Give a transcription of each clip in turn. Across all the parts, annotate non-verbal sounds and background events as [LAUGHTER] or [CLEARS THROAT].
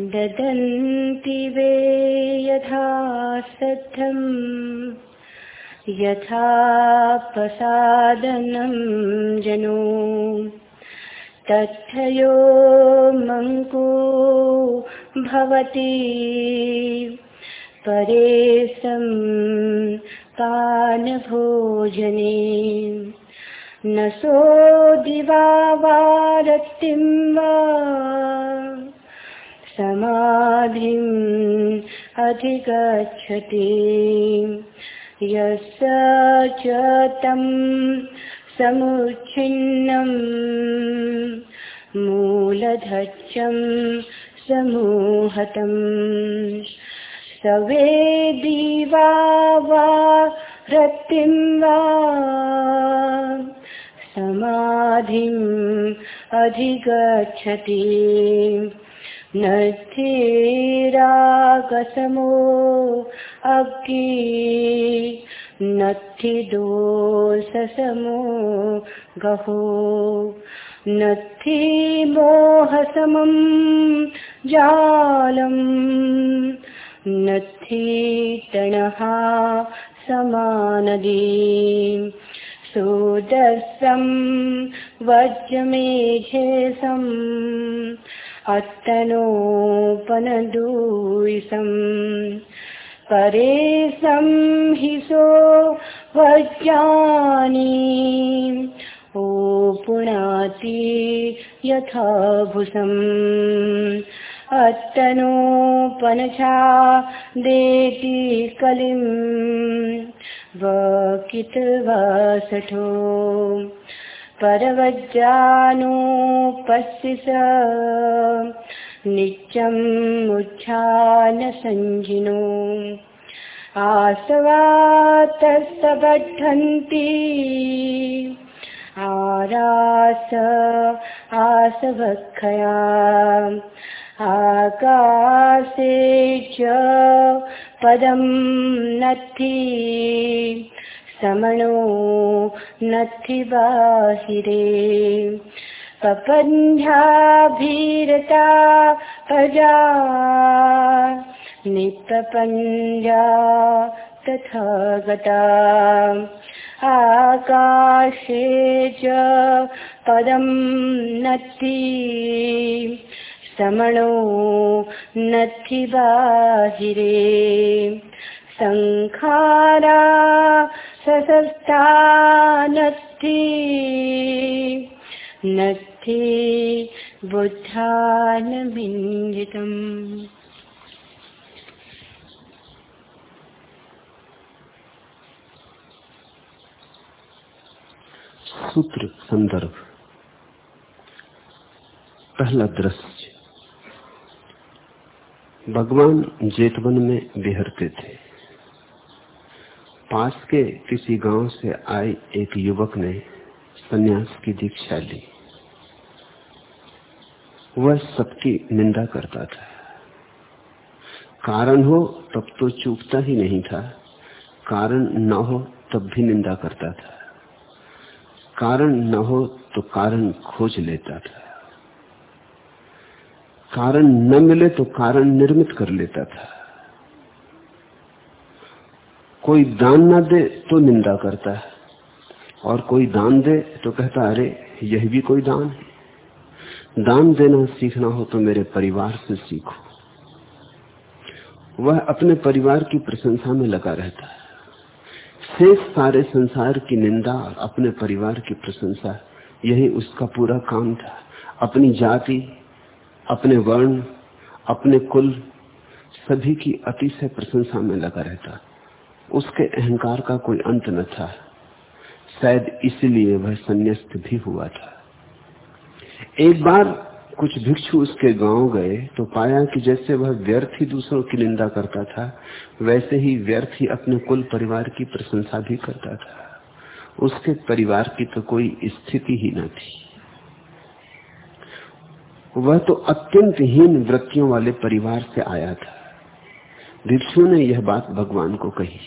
ददन्ति वे यथा श्रद्धम् यथा प्रसादनं जनो। तथयो मङ्कु भवति, परेशं पानभोजने। न सोदिवा वारतिं वा समाधिम् अधिगच्छति। यस्य च तं समुच्छिन्नम् मूलधच्छं समूहतम्। स वेदी वा वा रतिं वा समाधिम् अधिगच्छति। नीरागसमो अग्नि नि दोषसमो गहो। न मोहसमं जालम् जालम् तणः समानदी सुदसं वज्रमेघेसम् अत्तनोपनदूषम् परेशं हि सो वज्राणि ओ पुणाति यथा भुसम् अत्तनोपनछा देति कलिं वकितवसठो परवज्रानोपस्सिस नित्यमुच्छानसञ्जिनो आसवातस्तबद्धन्ति। आरास आसवक्षया आकाशे च पदं नथि समणो नथि बाहिरे। पपञ्झाभीरता प्रजा निप्रपञ्जा तथा गता। आकाशे च पदं नथि समणो बाहिरे। सङ्खारा सशस्ता नथि नथि बुद्धानभिञ्जितम् सूत्र संदर्भ। पहला दृश्य। भगवान जेतवन में बिहरते थे। पास के किसी गाँव से आए एक युवक ने सन्यास की दीक्षा ली। वह सबकी निंदा करता था। कारण हो तब तो चूकता ही नहीं था। कारण न हो तब भी निंदा करता था। कारण न हो तो कारण खोज लेता था। कारण न मिले तो कारण निर्मित कर लेता था। कोई दान न दे तो निंदा करता है। और कोई दान दे तो कहता अरे, यह भी कोई दान है। दान देना सीखना हो तो मेरे परिवार से सीखो। वह अपने परिवार की प्रशंसा में लगा रहता है। शेष सारे संसार की निंदा और अपने परिवार की प्रशंसा, यही उसका पूरा काम था। अपनी जाति, अपने वर्ण, अपने कुल, सभी की अतिशय प्रशंसा में लगा रहता उसके अहंकार का कोई अंत न था। शायद इसलिए वह संन्यास्त भी हुआ था। एक बार कुछ भिक्षु उसके गाँव गए तो पाया कि जैसे वह व्यर्थ ही दूसरों की निंदा करता था, वैसे ही व्यर्थ ही अपने कुल परिवार की प्रशंसा भी करता था। उसके परिवार की तो कोई स्थिति ही न थी। वह तो अत्यंत हीन वृत्तियों वाले परिवार से आया था। भिक्षु ने यह बात भगवान को कही।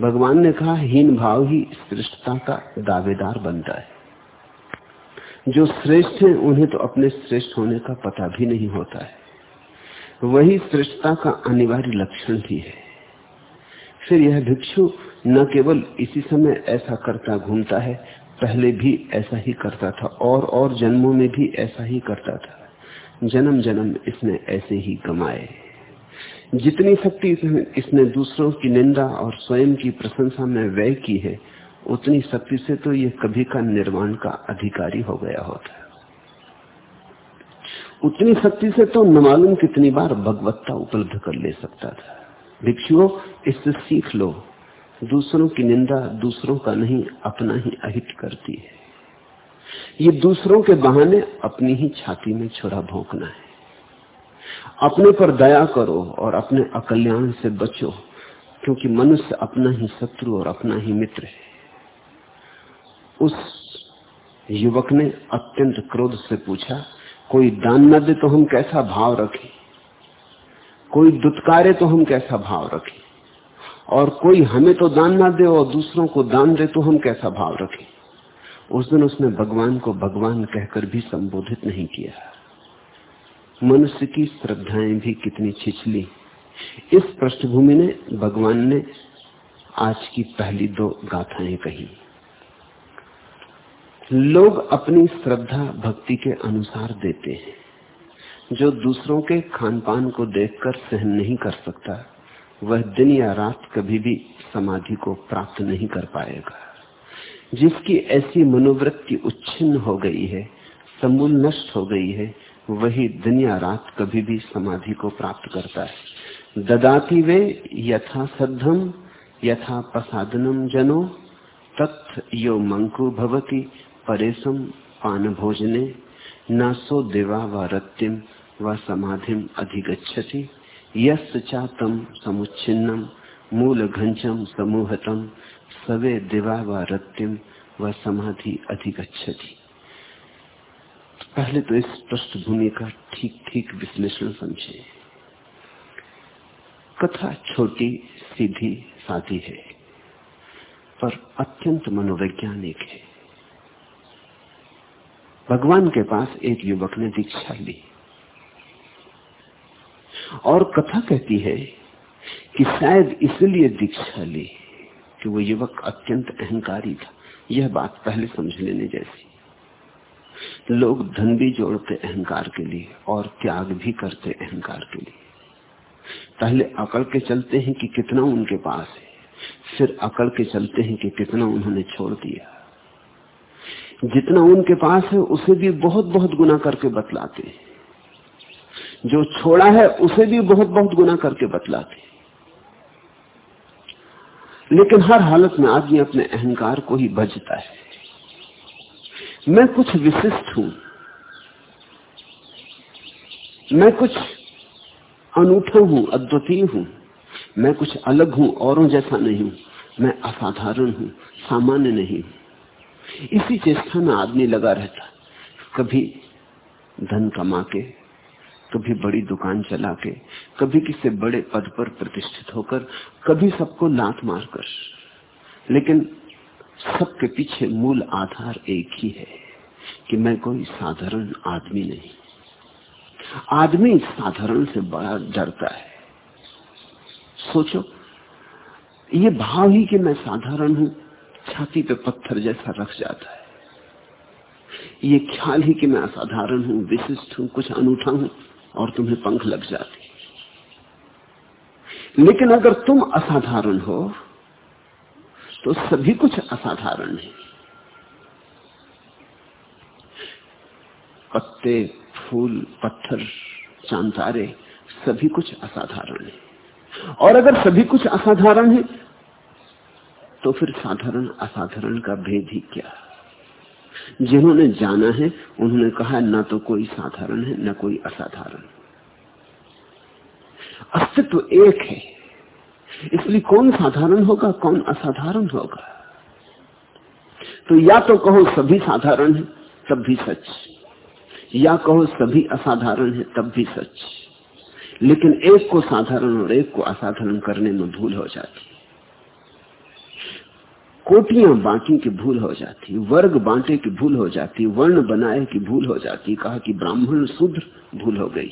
भगवान ने कहा, हीन भाव ही श्रेष्ठता का दावेदार बनता है। जो श्रेष्ठ है, उन्हें तो अपने श्रेष्ठ होने का पता भी नहीं होता है। वही श्रेष्ठता का अनिवार्य लक्षण भी है। फिर यह भिक्षु न केवल इसी समय ऐसा करता घूमता है, पहले भी ऐसा ही करता था और और जन्मों में भी ऐसा ही करता था। जन्म जन्म इसने ऐसे ही कमाए जितनी शक्ति इसने दूसरों की निंदा और स्वयं की प्रशंसा में व्यय की है, उतनी शक्ति से तो ये कभी का निर्माण का अधिकारी हो गया होता है। उतनी शक्ति से तो न मालूम कितनी बार भगवत्ता उपलब्ध कर ले सकता था। भिक्षुओं, इससे सीख लो। दूसरों की निंदा दूसरों का नहीं, अपना ही अहित करती है। ये दूसरों के बहाने अपनी ही छाती में छुरा भोंकना है। अपने पर दया करो और अपने अकल्याण से बचो, क्योंकि मनुष्य अपना ही शत्रु और अपना ही मित्र है। उस युवक ने अत्यंत क्रोध से पूछा, कोई दान न दे तो हम कैसा भाव रखें? कोई दुत्कारे तो हम कैसा भाव रखें? और कोई हमें तो दान ना दे और दूसरों को दान दे तो हम कैसा भाव रखें? उस दिन उसने भगवान को भगवान कहकर भी संबोधित नहीं किया। मनुष्य की श्रद्धाएँ भी कितनी छिछली। इस पृष्ठभूमि ने भगवान ने आज की पहली दो गाथाएँ कही। लोग अपनी श्रद्धा भक्ति के अनुसार देते हैं। जो दूसरों के खान पान को देखकर सहन नहीं कर सकता, वह दिन या रात कभी भी समाधि को प्राप्त नहीं कर पाएगा। जिसकी ऐसी मनोवृत्ति उच्छिन्न हो गई है, समूल नष्ट हो गई है वही दिन या रात कभी भी समाधि को प्राप्त करता है। ददाती वे यथा सद्धम यथा प्रसादनम जनो तथ यो मंकु भवती परेशम पान भोजने न सो देवा व रत्यम व समाधिम अधिगछति यम समुच्छिन्नम मूल घंचम समूहतम सवे दिवा व रत्यम व समाधि अधिगछति पहले तो इस पृष्ठभूमि का ठीक ठीक विश्लेषण समझे कथा छोटी, सीधी, सादी है, पर अत्यंत मनोवैज्ञानिक है। भगवान के पास एक युवक ने दीक्षा ली। और कथा कहती है कि शायद इसलिए दीक्षा ली कि वो युवक अत्यंत अहंकारी था। यह बात पहले समझ लेने जैसी। लोग धन भी जोड़ते अहंकार के लिए और त्याग भी करते अहंकार के लिए। पहले अकड़ के चलते हैं कि कितना उनके पास है, फिर अकड़ के चलते हैं कि कितना उन्होंने छोड़ दिया। जितना उनके पास है, उसे भी बहुत बहुत गुना करके बतलाते हैं। जो छोड़ा है, उसे भी बहुत बहुत गुना करके बतलाते लेकिन हर हालत में आदमी अपने अहंकार को ही बजता है। मैं कुछ विशिष्ट हूँ। मैं कुछ अनूठा हूँ, अद्वितीय हूँ। मैं कुछ अलग हूँ, औरों जैसा नहीं हूँ। मैं असाधारण हूँ, सामान्य नहीं हूँ। इसी चेष्टा में आदमी लगा रहता। कभी धन कमा के कभी बड़ी दुकान चला के कभी किसी बड़े पद पर प्रतिष्ठित होकर, कभी सबको लात मारकर। लेकिन सबके पीछे मूल आधार एक ही है कि मैं कोई साधारण आदमी नहीं। आदमी साधारण से बड़ा डरता है। सोचो, ये भाव ही कि मैं साधारण हूँ, छाती पे पत्थर जैसा रख जाता है। ये ख्याल ही कि मैं असाधारण हूँ, विशिष्ट हूँ, कुछ अनूठा हूँ, और तुम्हें पंख लग जाते लेकिन अगर तुम असाधारण हो तो सभी कुछ असाधारण है। पत्ते, फूल, पत्थर, चांतारे, सभी कुछ असाधारण है। और अगर सभी कुछ असाधारण है तो फिर साधारण असाधारण का भेद ही क्या? जिन्होंने जाना है, उन्होंने कहा, न तो कोई साधारण है, ना कोई असाधारण। अस्तित्व एक है। इसलिए कौन साधारण होगा, कौन असाधारण होगा? तो या तो कहो सभी साधारण है, तब भी सच। या कहो सभी असाधारण है, तब भी सच। लेकिन एक को साधारण और एक को असाधारण करने में भूल हो जाती। कोटियाँ बांटी की भूल हो जाती, वर्ग बांटे की भूल हो जाती, वर्ण बनाए की भूल हो जाती, कहा कि ब्राह्मण शूद्र भूल हो गई,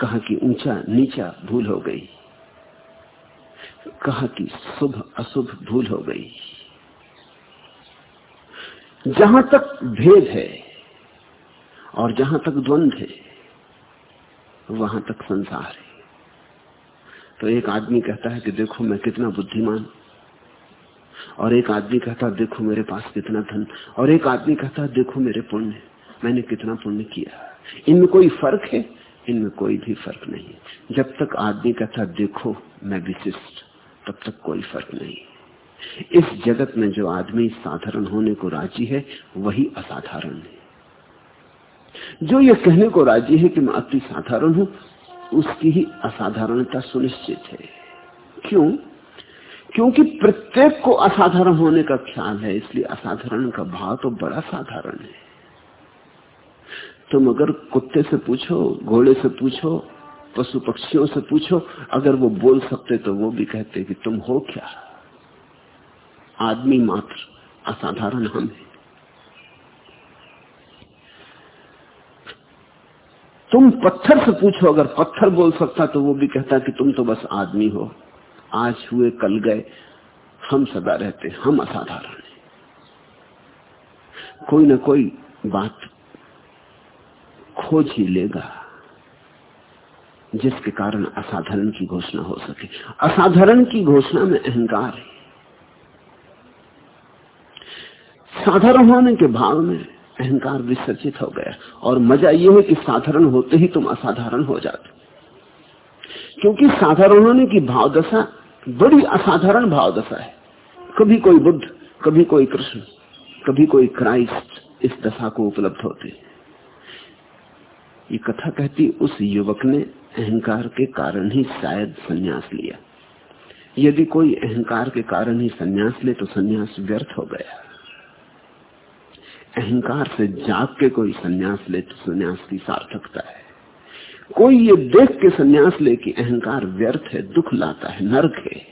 कहा कि ऊँचा नीचा भूल हो गई। कहा कि शुभ अशुभ भूल हो गई। जहाँ तक भेद है और जहाँ तक द्वंद है, वहाँ तक संसार है। तो एक आदमी कहता है कि देखो मैं कितना बुद्धिमान, और एक आदमी कहता है देखो मेरे पास कितना धन, और एक आदमी कहता है देखो मेरे पुण्य, मैंने कितना पुण्य किया। इनमें कोई फ़र्क है? इनमें कोई भी फ़र्क नहीं जब तक आदमी कहता देखो मैं विशिष्ट तब तक कोई फ़र्क नहीं। इस जगत में जो आदमी साधारण होने को राज़ी है, वही असाधारण है। जो ये कहने को राज़ी है कि मैं अति साधारण हूँ, उसकी ही असाधारणता सुनिश्चित है। क्यों? क्योंकि प्रत्येक को असाधारण होने का ख्याल है, इसलिए असाधारण का भाव तो बड़ा साधारण है। तुम अगर कुत्ते से पूछो, घोड़े से पूछो पशु पक्षियों से पूछो, अगर वो बोल सकते तो वो भी कहते कि तुम हो क्या? आदमी मात्र, असाधारण हम है। तुम पत्थर से पूछो, अगर पत्थर बोल सकता तो वो भी कहता कि तुम तो बस आदमी हो। आज हुए, कल गए, हम सदा रहते, हम असाधारण हैं। कोई ना कोई बात खोज ही लेगा। जिसके कारण असाधारण की घोषणा हो सके। असाधारण की घोषणा में अहंकार है। साधारण होने के भाव में अहंकार विसर्जित हो गया। और मज़ा यह है कि साधारण होते ही तुम असाधारण हो जाते। क्योंकि साधारण होने की भाव दशा बड़ी असाधारण भाव दशा है। कभी कोई बुद्ध, कभी कोई कृष्ण, कभी कोई क्राइस्ट इस दशा को उपलब्ध होते। ये कथा कहती उस युवक ने अहंकार के कारण ही शायद संन्यास लिया। यदि कोई अहंकार के कारण ही संन्यास ले तो संन्यास व्यर्थ हो गया। अहंकार से जाग के कोई सन्यास ले तो सन्यास की सार्थकता है। कोई ये देख के सन्यास ले कि अहंकार व्यर्थ है, दुख लाता है, नर्क है,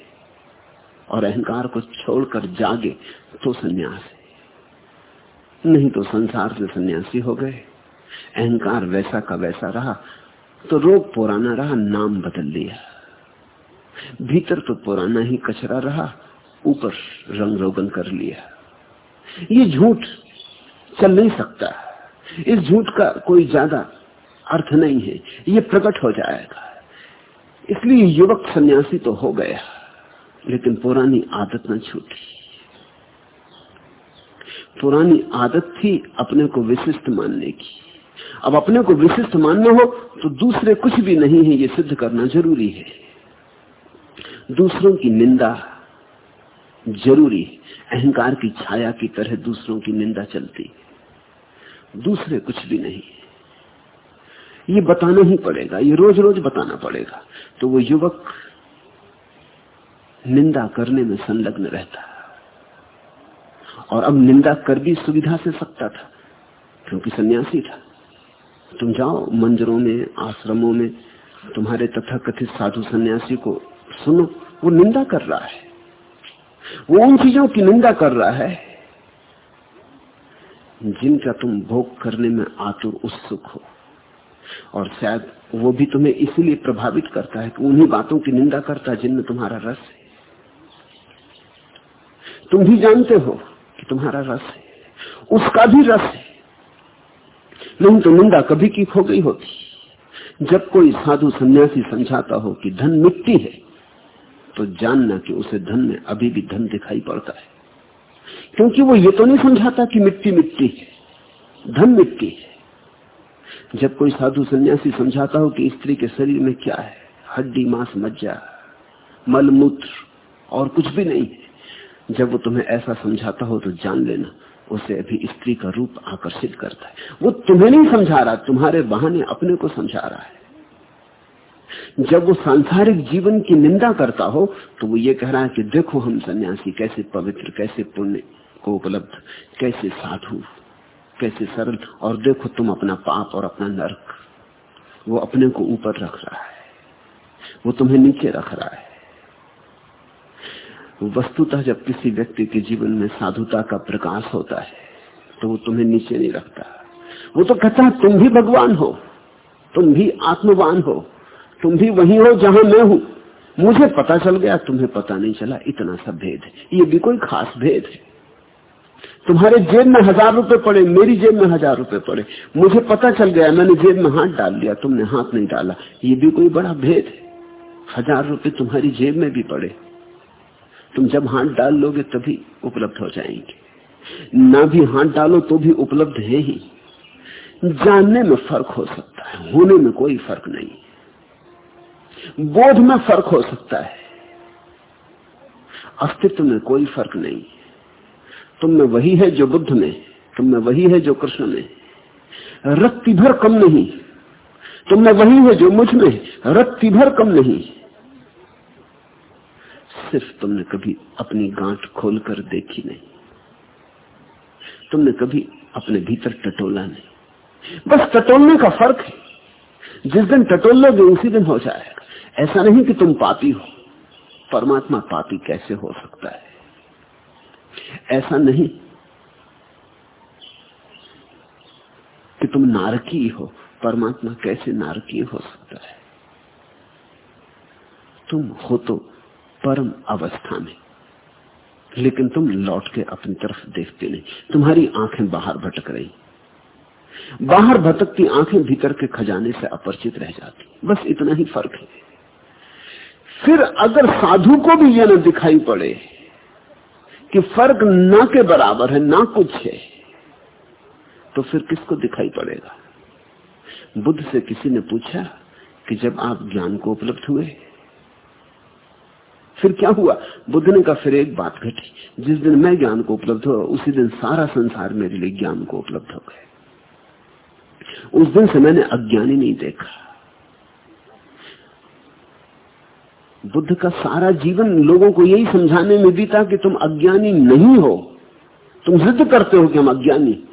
और अहंकार को छोड़कर जागे तो सन्यास है। नहीं तो संसार से सन्यासी हो गए। अहंकार वैसा का वैसा रहा तो रोग पुराना रहा, नाम बदल लिया भीतर तो पुराना ही कचरा रहा, ऊपर रंग रोगन कर लिया। ये झूठ चल नहीं सकता। इस झूठ का कोई ज़्यादा अर्थ नहीं है। ये प्रकट हो जाएगा। इसलिए युवक सन्यासी तो हो गया, लेकिन पुरानी आदत न छूटी। पुरानी आदत थी अपने को विशिष्ट मानने की। अब अपने को विशिष्ट मानना हो तो दूसरे कुछ भी नहीं है, ये सिद्ध करना ज़रूरी है। दूसरों की निंदा ज़रूरी अहंकार की छाया की तरह दूसरों की निंदा चलती दूसरे कुछ भी नहीं ये बताना ही पड़ेगा, ये रोज रोज बताना पड़ेगा। तो वो युवक निंदा करने में संलग्न रहता और अब निंदा कर भी सुविधा से सकता था, क्योंकि सन्यासी था। तुम जाओ मंदिरों में, आश्रमों में, तुम्हारे तथा कथित साधु सन्यासी को सुनो, वो निंदा कर रहा है। वो उन चीज़ों की निंदा कर रहा है, जिनका तुम भोग करने में आतुर, उत्सुक हो। और शायद वो भी तुम्हें इसीलिए प्रभावित करता है कि उन्हीं बातों की निंदा करता है जिनमें तुम्हारा रस है। तुम भी जानते हो कि तुम्हारा रस है, उसका भी रस है। नहीं तो निंदा कभी की खो गई होती। जब कोई साधु सन्यासी समझाता हो कि धन मिट्टी है तो जानना कि उसे धन में अभी भी धन दिखाई पड़ता है। क्योंकि वो ये तो नहीं समझाता कि मिट्टी मिट्टी है, धन मिट्टी है। जब कोई साधु सन्यासी समझाता हो कि स्त्री के शरीर में क्या है, हड्डी, मांस, मज्जा मलमूत्र और कुछ भी नहीं है, जब वो तुम्हें ऐसा समझाता हो तो जान लेना उसे अभी स्त्री का रूप आकर्षित करता है। वो तुम्हें नहीं समझा रहा, तुम्हारे बहाने अपने को समझा रहा है। जब वो सांसारिक जीवन की निंदा करता हो तो वो ये कह रहा है कि देखो हम सन्यासी, कैसे पवित्र, कैसे पुण्य को उपलब्ध, कैसे साधु, कैसे सरल, और देखो तुम अपना पाप और अपना नरक, वो अपने को ऊपर रख रहा है। वो तुम्हें नीचे रख रहा है। वस्तुतः जब किसी व्यक्ति के जीवन में साधुता का प्रकाश होता है तो वो तुम्हें नीचे नहीं रखता। वो तो कहता है, तुम भी भगवान हो, तुम भी आत्मवान हो, तुम भी वही हो जहाँ मैं हूँ। मुझे पता चल गया, तुम्हें पता नहीं चला, इतना सा भेद है। ये भी कोई खास भेद है। तुम्हारे जेब में हज़ार रुपए पड़े, मेरी जेब में हज़ार रुपए पड़े। मुझे पता चल गया, मैंने जेब में हाथ डाल लिया, तुमने हाथ नहीं डाला। ये भी कोई बड़ा भेद है। हज़ार रुपए तुम्हारी जेब में भी पड़े। तुम जब हाथ डाल लोगे तभी उपलब्ध हो जाएँगे। ना भी हाथ डालो तो भी उपलब्ध है ही। जानने में फ़र्क हो सकता है, होने में कोई फ़र्क नहीं। बोध में फ़र्क हो सकता है। अस्तित्व में कोई फ़र्क नहीं। तुम में वही है जो बुद्ध में, तुम में वही है जो कृष्ण में। रत्ती भर कम नहीं। तुम में वही है जो मुझमें रत्ती भर कम नहीं। सिर्फ़ तुमने कभी अपनी गांठ खोलकर देखी नहीं। तुमने कभी अपने भीतर टटोला नहीं। बस टटोलने का फ़र्क है। जिस दिन टटोल लोगे उसी दिन हो जाएगा। ऐसा नहीं कि तुम पापी हो। परमात्मा पापी कैसे हो सकता है? ऐसा नहीं कि तुम नारकी हो। परमात्मा कैसे नारकीय हो सकता है? तुम हो तो परम अवस्था में। लेकिन तुम लौट के अपनी तरफ़ देखते नहीं। तुम्हारी आँखें बाहर भटक रही। बाहर भटकती आँखें भीतर के खजाने से अपरिचित रह जाती। बस इतना ही फ़र्क है। फिर अगर साधु को भी यह न दिखाई पड़े कि फ़र्क ना के बराबर है, ना कुछ है तो फिर किसको दिखाई पड़ेगा? बुद्ध से किसी ने पूछा कि जब आप ज्ञान को उपलब्ध हुए फिर क्या हुआ? बुद्ध ने कहा, फिर एक बात घटी। जिस दिन मैं ज्ञान को उपलब्ध हुआ, उसी दिन सारा संसार मेरे लिए ज्ञान को उपलब्ध हो गए उस दिन से मैंने अज्ञानी नहीं देखा। बुद्ध का सारा जीवन लोगों को यही समझाने में बीता कि तुम अज्ञानी नहीं हो। तुम जिद करते हो कि हम अज्ञानी।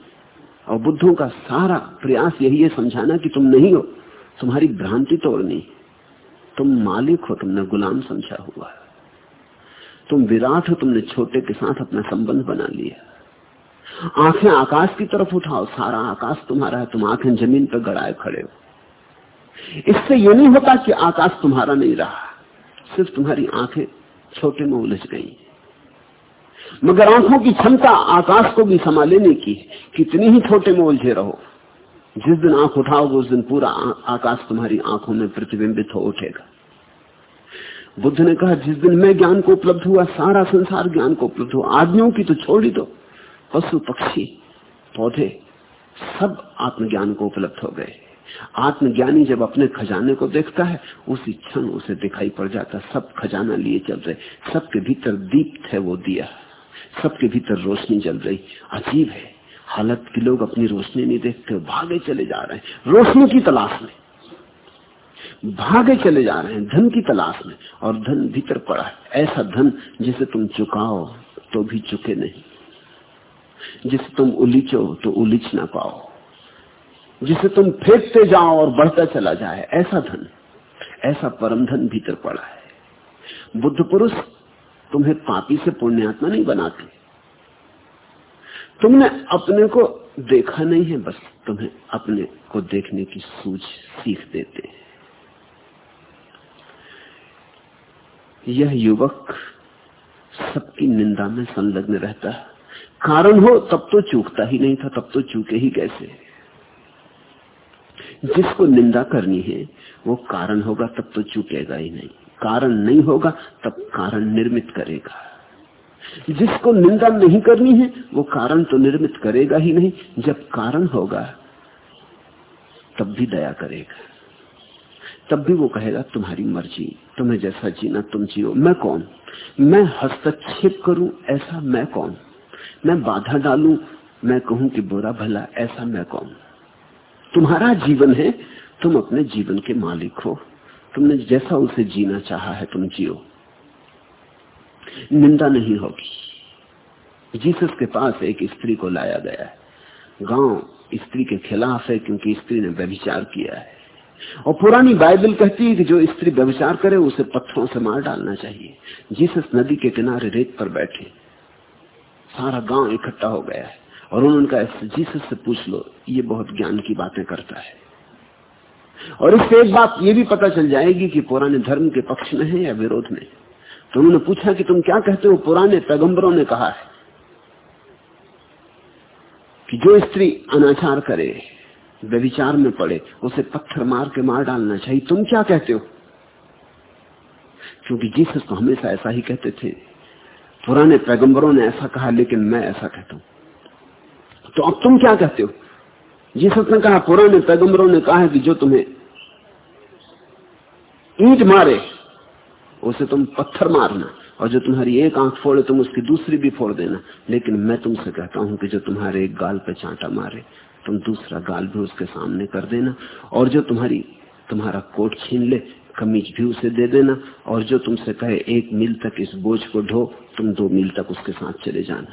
और बुद्धों का सारा प्रयास यही है समझाना कि तुम नहीं हो। तुम्हारी भ्रांति तोड़नी तुम मालिक हो, तुमने गुलाम समझा हुआ है। तुम विराट हो, तुमने छोटे के साथ अपना संबंध बना लिया। आँखें आकाश की तरफ़ उठाओ, सारा आकाश तुम्हारा है, तुम आँखें ज़मीन पर गड़ाए खड़े हो। इससे यह नहीं होता कि आकाश तुम्हारा नहीं रहा, सिर्फ़ तुम्हारी आँखें छोटे में उलझ गई। मगर आँखों की क्षमता आकाश को भी समा लेने की, कितनी ही छोटे में उलझे रहो। जिस दिन आँख उठाओगे, उस दिन पूरा आकाश तुम्हारी आँखों में प्रतिबिंबित हो उठेगा। बुद्ध ने कहा, जिस दिन मैं ज्ञान को उपलब्ध हुआ, सारा संसार ज्ञान को उपलब्ध हुआ। आदमियों की तो छोड़ ही दो। पशु, पक्षी, पौधे, सब आत्मज्ञान को उपलब्ध हो गए। आत्मज्ञानी जब अपने खजाने को देखता है, उसी क्षण उसे दिखाई पड़ जाता, सब खजाना लिए चल रहे। सबके भीतर दीप है वो दिया। सबके भीतर रोशनी जल रही। अजीब है। हालत के लोग अपनी रोशनी नहीं देखते, भागे चले जा रहे हैं। रोशनी की तलाश में। भागे चले जा रहे हैं, धन की तलाश में, और धन भीतर पड़ा है। ऐसा धन जिसे तुम चुकाओ तो भी चुके नहीं। जिसे तुम उलीचो तो उलीच ना पाओ। जिसे तुम फेंकते जाओ और बढ़ता चला जाए, ऐसा धन, ऐसा परम धन भीतर पड़ा है। बुद्ध पुरुष तुम्हें पापी से पुण्यात्मा नहीं बनाते। तुमने अपने को देखा नहीं है, बस तुम्हें अपने को देखने की सूझ सीख देते हैं। यह युवक सबकी निंदा में संलग्न रहता है। कारण हो, तब तो चूकता ही नहीं था, तब तो चूके ही कैसे? जिसको निंदा करनी है, वो कारण होगा, तब तो चूकेगा ही नहीं। कारण नहीं होगा, तब कारण निर्मित करेगा। जिसको निंदा नहीं करनी है, वो कारण तो निर्मित करेगा ही नहीं। जब कारण होगा, तब भी दया करेगा। तब भी वो कहेगा, तुम्हारी मर्ज़ी, तुम्हें जैसा जीना तुम जियो। मैं कौन? मैं हस्तक्षेप करूँ ऐसा मैं कौन? मैं बाधा डालू, मैं कहूँ कि बुरा भला ऐसा मैं कौन? तुम्हारा जीवन है, तुम अपने जीवन के मालिक हो। तुमने जैसा उसे जीना चाहा है, तुम जियो। निंदा नहीं होगी। जीसस के पास एक स्त्री को लाया गया है। गाँव स्त्री के खिलाफ है, क्योंकि स्त्री ने व्यभिचार किया है। और पुरानी बाइबल कहती है कि जो स्त्री व्यभिचार करे, उसे पत्थरों से मार डालना चाहिए। जीसस नदी के किनारे रेत पर बैठे। सारा गाँव इकट्ठा हो गया है। और उन्होंने कहा जीसस से पूछ लो, ये बहुत ज्ञान की बातें करता है। और इससे एक बात ये भी पता चल जाएगी कि पुराने धर्म के पक्ष में है या विरोध में। तो उन्होंने पूछा कि तुम क्या कहते हो? पुराने पैगंबरों ने कहा है कि जो स्त्री अनाचार करे व्यविचार में पड़े, उसे पत्थर मार के मार डालना चाहिए। तुम क्या कहते हो? क्योंकि जीसस तो हमेशा ऐसा ही कहते थे। पुराने पैगंबरों ने ऐसा कहा, लेकिन मैं ऐसा कहता हूँ। तो अब तुम क्या कहते हो? जीसस ने कहा, पुराने पैगंबरों ने कहा है कि जो तुम्हें ईट मारे, उसे तुम पत्थर मारना, और जो तुम्हारी एक आँख फोड़े, तुम उसकी दूसरी भी फोड़ देना। लेकिन मैं तुमसे कहता हूँ कि जो तुम्हारे एक गाल पे चांटा मारे तुम दूसरा गाल भी उसके सामने कर देना, और जो तुम्हारी, तुम्हारा कोट छीन ले, कमीज भी उसे दे देना, और जो तुमसे कहे एक मील तक इस बोझ को ढो, तुम दो मील तक उसके साथ चले जाना।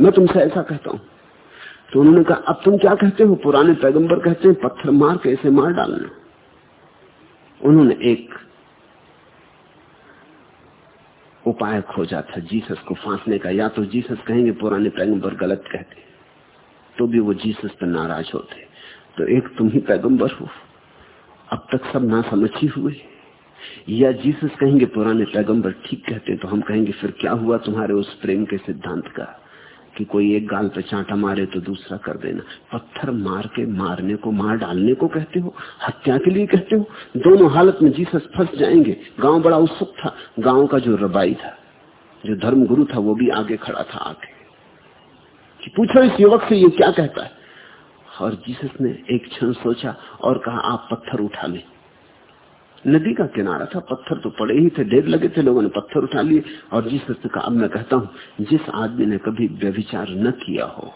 मैं तुमसे ऐसा कहता हूँ। तो उन्होंने कहा, अब तुम क्या कहते हो? पुराने पैगंबर कहते हैं, पत्थर मार के इसे मार डालना। उन्होंने एक उपाय खोजा था, जीसस को फांसने का। या तो जीसस कहेंगे, पुराने पैगंबर गलत कहते तो भी वो जीसस पर नाराज़ होते। तो एक तुम ही पैगंबर हो। अब तक सब ना समझ ही हुए। या जीसस कहेंगे, पुराने पैगंबर ठीक कहते तो हम कहेंगे, फिर क्या हुआ तुम्हारे उस प्रेम के सिद्धांत का? कि कोई एक गाल पे चांटा मारे तो दूसरा कर देना। पत्थर मार के, मारने को, मार डालने को कहते हो? हत्या के लिए कहते हो? दोनों हालत में जीसस फंस जाएँगे। गाँव बड़ा उत्सुक था। गाँव का जो रबाई था, जो धर्म गुरु था, वो भी आगे खड़ा था आगे कि पूछो इस युवक से ये क्या कहता है? और जीसस ने एक क्षण सोचा और कहा, आप पत्थर उठा लें। नदी का किनारा था, पत्थर तो पड़े ही थे, ढेर लगे थे, लोगों ने पत्थर उठा लिए। और जिस से कहा, अब मैं कहता हूँ, जिस आदमी ने कभी व्यविचार न किया हो,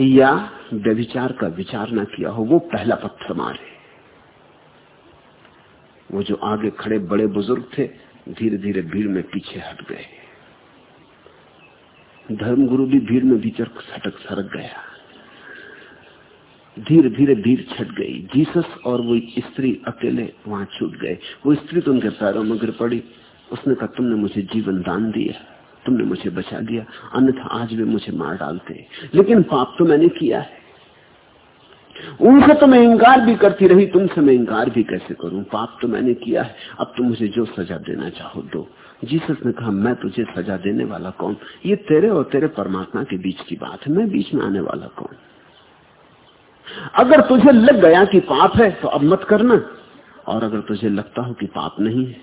या व्यविचार का विचार न किया हो, वो पहला पत्थर मारे। वो जो आगे खड़े बड़े बुज़ुर्ग थे धीरे धीरे भीड़ में पीछे हट गए। धर्मगुरु भी भीड़ में भीतर सटक सरक गया। धीरे धीरे भीड़ छट गई। जीसस और वो स्त्री अकेले वहाँ छूट गए। वो स्त्री तो उनके पैरों में गिर पड़ी। उसने कहा, तुमने मुझे जीवन दान दिया। तुमने मुझे बचा दिया। अन्यथा आज भी मुझे मार डालते। लेकिन पाप तो मैंने किया है। उनसे तो मैं इंकार भी करती रही। तुमसे मैं इंकार भी कैसे करूँ? पाप तो मैंने किया है। अब तुम मुझे जो सजा देना चाहो दो। जीसस ने कहा, मैं तुझे सजा देने वाला कौन? ये तेरे और तेरे परमात्मा के बीच की बात है, मैं बीच में आने वाला कौन? अगर तुझे लग गया कि पाप है तो अब मत करना। और अगर तुझे लगता हो कि पाप नहीं है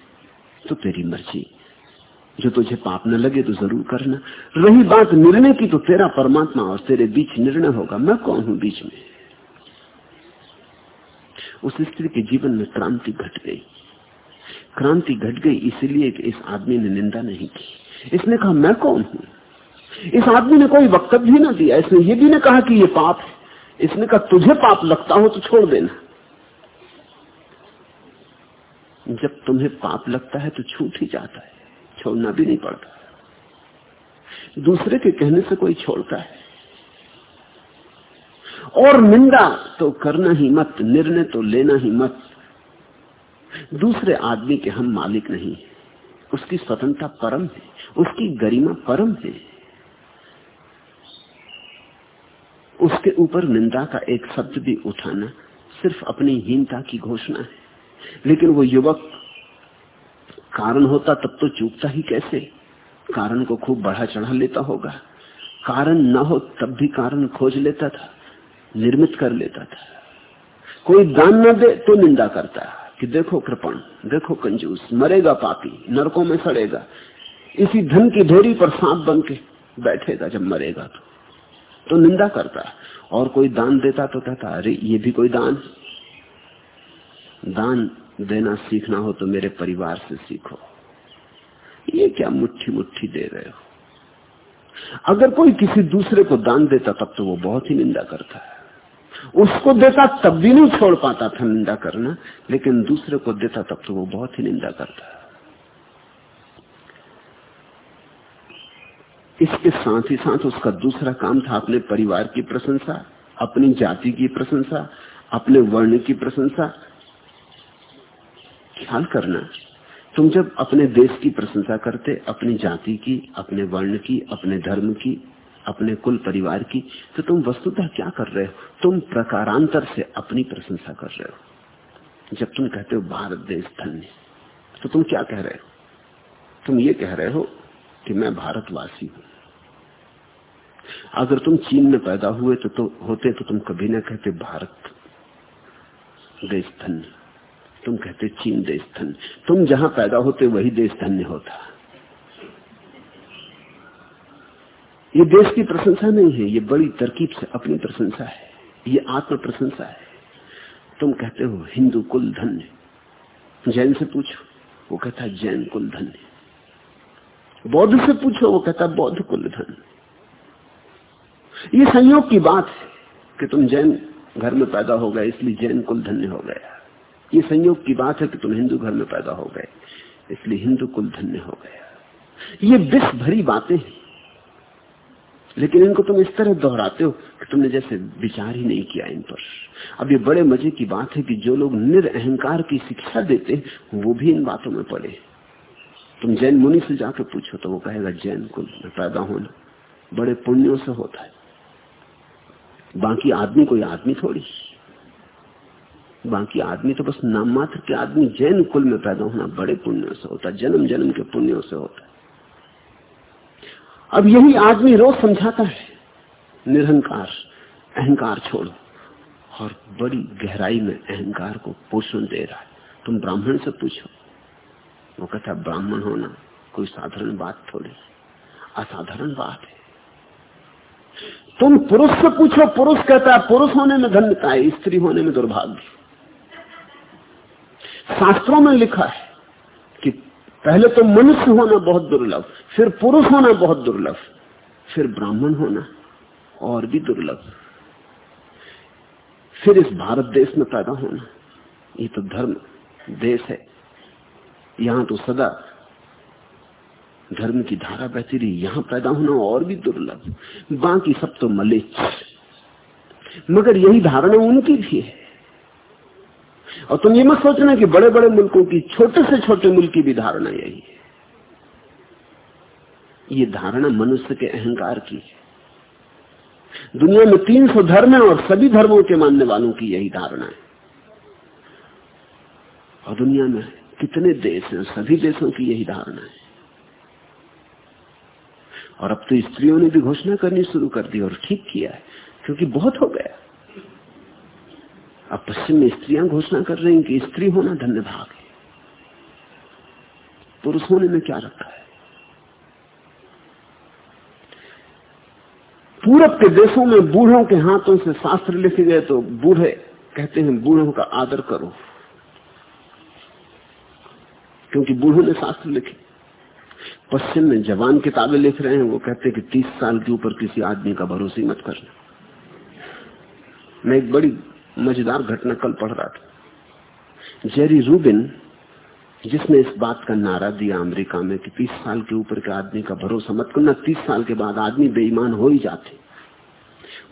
तो तेरी मर्ज़ी। जो तुझे पाप न लगे तो ज़रूर करना। रही बात निर्णय की तो तेरा परमात्मा और तेरे बीच निर्णय होगा। मैं कौन हूँ बीच में? उस स्त्री के जीवन में क्रांति घट गई। क्रांति घट गई, इसलिए कि इस आदमी ने निंदा नहीं की। इसने कहा, मैं कौन हूँ? इस आदमी ने कोई वक्तव्य भी ना दिया, इसने ये भी ना कहा कि ये पाप है। इसने कहा, तुझे पाप लगता हो तो छोड़ देना। जब तुम्हें पाप लगता है तो छूट ही जाता है, छोड़ना भी नहीं पड़ता। दूसरे के कहने से कोई छोड़ता है। और निंदा तो करना ही मत, निर्णय तो लेना ही मत। दूसरे आदमी के हम मालिक नहीं है। उसकी स्वतंत्रता परम है, उसकी गरिमा परम है। उसके ऊपर निंदा का एक शब्द भी उठाना सिर्फ़ अपनी हीनता की घोषणा है। लेकिन वो युवक कारण होता तब तो चूकता ही कैसे? कारण को खूब बढ़ा चढ़ा लेता होगा। कारण न हो तब भी कारण खोज लेता था, निर्मित कर लेता था। कोई दान न दे तो निंदा करता। कि देखो कृपण देखो कंजूस, मरेगा पापी, नरकों में सड़ेगा। इसी धन की ढेरी पर सांप बन के बैठेगा जब मरेगा तो। तो निंदा करता और कोई दान देता तो कहता, अरे, ये भी कोई दान दान देना सीखना हो तो मेरे परिवार से सीखो। ये क्या मुट्ठी मुट्ठी दे रहे हो? अगर कोई किसी दूसरे को दान देता, तब तो वो बहुत ही निंदा करता है। उसको देता तब भी नहीं छोड़ पाता था निंदा करना, लेकिन दूसरे को देता तब तो वो बहुत ही निंदा करता। इसके साथ ही साथ उसका दूसरा काम था अपने परिवार की प्रशंसा, अपनी जाति की प्रशंसा, अपने वर्ण की प्रशंसा। ख्याल करना, तुम जब अपने देश की प्रशंसा करते, अपनी जाति की, अपने वर्ण की, अपने धर्म की अपने कुल परिवार की तो तुम वस्तुतः क्या कर रहे हो? तुम प्रकारांतर से अपनी प्रशंसा कर रहे हो। जब तुम कहते हो भारत देश धन्य तो तुम क्या कह रहे हो? तुम ये कह रहे हो कि मैं भारतवासी हूँ। अगर तुम चीन में पैदा हुए तो, तो होते तो तुम कभी ना कहते भारत देश धन्य तुम कहते चीन देश धन्य तुम जहाँ पैदा होते वही देश धन्य होता। ये देश की प्रशंसा नहीं है, ये बड़ी तरकीब से अपनी प्रशंसा है, ये आत्म प्रशंसा है। तुम कहते हो, हिंदू कुल धन्य। जैन से पूछो, वो कहता है, जैन कुल धन्य। बौद्ध से पूछो, वो कहता बौद्ध कुल धन्य। ये संयोग की बात है कि तुम जैन घर में पैदा हो गए, इसलिए जैन कुल धन्य हो गया ये संयोग की बात है कि तुम हिंदू घर में पैदा हो गए, इसलिए हिंदू कुल धन्य हो गया ये विष भरी बातें हैं। लेकिन इनको तुम इस तरह दोहराते हो कि तुमने जैसे विचार ही नहीं किया इन पर। अब ये बड़े मज़े की बात है कि जो लोग निरअहकार की शिक्षा देते वो भी इन बातों में पड़े। तुम जैन मुनि से जाकर पूछो तो वो कहेगा, जैन कुल में पैदा होना बड़े पुण्यों से होता है। बाकी आदमी कोई आदमी थोड़ी। बाकी आदमी तो बस नाम मात्र के आदमी जैन कुल में पैदा होना बड़े पुण्यों से होता है जन्म जन्म के पुण्यों से होता है। अब यही आदमी रोज समझाता है। निरहंकार, अहंकार छोड़ो। और बड़ी गहराई में अहंकार को पोषण दे रहा है। तुम ब्राह्मण से पूछो। वो कहता, ब्राह्मण होना कोई साधारण बात थोड़ी असाधारण बात है। तुम पुरुष से पूछो, पुरुष कहता है पुरुष होने में धन्यता है, स्त्री होने में दुर्भाग्य। शास्त्रों में लिखा है पहले तो मनुष्य होना बहुत दुर्लभ, फिर पुरुष होना बहुत दुर्लभ, फिर ब्राह्मण होना और भी दुर्लभ। फिर इस भारत देश में पैदा होना, ये तो धर्म, देश है। यहाँ तो सदा धर्म की धारा बहती रही, यहाँ पैदा होना और भी दुर्लभ। बाकी सब तो मलेच मगर यही धारणा उनकी भी है। और तुम ये मत सोचना कि बड़े बड़े मुल्कों की, छोटे से छोटे मुल्क की भी धारणा यही है। ये धारणा मनुष्य के अहंकार की है। दुनिया में तीन सौ धर्म है और सभी धर्मों के मानने वालों की यही धारणा है। और दुनिया में कितने देश हैं, सभी देशों की यही धारणा है। और अब तो स्त्रियों ने भी घोषणा करनी शुरू कर दी और ठीक किया है, क्योंकि बहुत हो गया। अब पश्चिम में स्त्रियाँ घोषणा कर रही कि स्त्री होना धन्य भाग है। पुरुष होने में क्या रखा है? पूरब के देशों में बूढ़ों के हाथों से शास्त्र लिखे गए तो बूढ़े कहते हैं, बूढ़ों का आदर करो। क्योंकि बूढ़ों ने शास्त्र लिखे। पश्चिम में जवान किताबें लिख रहे हैं, वो कहते हैं कि तीस साल के ऊपर किसी आदमी का भरोसा मत करना। मैं एक बड़ी मज़ेदार घटना कल पढ़ रहा था। जेरी रूबिन, जिसने इस बात का नारा दिया अमेरिका में कि 30 साल के ऊपर के आदमी का भरोसा मत करना 30 साल के बाद आदमी बेईमान हो ही जाते।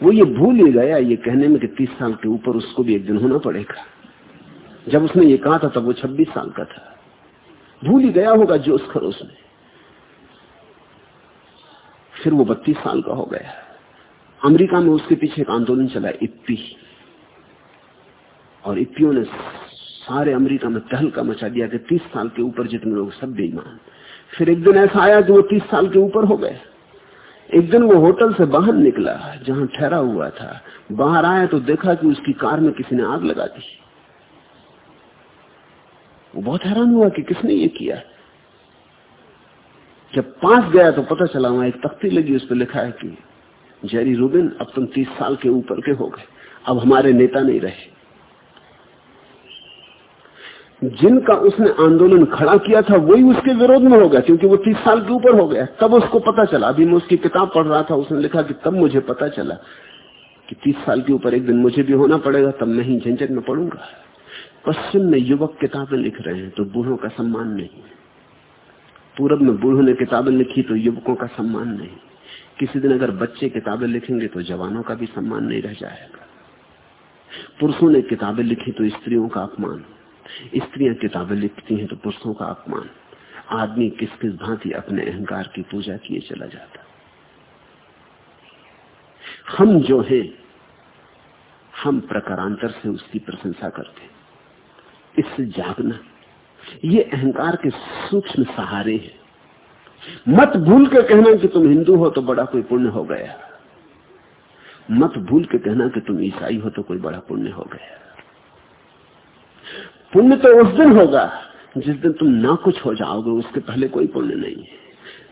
वो ये भूल ही गया ये कहने में कि 30 साल के ऊपर उसको भी एक दिन होना पड़ेगा। जब उसने ये कहा था, तब वो 26 साल का था। भूल ही गया होगा जोश खरोश में। फिर वो बत्तीस साल का हो गया। अमेरिका में उसके पीछे एक आंदोलन चला, इप्पी। और इप्पियों ने सारे अमेरिका में तहलका मचा दिया कि तीस साल के ऊपर जितने लोग सब बेईमान। फिर एक दिन ऐसा आया कि वो तीस साल के ऊपर हो गए। एक दिन वो होटल से बाहर निकला, जहाँ ठहरा हुआ था। बाहर आया तो देखा कि उसकी कार में किसी ने आग लगा दी। वो बहुत हैरान हुआ कि किसने ये किया। जब पास गया तो पता चला वहाँ एक तख्ती लगी, उस पर लिखा है कि जेरी रूबिन अब तुम तीस साल के ऊपर के हो गए। अब हमारे नेता नहीं रहे। जिनका उसने आंदोलन खड़ा किया था, वही उसके विरोध में हो गया, क्योंकि वो तीस साल के ऊपर हो गया। तब उसको पता चला। अभी मैं उसकी किताब पढ़ रहा था, उसने लिखा कि तब मुझे पता चला कि तीस साल के ऊपर एक दिन मुझे भी होना पड़ेगा, तब मैं ही झंझट में पढ़ूँगा पश्चिम में युवक किताबें लिख रहे हैं तो बूढ़ों का सम्मान नहीं पूरब में बूढ़ों ने किताबें लिखी तो युवकों का सम्मान नहीं। किसी दिन अगर बच्चे किताबें लिखेंगे तो जवानों का भी सम्मान नहीं रह जाएगा। पुरुषों ने किताबें लिखी तो स्त्रियों का अपमान। स्त्रियाँ किताबें लिखती हैं तो पुरुषों का अपमान। आदमी किस किस भांति अपने अहंकार की पूजा किए चला जाता। हम जो हैं, हम प्रकारांतर से उसकी प्रशंसा करते इससे जागना, ये अहंकार के सूक्ष्म सहारे हैं। मत भूल के कहना कि तुम हिंदू हो तो बड़ा कोई पुण्य हो गया। मत भूल के कहना कि तुम ईसाई हो तो कोई बड़ा पुण्य हो गया। पुण्य तो उस दिन होगा, जिस दिन तुम ना कुछ हो जाओगे, उसके पहले कोई पुण्य नहीं है।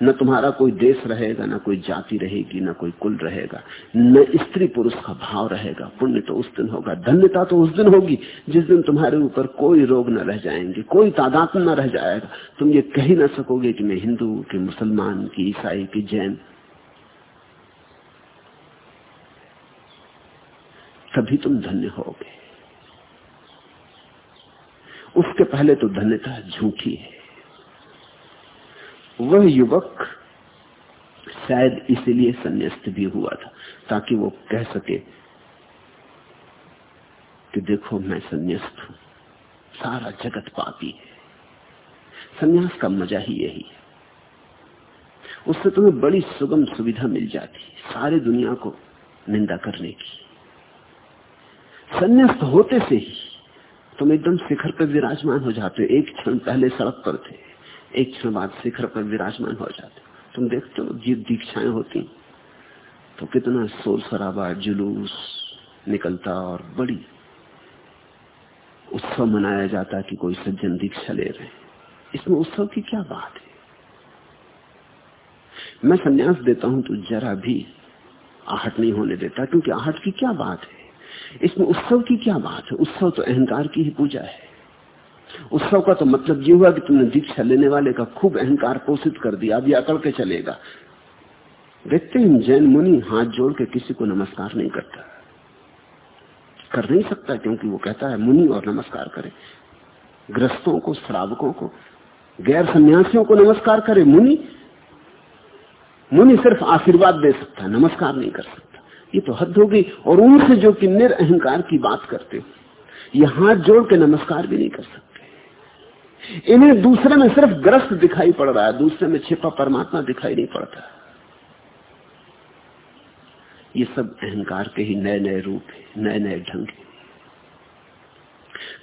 न तुम्हारा कोई देश रहेगा, न कोई जाति रहेगी, न कोई कुल रहेगा, न स्त्री पुरुष का भाव रहेगा। पुण्य तो उस दिन होगा, धन्यता तो उस दिन होगी, जिस दिन तुम्हारे ऊपर कोई रोग न रह जाएँगे, कोई तादाद न रह जाएगा। तुम ये कह ही ना सकोगे कि मैं हिंदू, कि मुसलमान, की ईसाई, की जैन। तभी तुम धन्य होगे। उसके पहले तो धन्यता झूठी है। वह युवक शायद इसीलिए संन्यास्त भी हुआ था, ताकि वो कह सके कि देखो मैं संन्यास्त हूँ। सारा जगत पापी है। संन्यास का मज़ा ही यही है। उससे तुम्हें बड़ी सुगम सुविधा मिल जाती है, सारी दुनिया को निंदा करने की। संन्यास्त होते से ही तुम एकदम शिखर पर विराजमान हो जाते हो। एक क्षण पहले सड़क पर थे, एक क्षण बाद शिखर पर विराजमान हो जाते तुम देखते हो जीव दीक्षाएँ होती तो कितना शोर शराबा, जुलूस निकलता और बड़ी उत्सव मनाया जाता कि कोई सज्जन दीक्षा ले रहे इसमें उत्सव की क्या बात है? मैं संन्यास देता हूँ तो जरा भी आहट नहीं होने देता, क्योंकि आहट की क्या बात है? इसमें उत्सव की क्या बात है? उत्सव तो अहंकार की ही पूजा है। उत्सव का तो मतलब ये हुआ कि तुमने दीक्षा लेने वाले का खूब अहंकार पोषित कर दिया, अब अकड़ के चलेगा। देखते हैं जैन मुनि हाथ जोड़ के किसी को नमस्कार नहीं करता। कर नहीं सकता क्योंकि वो कहता है, मुनि और नमस्कार करे। ग्रस्तों को, श्रावकों को, गैर सन्यासियों को नमस्कार करे। मुनि मुनि सिर्फ़ आशीर्वाद दे सकता है, नमस्कार नहीं कर सकता। ये तो हद हो गई। और उनसे जो कि निर अहंकार की बात करते हो, ये हाथ जोड़ के नमस्कार भी नहीं कर सकते। इन्हें दूसरे में सिर्फ़ ग्रस्त दिखाई पड़ रहा है, दूसरे में छिपा परमात्मा दिखाई नहीं पड़ता। ये सब अहंकार के ही नए नए रूप है नए नए ढंग है।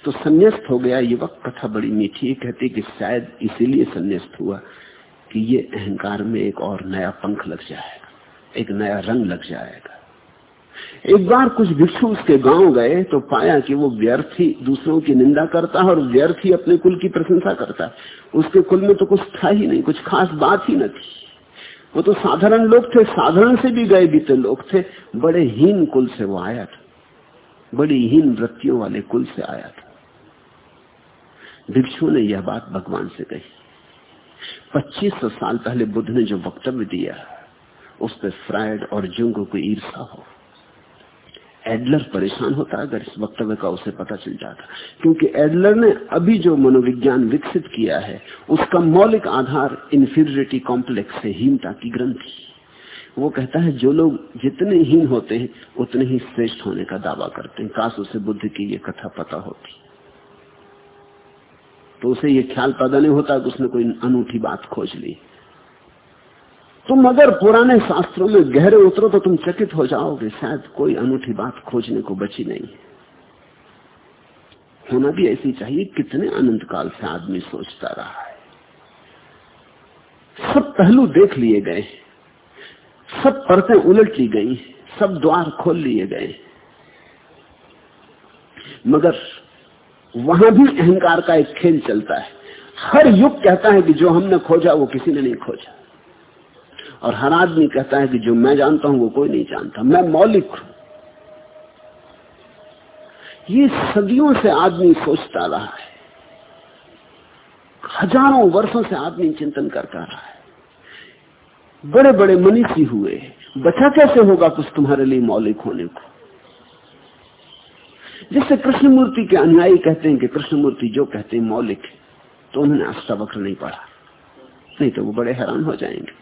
तो संन्यास्त हो गया युवक, कथा बड़ी मीठी है, कहती कि शायद इसीलिए संन्यास्त हुआ कि ये अहंकार में एक और नया पंख लग जाएगा, एक नया रंग लग जाएगा। एक बार कुछ भिक्षु उसके गाँव गए तो पाया कि वो व्यर्थ ही दूसरों की निंदा करता है और व्यर्थ ही अपने कुल की प्रशंसा करता है। उसके कुल में तो कुछ था ही नहीं, कुछ खास बात ही न थी। वो तो साधारण लोग थे, साधारण से भी गए बीते लोग थे, बड़े हीन कुल से वो आया था। बड़ी हीन वृत्तियों वाले कुल से आया था। भिक्षु ने यह बात भगवान से कही। पच्चीस सौ साल पहले बुद्ध ने जो वक्तव्य दिया, उस पर फ्राइड और जुंग को ईर्षा हो। एडलर परेशान होता अगर इस वक्तव्य का उसे पता चल जाता। क्योंकि एडलर ने अभी जो मनोविज्ञान विकसित किया है, उसका मौलिक आधार इंफीरियरिटी कॉम्प्लेक्स है हीनता की ग्रंथि। वो कहता है, जो लोग जितने हीन होते हैं, उतने ही श्रेष्ठ होने का दावा करते हैं। काश उसे बुद्ध की ये कथा पता होती। तो उसे ये ख्याल पैदा नहीं होता कि उसने कोई अनूठी बात खोज ली। तुम अगर पुराने शास्त्रों में गहरे उतरो तो तुम चकित हो जाओगे। शायद कोई अनूठी बात खोजने को बची नहीं होना भी ऐसी चाहिए, कितने अनंत काल से आदमी सोचता रहा है। सब पहलू देख लिए गए सब परतें उलट ली गई सब द्वार खोल लिए गए मगर वहाँ भी अहंकार का एक खेल चलता है। हर युग कहता है कि जो हमने खोजा, वो किसी ने नहीं खोजा। और हर आदमी कहता है कि जो मैं जानता हूँ वो कोई नहीं जानता। मैं मौलिक हूँ। ये सदियों से आदमी सोचता रहा है। हज़ारों वर्षों से आदमी चिंतन करता रहा है। बड़े बड़े मनीषी हुए। बचा कैसे होगा कुछ तुम्हारे लिए मौलिक होने को? जिससे कृष्णमूर्ति के अनुयायी कहते हैं कि कृष्णमूर्ति जो कहते हैं मौलिक तो उन्होंने अष्टावक्र नहीं पढ़ा। नहीं तो वो बड़े हैरान हो जाएँगे।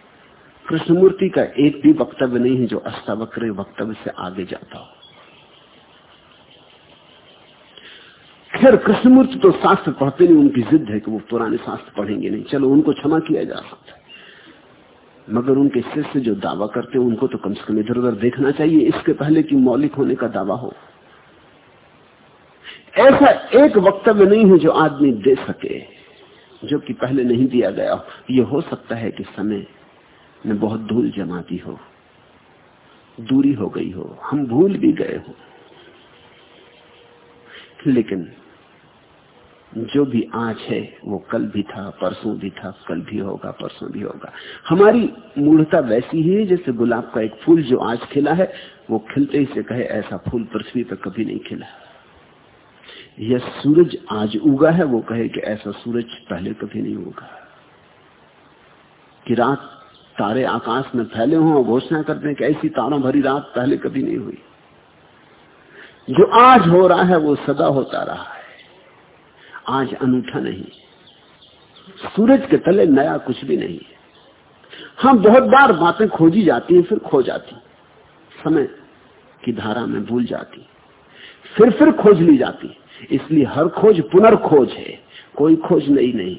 कृष्णमूर्ति का एक भी वक्तव्य नहीं है जो अष्टावक्र वक्तव्य से आगे जाता हो। खैर, कृष्णमूर्ति तो शास्त्र पढ़ते नहीं, उनकी जिद है कि वो पुराने शास्त्र पढ़ेंगे नहीं। चलो, उनको क्षमा किया जा सकता है। मगर उनके शिष्य जो दावा करते हैं, उनको तो कम से कम इधर उधर देखना चाहिए। इसके पहले कि मौलिक होने का दावा हो। ऐसा एक वक्तव्य नहीं है जो आदमी दे सके, जो कि पहले नहीं दिया गया हो। यह हो सकता है कि समय ने बहुत धूल जमा दी हो, दूरी हो गई हो, हम भूल भी गए हो। लेकिन जो भी आज है, वो कल भी था, परसों भी था, कल भी होगा, परसों भी होगा। हमारी मूढ़ता वैसी ही है, जैसे गुलाब का एक फूल जो आज खिला है, वो खिलते ही से कहे, ऐसा फूल पृथ्वी पर कभी नहीं खिला। यह सूरज आज उगा है, वो कहे कि ऐसा सूरज पहले कभी नहीं उगा। कि रात तारे आकाश में फैले हों और घोषणा करते हैं कि ऐसी तारों भरी रात पहले कभी नहीं हुई। जो आज हो रहा है, वो सदा होता रहा है। आज अनूठा नहीं। सूरज के तले नया कुछ भी नहीं है। हाँ बहुत बार बातें खोजी जाती हैं, फिर खो जाती समय की धारा में भूल जाती फिर फिर खोज ली जाती इसलिए हर खोज पुनर्खोज है। कोई खोज नई नहीं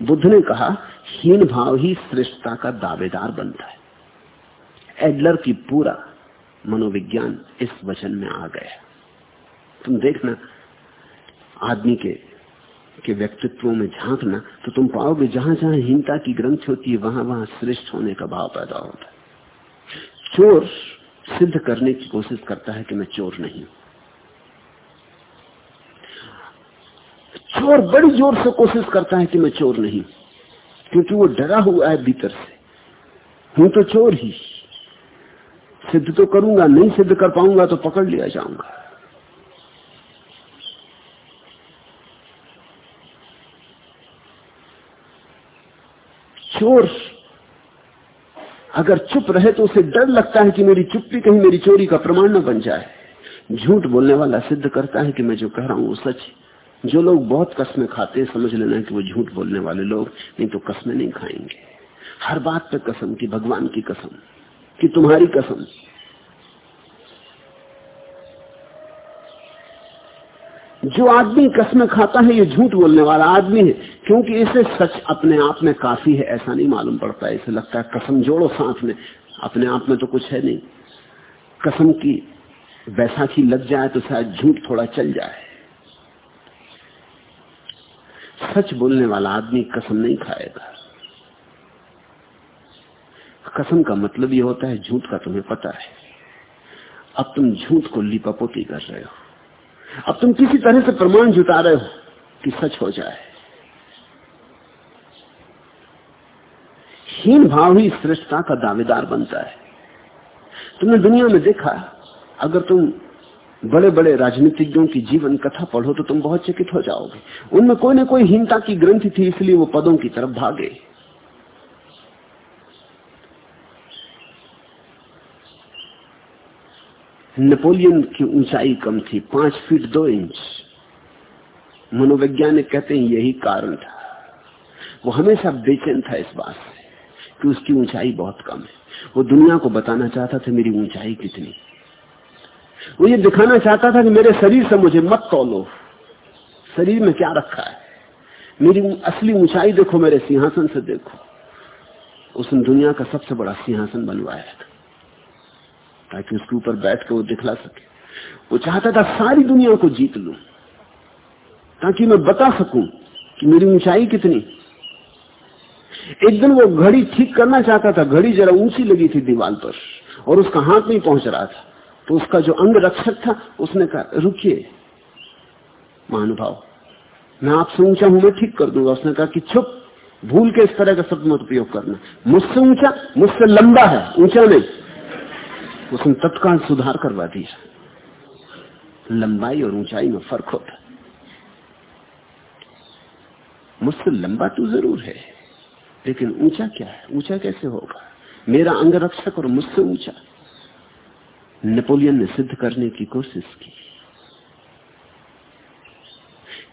बुद्ध ने कहा, हीन भाव ही श्रेष्ठता का दावेदार बनता है। एडलर की पूरा मनोविज्ञान इस वचन में आ गया तुम देखना, आदमी के के व्यक्तित्व में झांकना तो तुम पाओगे जहाँ जहाँ हीनता की ग्रंथ होती है, वहाँ वहाँ श्रेष्ठ होने का भाव पैदा होता है। चोर सिद्ध करने की कोशिश करता है कि मैं चोर नहीं चोर बड़ी ज़ोर से कोशिश करता है कि मैं चोर नहीं क्योंकि वो डरा हुआ है भीतर से। हूँ तो चोर ही। सिद्ध तो करूँगा, नहीं सिद्ध कर पाऊँगा तो पकड़ लिया जाऊँगा। चोर अगर चुप रहे तो उसे डर लगता है कि मेरी चुप्पी कहीं मेरी चोरी का प्रमाण न बन जाए। झूठ बोलने वाला सिद्ध करता है कि मैं जो कह रहा हूँ वो सच जो लोग बहुत कस्में खाते हैं, समझ लेना कि वो झूठ बोलने वाले लोग, नहीं तो कस्में नहीं खाएँगे। हर बात पे कसम की, भगवान की कसम, कि तुम्हारी कसम। जो आदमी कसम खाता है, ये झूठ बोलने वाला आदमी है, क्योंकि इसे सच अपने आप में काफ़ी है, ऐसा नहीं मालूम पड़ता, इसे लगता है कसम जोड़ो साथ में, अपने आप में तो कुछ है नहीं। कसम की बैसाखी लग जाए तो शायद झूठ थोड़ा चल जाए। सच बोलने वाला आदमी कसम नहीं खाएगा। कसम का मतलब ये होता है, झूठ का तुम्हें पता है। अब तुम झूठ को लिपापोती कर रहे हो। अब तुम किसी तरह से प्रमाण जुटा रहे हो कि सच हो जाए। हीन भाव ही श्रेष्ठता का दावेदार बनता है। तुमने दुनिया में देखा, अगर तुम बड़े बड़े राजनीतिज्ञों की जीवन कथा पढ़ो तो तुम बहुत चकित हो जाओगे। उनमें कोई ना कोई हीनता की ग्रंथि थी, इसलिए वो पदों की तरफ़ भागे। नेपोलियन की ऊंचाई कम थी, पाँच फीट दो इंच। मनोवैज्ञानिक कहते हैं यही कारण था। वो हमेशा बेचैन था इस बात से कि उसकी ऊंचाई बहुत कम है। वो दुनिया को बताना चाहता था मेरी ऊंचाई कितनी। वो ये दिखाना चाहता था कि मेरे शरीर से मुझे मत तोलो। शरीर में क्या रखा है? मेरी असली ऊंचाई देखो मेरे सिंहासन से देखो। उसने दुनिया का सबसे बड़ा सिंहासन बनवाया था, ताकि उसके ऊपर बैठ कर वो दिखला सके। वो चाहता था सारी दुनिया को जीत लू, ताकि मैं बता सकूँ कि मेरी ऊंचाई कितनी। एक दिन वो घड़ी ठीक करना चाहता था, घड़ी जरा ऊँची लगी थी दीवार पर, और उसका हाथ नहीं पहुँच रहा था। तो उसका जो अंग रक्षक था, उसने कहा, रुकिए, महानुभाव, मैं आपसे ऊँचा हूँ, मैं ठीक कर दूँगा। उसने कहा कि, चुप, भूल के इस तरह का शब्द मत उपयोग करना। मुझसे ऊँचा, मुझसे लंबा है, ऊँचा नहीं। उसने तत्काल सुधार करवा दिया। लंबाई और ऊंचाई में फ़र्क होता मुझसे लंबा तो ज़रूर है, लेकिन ऊँचा क्या है? ऊँचा कैसे होगा? मेरा अंगरक्षक और मुझसे ऊँचा। नेपोलियन ने सिद्ध करने की कोशिश की।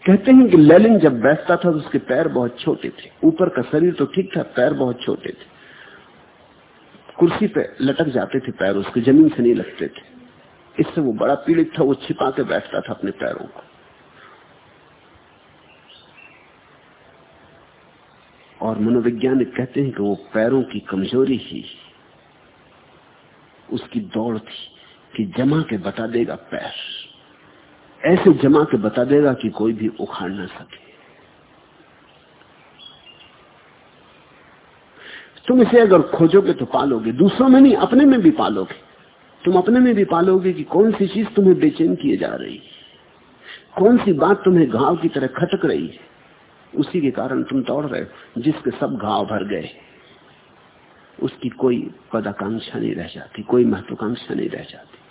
कहते हैं कि लेलिन जब बैठता था तो उसके पैर बहुत छोटे थे। ऊपर का शरीर तो ठीक था, पैर बहुत छोटे थे। कुर्सी पे लटक जाते थे पैर, उसके ज़मीन से नहीं लगते थे। इससे वो बड़ा पीड़ित था, वो छिपा के बैठता था अपने पैरों को। और मनोवैज्ञानिक कहते हैं कि वो पैरों की कमज़ोरी ही उसकी दौड़ थी। कि जमा के बता देगा पैर ऐसे जमा के बता देगा कि कोई भी उखाड़ ना सके। तुम इसे अगर खोजोगे तो पालोगे। दूसरों में नहीं, अपने में भी पालोगे। तुम अपने में भी पालोगे कि कौन सी चीज़ तुम्हें बेचैन किए जा रही है। कौन सी बात तुम्हें घाव की तरह खटक रही है। उसी के कारण तुम दौड़ रहे हो, जिसके सब घाव भर गए। उसकी कोई पदाकांक्षा नहीं रह जाती, कोई महत्वाकांक्षा नहीं रह जाती।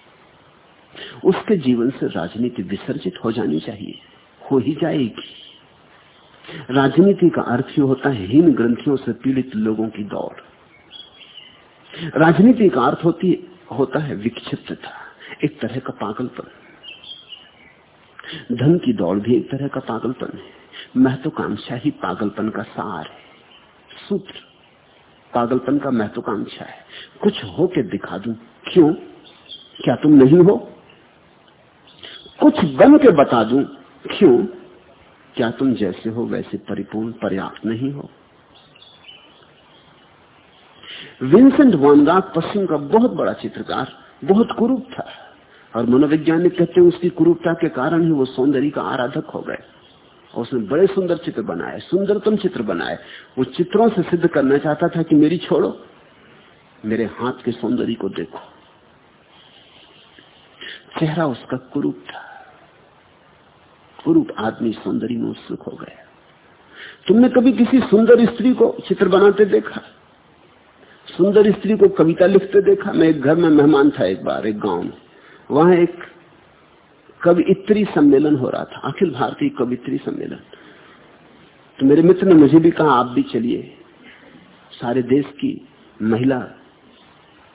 उसके जीवन से राजनीति विसर्जित हो जानी चाहिए, हो ही जाएगी। राजनीति का अर्थ ही होता है, हीन ग्रंथियों से पीड़ित लोगों की दौड़। राजनीति का अर्थ होती, होता है विक्षिप्तता, एक तरह का पागलपन। धन की दौड़ भी एक तरह का पागलपन है। महत्वाकांक्षा ही पागलपन का सार है। सूत्र, पागलपन का महत्वाकांक्षा है। कुछ हो के दिखा दू, क्यों? क्या तुम नहीं हो? कुछ बन के बता दूँ। क्यों? क्या तुम जैसे हो वैसे परिपूर्ण, पर्याप्त नहीं हो। विंसेंट वॉनगाक पश्चिम का बहुत बड़ा चित्रकार, बहुत कुरूप था। और मनोवैज्ञानिक कहते हैं उसकी कुरूपता के कारण ही वो सौंदर्य का आराधक हो गए। और उसने बड़े सुंदर चित्र बनाए, सुंदरतम चित्र बनाए। वो चित्रों से सिद्ध करना चाहता था कि मेरी छोड़ो, मेरे हाथ के सौंदर्य को देखो। चेहरा उसका कुरूप था। कुरूप आदमी सौंदर्य में उत्सुक हो गया। तुमने कभी किसी सुंदर स्त्री को चित्र बनाते देखा? सुंदर स्त्री को कविता लिखते देखा? मैं एक घर में मेहमान था एक बार, एक गाँव में। वहाँ एक कवित्री सम्मेलन हो रहा था, अखिल भारतीय कवित्री सम्मेलन। तो मेरे मित्र ने मुझे भी कहा, आप भी चलिए। सारे देश की महिला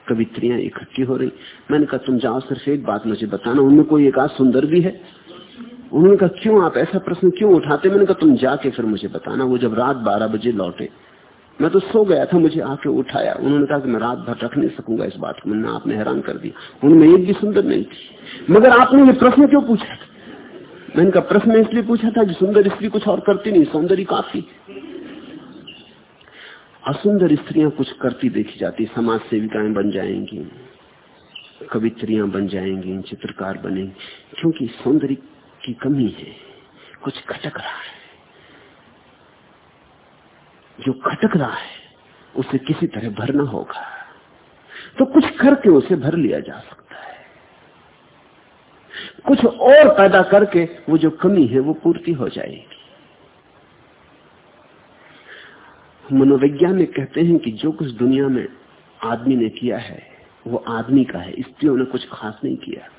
कवित्रियाँ इकट्ठी हो रही। मैंने कहा, तुम जाओ, सिर्फ़ एक बात मुझे बताना, उनमें कोई एक आध सुंदर भी है? उन्होंने कहा, क्यों आप ऐसा प्रश्न क्यों उठाते? मैंने कहा, तुम जाके फिर मुझे बताना। वो जब रात बारह बजे लौटे, मैं तो सो गया था, मुझे आके उठाया। उन्होंने कहा कि मैं रात भर रख नहीं सकूँगा इस बात को। मैंने आपने हैरान कर दिया। उनमें एक भी सुंदर नहीं थी। मगर आपने ये प्रश्न क्यों पूछा था? मैंने कहा, प्रश्न इसलिए पूछा था कि सुंदर स्त्री कुछ और करती नहीं, सौंदर्य काफ़ी। असुंदर स्त्रियाँ कुछ करती देखी जाती, समाज सेविकाएँ बन जाएँगी, कवित्रियाँ बन जाएँगी, चित्रकार बनेंगी, क्योंकि सौंदर्य की कमी है कुछ खटक रहा है। जो खटक रहा है, उसे किसी तरह भरना होगा। तो कुछ करके उसे भर लिया जा सकता है। कुछ और पैदा करके वो जो कमी है, वो पूर्ति हो जाएगी। मनोवैज्ञानिक कहते हैं कि जो कुछ दुनिया में आदमी ने किया है, वो आदमी का है, स्त्रियों ने कुछ खास नहीं किया।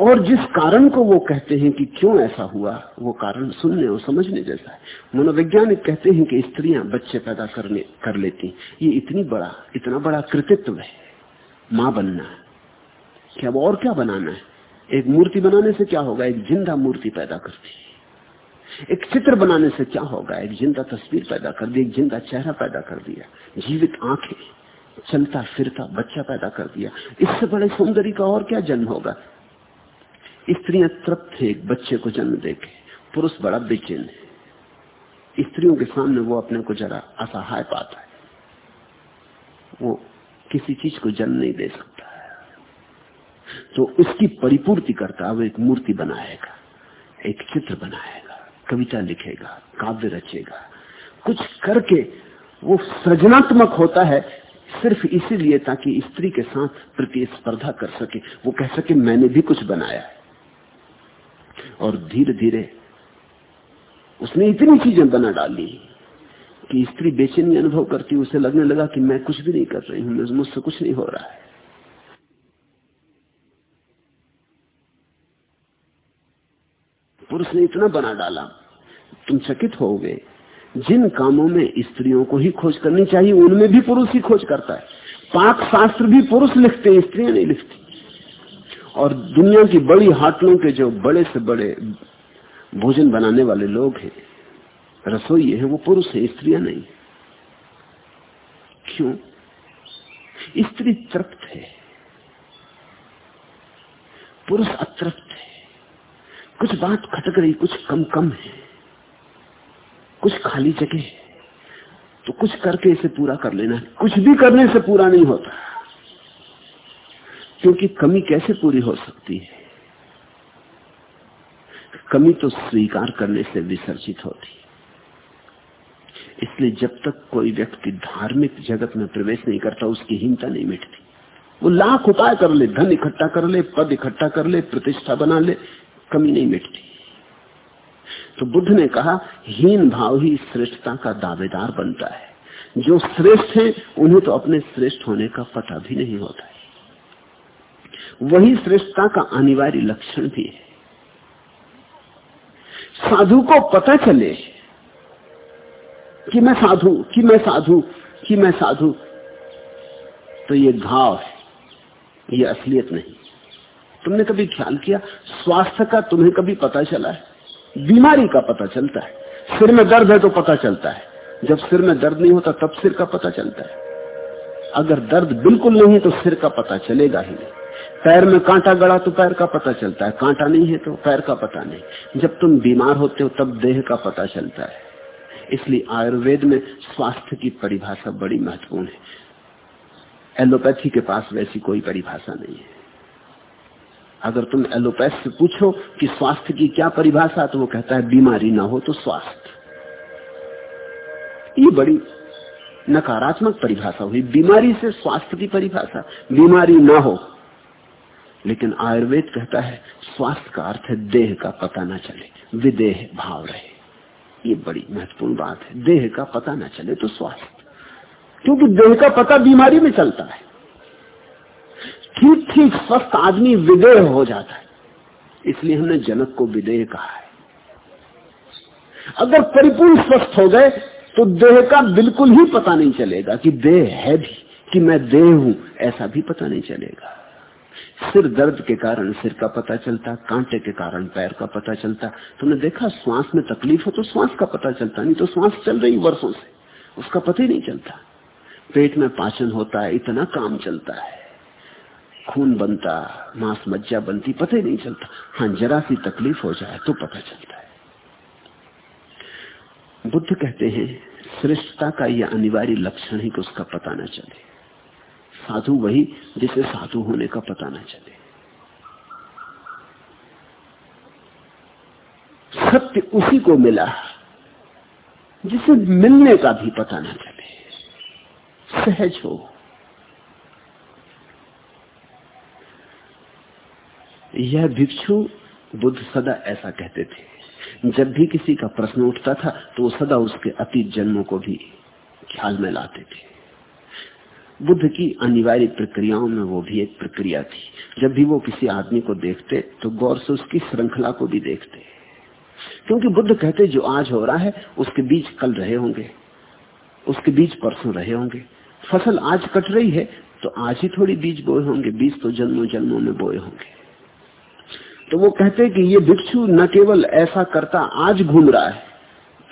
और जिस कारण को वो कहते हैं कि क्यों ऐसा हुआ, वो कारण सुनने और समझने जैसा है। मनोवैज्ञानिक कहते हैं कि स्त्रियाँ बच्चे पैदा करने, कर लेती ये इतनी बड़ा, इतना बड़ा कृतित्व है। माँ बनना क्या और क्या बनाना है? एक मूर्ति बनाने से क्या होगा? एक ज़िंदा मूर्ति पैदा करती एक चित्र बनाने से क्या होगा? एक ज़िंदा तस्वीर पैदा कर दी, एक ज़िंदा चेहरा पैदा कर दिया। जीवित आँखें चलता फिरता बच्चा पैदा कर दिया। इससे बड़े सौंदर्य का और क्या जन्म होगा? स्त्रियाँ तृप्त थे, एक बच्चे को जन्म देके। पुरुष बड़ा बेचैन है। स्त्रियों के सामने वो अपने को जरा असहाय पाता है। वो किसी चीज़ को जन्म नहीं दे सकता है। तो उसकी परिपूर्ति करता वो एक मूर्ति बनाएगा, एक चित्र बनाएगा, कविता लिखेगा, काव्य रचेगा। कुछ करके वो सृजनात्मक होता है, सिर्फ़ इसीलिए ताकि स्त्री के साथ प्रतिस्पर्धा कर सके। वो कह सके, मैंने भी कुछ बनाया है। और धीरे धीरे उसने इतनी चीज़ें बना डाली कि स्त्री बेचैनी अनुभव करती, उसे लगने लगा कि मैं कुछ भी नहीं कर रही हूँ मुझसे कुछ नहीं हो रहा है। पुरुष ने इतना बना डाला, तुम चकित हो गए जिन कामों में स्त्रियों को ही खोज करनी चाहिए, उनमें भी पुरुष ही खोज करता है। पाक शास्त्र भी पुरुष लिखते हैं, स्त्रियाँ नहीं लिखती। और दुनिया की बड़ी हाटलों के जो बड़े से बड़े भोजन बनाने वाले लोग हैं, रसोई है, वो पुरुष है, स्त्रियाँ नहीं। क्यों? स्त्री तृप्त है, पुरुष अतृप्त है। कुछ बात खटक रही, कुछ कम कम है, कुछ खाली जगह है तो कुछ करके इसे पूरा कर लेना कुछ भी करने से पूरा नहीं होता। क्योंकि कमी कैसे पूरी हो सकती है? कमी तो स्वीकार करने से विसर्जित होती इसलिए जब तक कोई व्यक्ति धार्मिक जगत में प्रवेश नहीं करता, उसकी हीनता नहीं मिटती। वो लाख उपाय कर ले, धन इकट्ठा कर ले, पद इकट्ठा कर ले, प्रतिष्ठा बना ले, कमी नहीं मिटती। तो बुद्ध ने कहा, हीन भाव ही श्रेष्ठता का दावेदार बनता है। जो श्रेष्ठ है, उन्हें तो अपने श्रेष्ठ होने का पता भी नहीं होता है। वही श्रेष्ठता का अनिवार्य लक्षण भी है। साधु को पता चले कि मैं साधु, कि मैं साधु, कि मैं साधु तो ये घाव है, ये असलियत नहीं। तुमने कभी ख्याल किया? स्वास्थ्य का तुम्हें कभी पता चला है? बीमारी का पता चलता है। सिर में दर्द है तो पता चलता है। जब सिर में दर्द नहीं होता, तब सिर का पता चलता है। अगर दर्द बिल्कुल नहीं तो सिर का पता चलेगा ही नहीं। पैर में कांटा गड़ा तो पैर का पता चलता है। कांटा नहीं है तो पैर का पता नहीं। जब तुम बीमार होते हो, तब देह का पता चलता है। इसलिए आयुर्वेद में स्वास्थ्य की परिभाषा बड़ी महत्वपूर्ण है। एलोपैथी के पास वैसी कोई परिभाषा नहीं है। अगर तुम एलोपैथ से पूछो कि स्वास्थ्य की क्या परिभाषा तो वो कहता है, बीमारी ना हो तो स्वास्थ्य। ये बड़ी नकारात्मक परिभाषा हुई। बीमारी से स्वास्थ्य की परिभाषा। बीमारी ना हो लेकिन आयुर्वेद कहता है, स्वास्थ्य का अर्थ है देह का पता ना चले, विदेह भाव रहे। ये बड़ी महत्वपूर्ण बात है, देह का पता ना चले तो स्वास्थ्य। क्योंकि देह का पता बीमारी में चलता है। ठीक ठीक स्वस्थ आदमी विदेह हो जाता है। इसलिए हमने जनक को विदेह कहा है। अगर परिपूर्ण स्वस्थ हो गए तो देह का बिल्कुल ही पता नहीं चलेगा कि देह है भी, कि मैं देह हूँ, ऐसा भी पता नहीं चलेगा। सिर दर्द के कारण सिर का पता चलता, कांटे के कारण पैर का पता चलता। तुमने देखा, श्वास में तकलीफ़ हो तो श्वास का पता चलता, नहीं तो श्वास चल रही वर्षों से। उसका पता ही नहीं चलता। पेट में पाचन होता है इतना काम चलता है। खून बनता मांस मज्जा बनती, पता ही नहीं चलता। हाँ जरा सी तकलीफ़ हो जाए तो पता चलता है। बुद्ध कहते हैं, श्रेष्ठता का यह अनिवार्य लक्षण है उसका पता न चले। साधु वही जिसे साधु होने का पता न चले। सत्य उसी को मिला जिसे मिलने का भी पता न चले। सहज हो। यह भिक्षु बुद्ध सदा ऐसा कहते थे। जब भी किसी का प्रश्न उठता था तो वो सदा उसके अतीत जन्मों को भी ख्याल में लाते थे। बुद्ध की अनिवार्य प्रक्रियाओं में वो भी एक प्रक्रिया थी। जब भी वो किसी आदमी को देखते तो गौर से उसकी श्रृंखला को भी देखते। क्योंकि बुद्ध कहते, जो आज हो रहा है, उसके बीज कल रहे होंगे, उसके बीज परसों रहे होंगे। फ़सल आज कट रही है तो आज ही थोड़ी बीज बोए होंगे, बीज तो जन्मों जन्मों में बोए होंगे। तो वो कहते कि ये भिक्षु न केवल ऐसा करता, आज घूम रहा है।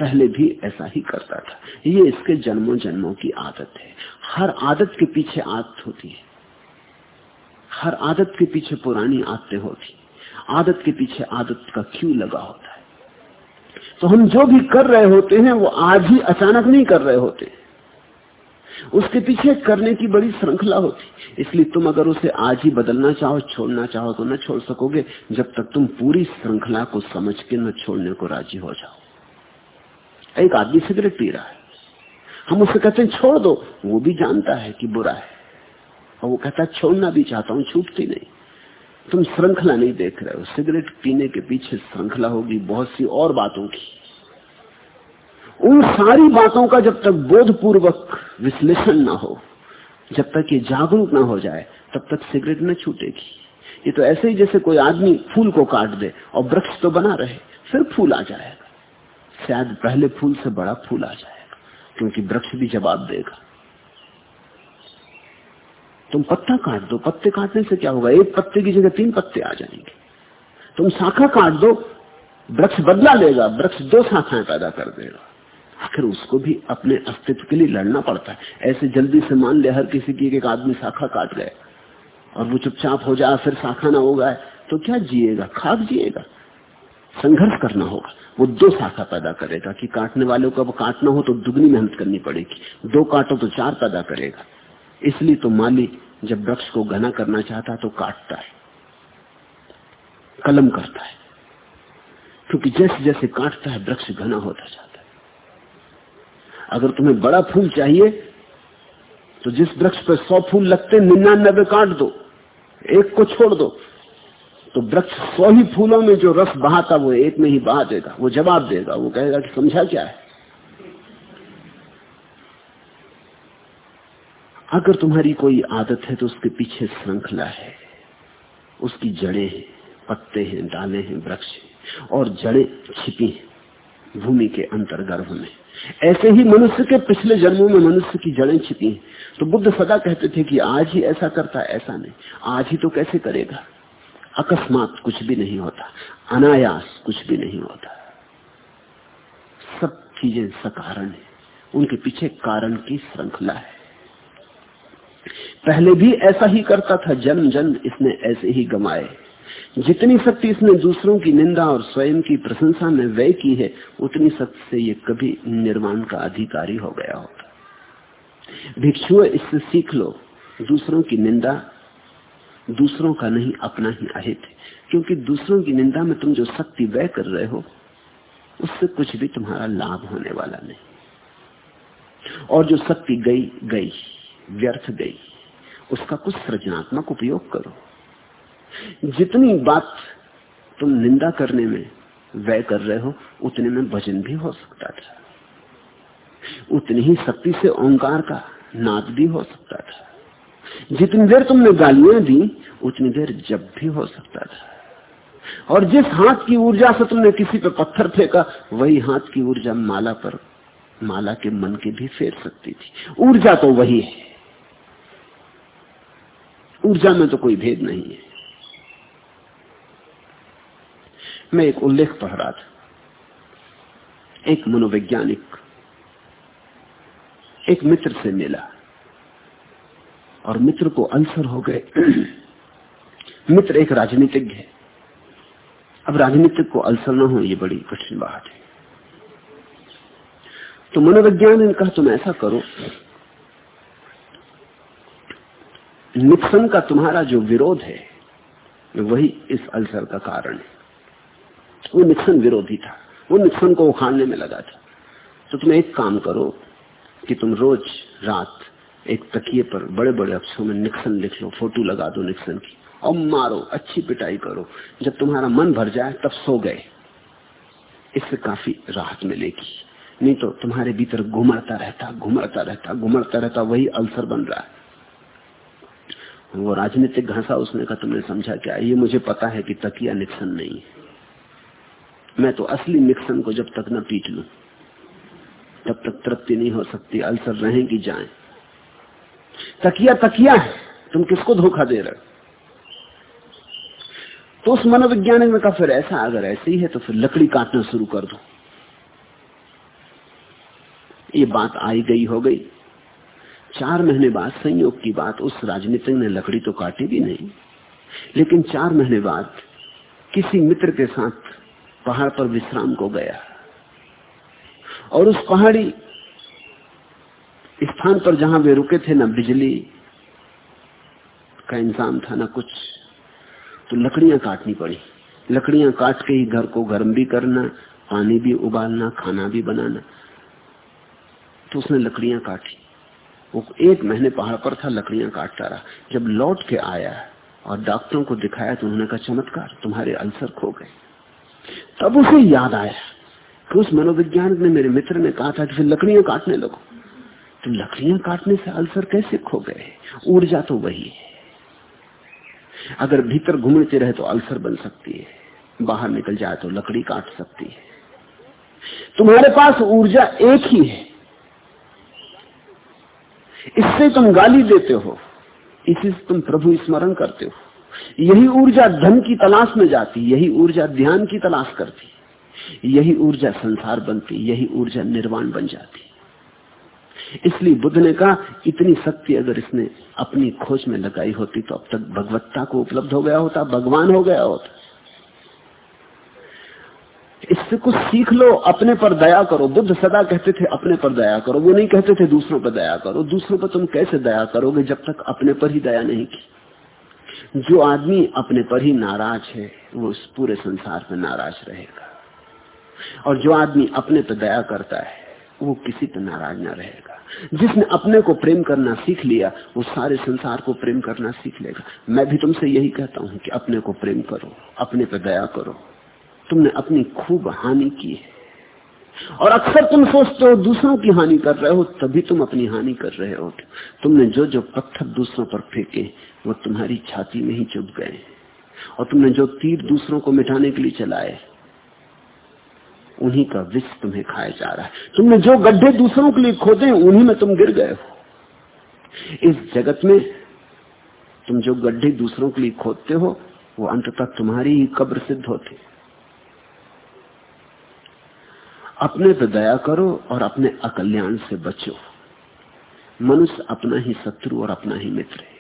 पहले भी ऐसा ही करता था। ये इसके जन्मों जन्मों की आदत है। हर आदत के पीछे आदत होती है। हर आदत के पीछे पुरानी आदतें होती आदत के पीछे आदत का क्यों लगा होता है? तो हम जो भी कर रहे होते हैं, वो आज ही अचानक नहीं कर रहे होते। उसके पीछे करने की बड़ी श्रृंखला होती इसलिए तुम अगर उसे आज ही बदलना चाहो, छोड़ना चाहो तो न छोड़ सकोगे। जब तक तुम पूरी श्रृंखला को समझ के न छोड़ने को राज़ी हो जाओ। एक आदमी सिगरेट पी रहा है। हम उसे कहते हैं, छोड़ दो। वो भी जानता है कि बुरा है। और वो कहता है, छोड़ना भी चाहता हूँ, छूटती नहीं। तुम श्रृंखला नहीं देख रहे हो। सिगरेट पीने के पीछे श्रृंखला होगी, बहुत सी और बातों की। उन सारी बातों का जब तक बोधपूर्वक विश्लेषण ना हो, जब तक ये जागरूक ना हो जाए, तब तक सिगरेट न छूटेगी। ये तो ऐसे ही जैसे कोई आदमी फूल को काट दे और वृक्ष तो बना रहे, फिर फूल आ जाएगा। शायद पहले फूल से बड़ा फूल आ जाएगा क्योंकि वृक्ष भी जवाब देगा। तुम पत्ता काट दो, पत्ते काटने से क्या होगा? एक पत्ते की जगह तीन पत्ते आ जाएँगे। तुम शाखा काट दो, वृक्ष बदला लेगा, वृक्ष दो शाखाएँ पैदा कर देगा। आखिर उसको भी अपने अस्तित्व के लिए लड़ना पड़ता है। ऐसे जल्दी से मान ले, हर किसी की एक आदमी शाखा काट गए, और वो चुपचाप हो जाए फिर शाखा ना होगा तो क्या जिएगा? खाक जिएगा? संघर्ष करना होगा। वो दो शाखा पैदा करेगा कि काटने वाले को अब काटना हो तो दुगनी मेहनत करनी पड़ेगी। दो काटो तो चार पैदा करेगा। इसलिए तो माली जब वृक्ष को घना करना चाहता है तो काटता है। कलम करता है। क्योंकि जैसे जैसे काटता है, वृक्ष घना होता जाता है। अगर तुम्हें बड़ा फूल चाहिए तो जिस वृक्ष पर सौ फूल लगते निन्यानबे काट दो। एक को छोड़ दो। तो वृक्ष सौ ही फूलों में जो रस बहाता वो एक में ही बहा देगा, वो जवाब देगा, वो कहेगा कि समझा क्या है? अगर तुम्हारी कोई आदत है तो उसके पीछे श्रृंखला है, उसकी जड़ें हैं, पत्ते हैं डाले हैं, वृक्ष और जड़ें छिपी हैं, भूमि के अंतर्गर्भ में। ऐसे ही मनुष्य के पिछले जन्मों में मनुष्य की जड़ें छिपी हैं। तो बुद्ध सदा कहते थे कि आज ही ऐसा करता, ऐसा नहीं। आज ही तो कैसे करेगा? अकस्मात कुछ भी नहीं होता, अनायास कुछ भी नहीं होता। सब चीज़ें सकारण है। उनके पीछे कारण की श्रृंखला है। पहले भी ऐसा ही करता था जन्म जन्म इसने ऐसे ही गमाए जितनी शक्ति इसने दूसरों की निंदा और स्वयं की प्रशंसा में व्यय की है, उतनी शक्ति से ये कभी निर्माण का अधिकारी हो गया होगा भिक्षु इससे सीख लो, दूसरों की निंदा दूसरों का नहीं, अपना ही अहित है क्योंकि दूसरों की निंदा में तुम जो शक्ति व्यय कर रहे हो, उससे कुछ भी तुम्हारा लाभ होने वाला नहीं। और जो शक्ति गई गई, व्यर्थ गई, उसका कुछ सृजनात्मक उपयोग करो। जितनी बात तुम निंदा करने में व्यय कर रहे हो, उतने में भजन भी हो सकता था। उतनी ही शक्ति से ओंकार का नाद भी हो सकता था। जितनी देर तुमने गालियाँ दी, उतनी देर जब भी हो सकता था। और जिस हाथ की ऊर्जा से तुमने किसी पे पत्थर फेंका, वही हाथ की ऊर्जा माला पर, माला के मन के भी फेर सकती थी। ऊर्जा तो वही है। ऊर्जा में तो कोई भेद नहीं है। मैं एक उल्लेख पढ़ रहा था। एक मनोवैज्ञानिक, एक मित्र से मिला। और मित्र को अल्सर हो गए। [CLEARS THROAT] मित्र एक राजनीतिज्ञ है। अब राजनीतिक को अल्सर ना हो, ये बड़ी कठिन बात है। तो मनोविज्ञान ने कहा, तुम ऐसा करो निक्सन का तुम्हारा जो विरोध है वही इस अल्सर का कारण है। वो निक्सन विरोधी था। वो निक्सन को उखाड़ने में लगा था। तो तुम एक काम करो कि तुम रोज रात एक तकिए पर बड़े बड़े अक्षरों में निक्सन लिख लो, फ़ोटो लगा दो निक्सन की, और मारो, अच्छी पिटाई करो। जब तुम्हारा मन भर जाए, तब सो गए। इससे काफ़ी राहत मिलेगी। नहीं तो तुम्हारे भीतर घुमड़ता रहता घुमड़ता रहता घुमड़ता रहता, वही अल्सर बन रहा है। वो राजनीतिक घासा, उसने कहा, तुमने समझा क्या? ये मुझे पता है कि तकिया निक्सन नहीं है। मैं तो असली निक्सन को जब तक न पीट लू, तब तक तृप्ति नहीं हो सकती, अल्सर रहेंगी जाए। तकिया तकिया है। तुम किसको धोखा दे रहे तो उस मनोविज्ञानिक में कहा, फिर ऐसा, अगर ऐसे ही है तो फिर लकड़ी काटना शुरू कर दो। ये बात आई गई, हो गई। चार महीने बाद संयोग की बात, उस राजनीतिक ने लकड़ी तो काटी भी नहीं। लेकिन चार महीने बाद किसी मित्र के साथ पहाड़ पर विश्राम को गया। और उस पहाड़ी स्थान पर जहाँ वे रुके थे, ना बिजली का इंसान था, ना कुछ तो लकड़ियाँ काटनी पड़ी। लकड़ियाँ काट के ही घर को गर्म भी करना, पानी भी उबालना, खाना भी बनाना। तो उसने लकड़ियाँ काटी। वो एक महीने पहाड़ पर था, लकड़ियाँ काटता रहा। जब लौट के आया और डॉक्टरों को दिखाया तो उन्होंने कहा, चमत्कार, तुम्हारे अल्सर खो गए। तब उसे याद आया कि उस मनोविज्ञान ने मेरे मित्र ने कहा था कि फिर लकड़ियाँ काटने लगो। तो लकड़ियाँ काटने से अल्सर कैसे खो गए? ऊर्जा तो वही है। अगर भीतर घूमते रहे तो अल्सर बन सकती है। बाहर निकल जाए तो लकड़ी काट सकती है। तुम्हारे पास ऊर्जा एक ही है। इससे तुम गाली देते हो। इसी से तुम प्रभु स्मरण करते हो। यही ऊर्जा धन की तलाश में जाती, यही ऊर्जा ध्यान की तलाश करती, यही ऊर्जा संसार बनती, यही ऊर्जा निर्वाण बन जाती। इसलिए बुद्ध ने कहा, इतनी शक्ति अगर इसने अपनी खोज में लगाई होती तो अब तक भगवत्ता को उपलब्ध हो गया होता, भगवान हो गया होता। इससे कुछ सीख लो, अपने पर दया करो। बुद्ध सदा कहते थे, अपने पर दया करो। वो नहीं कहते थे, दूसरों पर दया करो। दूसरों पर तुम कैसे दया करोगे जब तक अपने पर ही दया नहीं की? जो आदमी अपने पर ही नाराज़ है, वो इस पूरे संसार में नाराज़ रहेगा। और जो आदमी अपने पर दया करता है वो किसी पर नाराज़ ना रहेगा। जिसने अपने को प्रेम करना सीख लिया, वो सारे संसार को प्रेम करना सीख लेगा। मैं भी तुमसे यही कहता हूँ कि अपने को प्रेम करो, अपने पर दया करो। तुमने अपनी खूब हानि की है। और अक्सर तुम सोचते हो, दूसरों की हानि कर रहे हो, तभी तुम अपनी हानि कर रहे हो। तुमने जो जो पत्थर दूसरों पर फेंके, वो तुम्हारी छाती में ही चुभ गए। और तुमने जो तीर दूसरों को मिटाने के लिए चलाए उन्हीं का विष तुम्हें खाया जा रहा है। तुमने जो गड्ढे दूसरों के लिए खोदे उन्हीं में तुम गिर गए हो। इस जगत में तुम जो गड्ढे दूसरों के लिए खोदते हो, वो अंततः तुम्हारी ही कब्र सिद्ध होती अपने पे दया करो और अपने अकल्याण से बचो। मनुष्य अपना ही शत्रु और अपना ही मित्र है।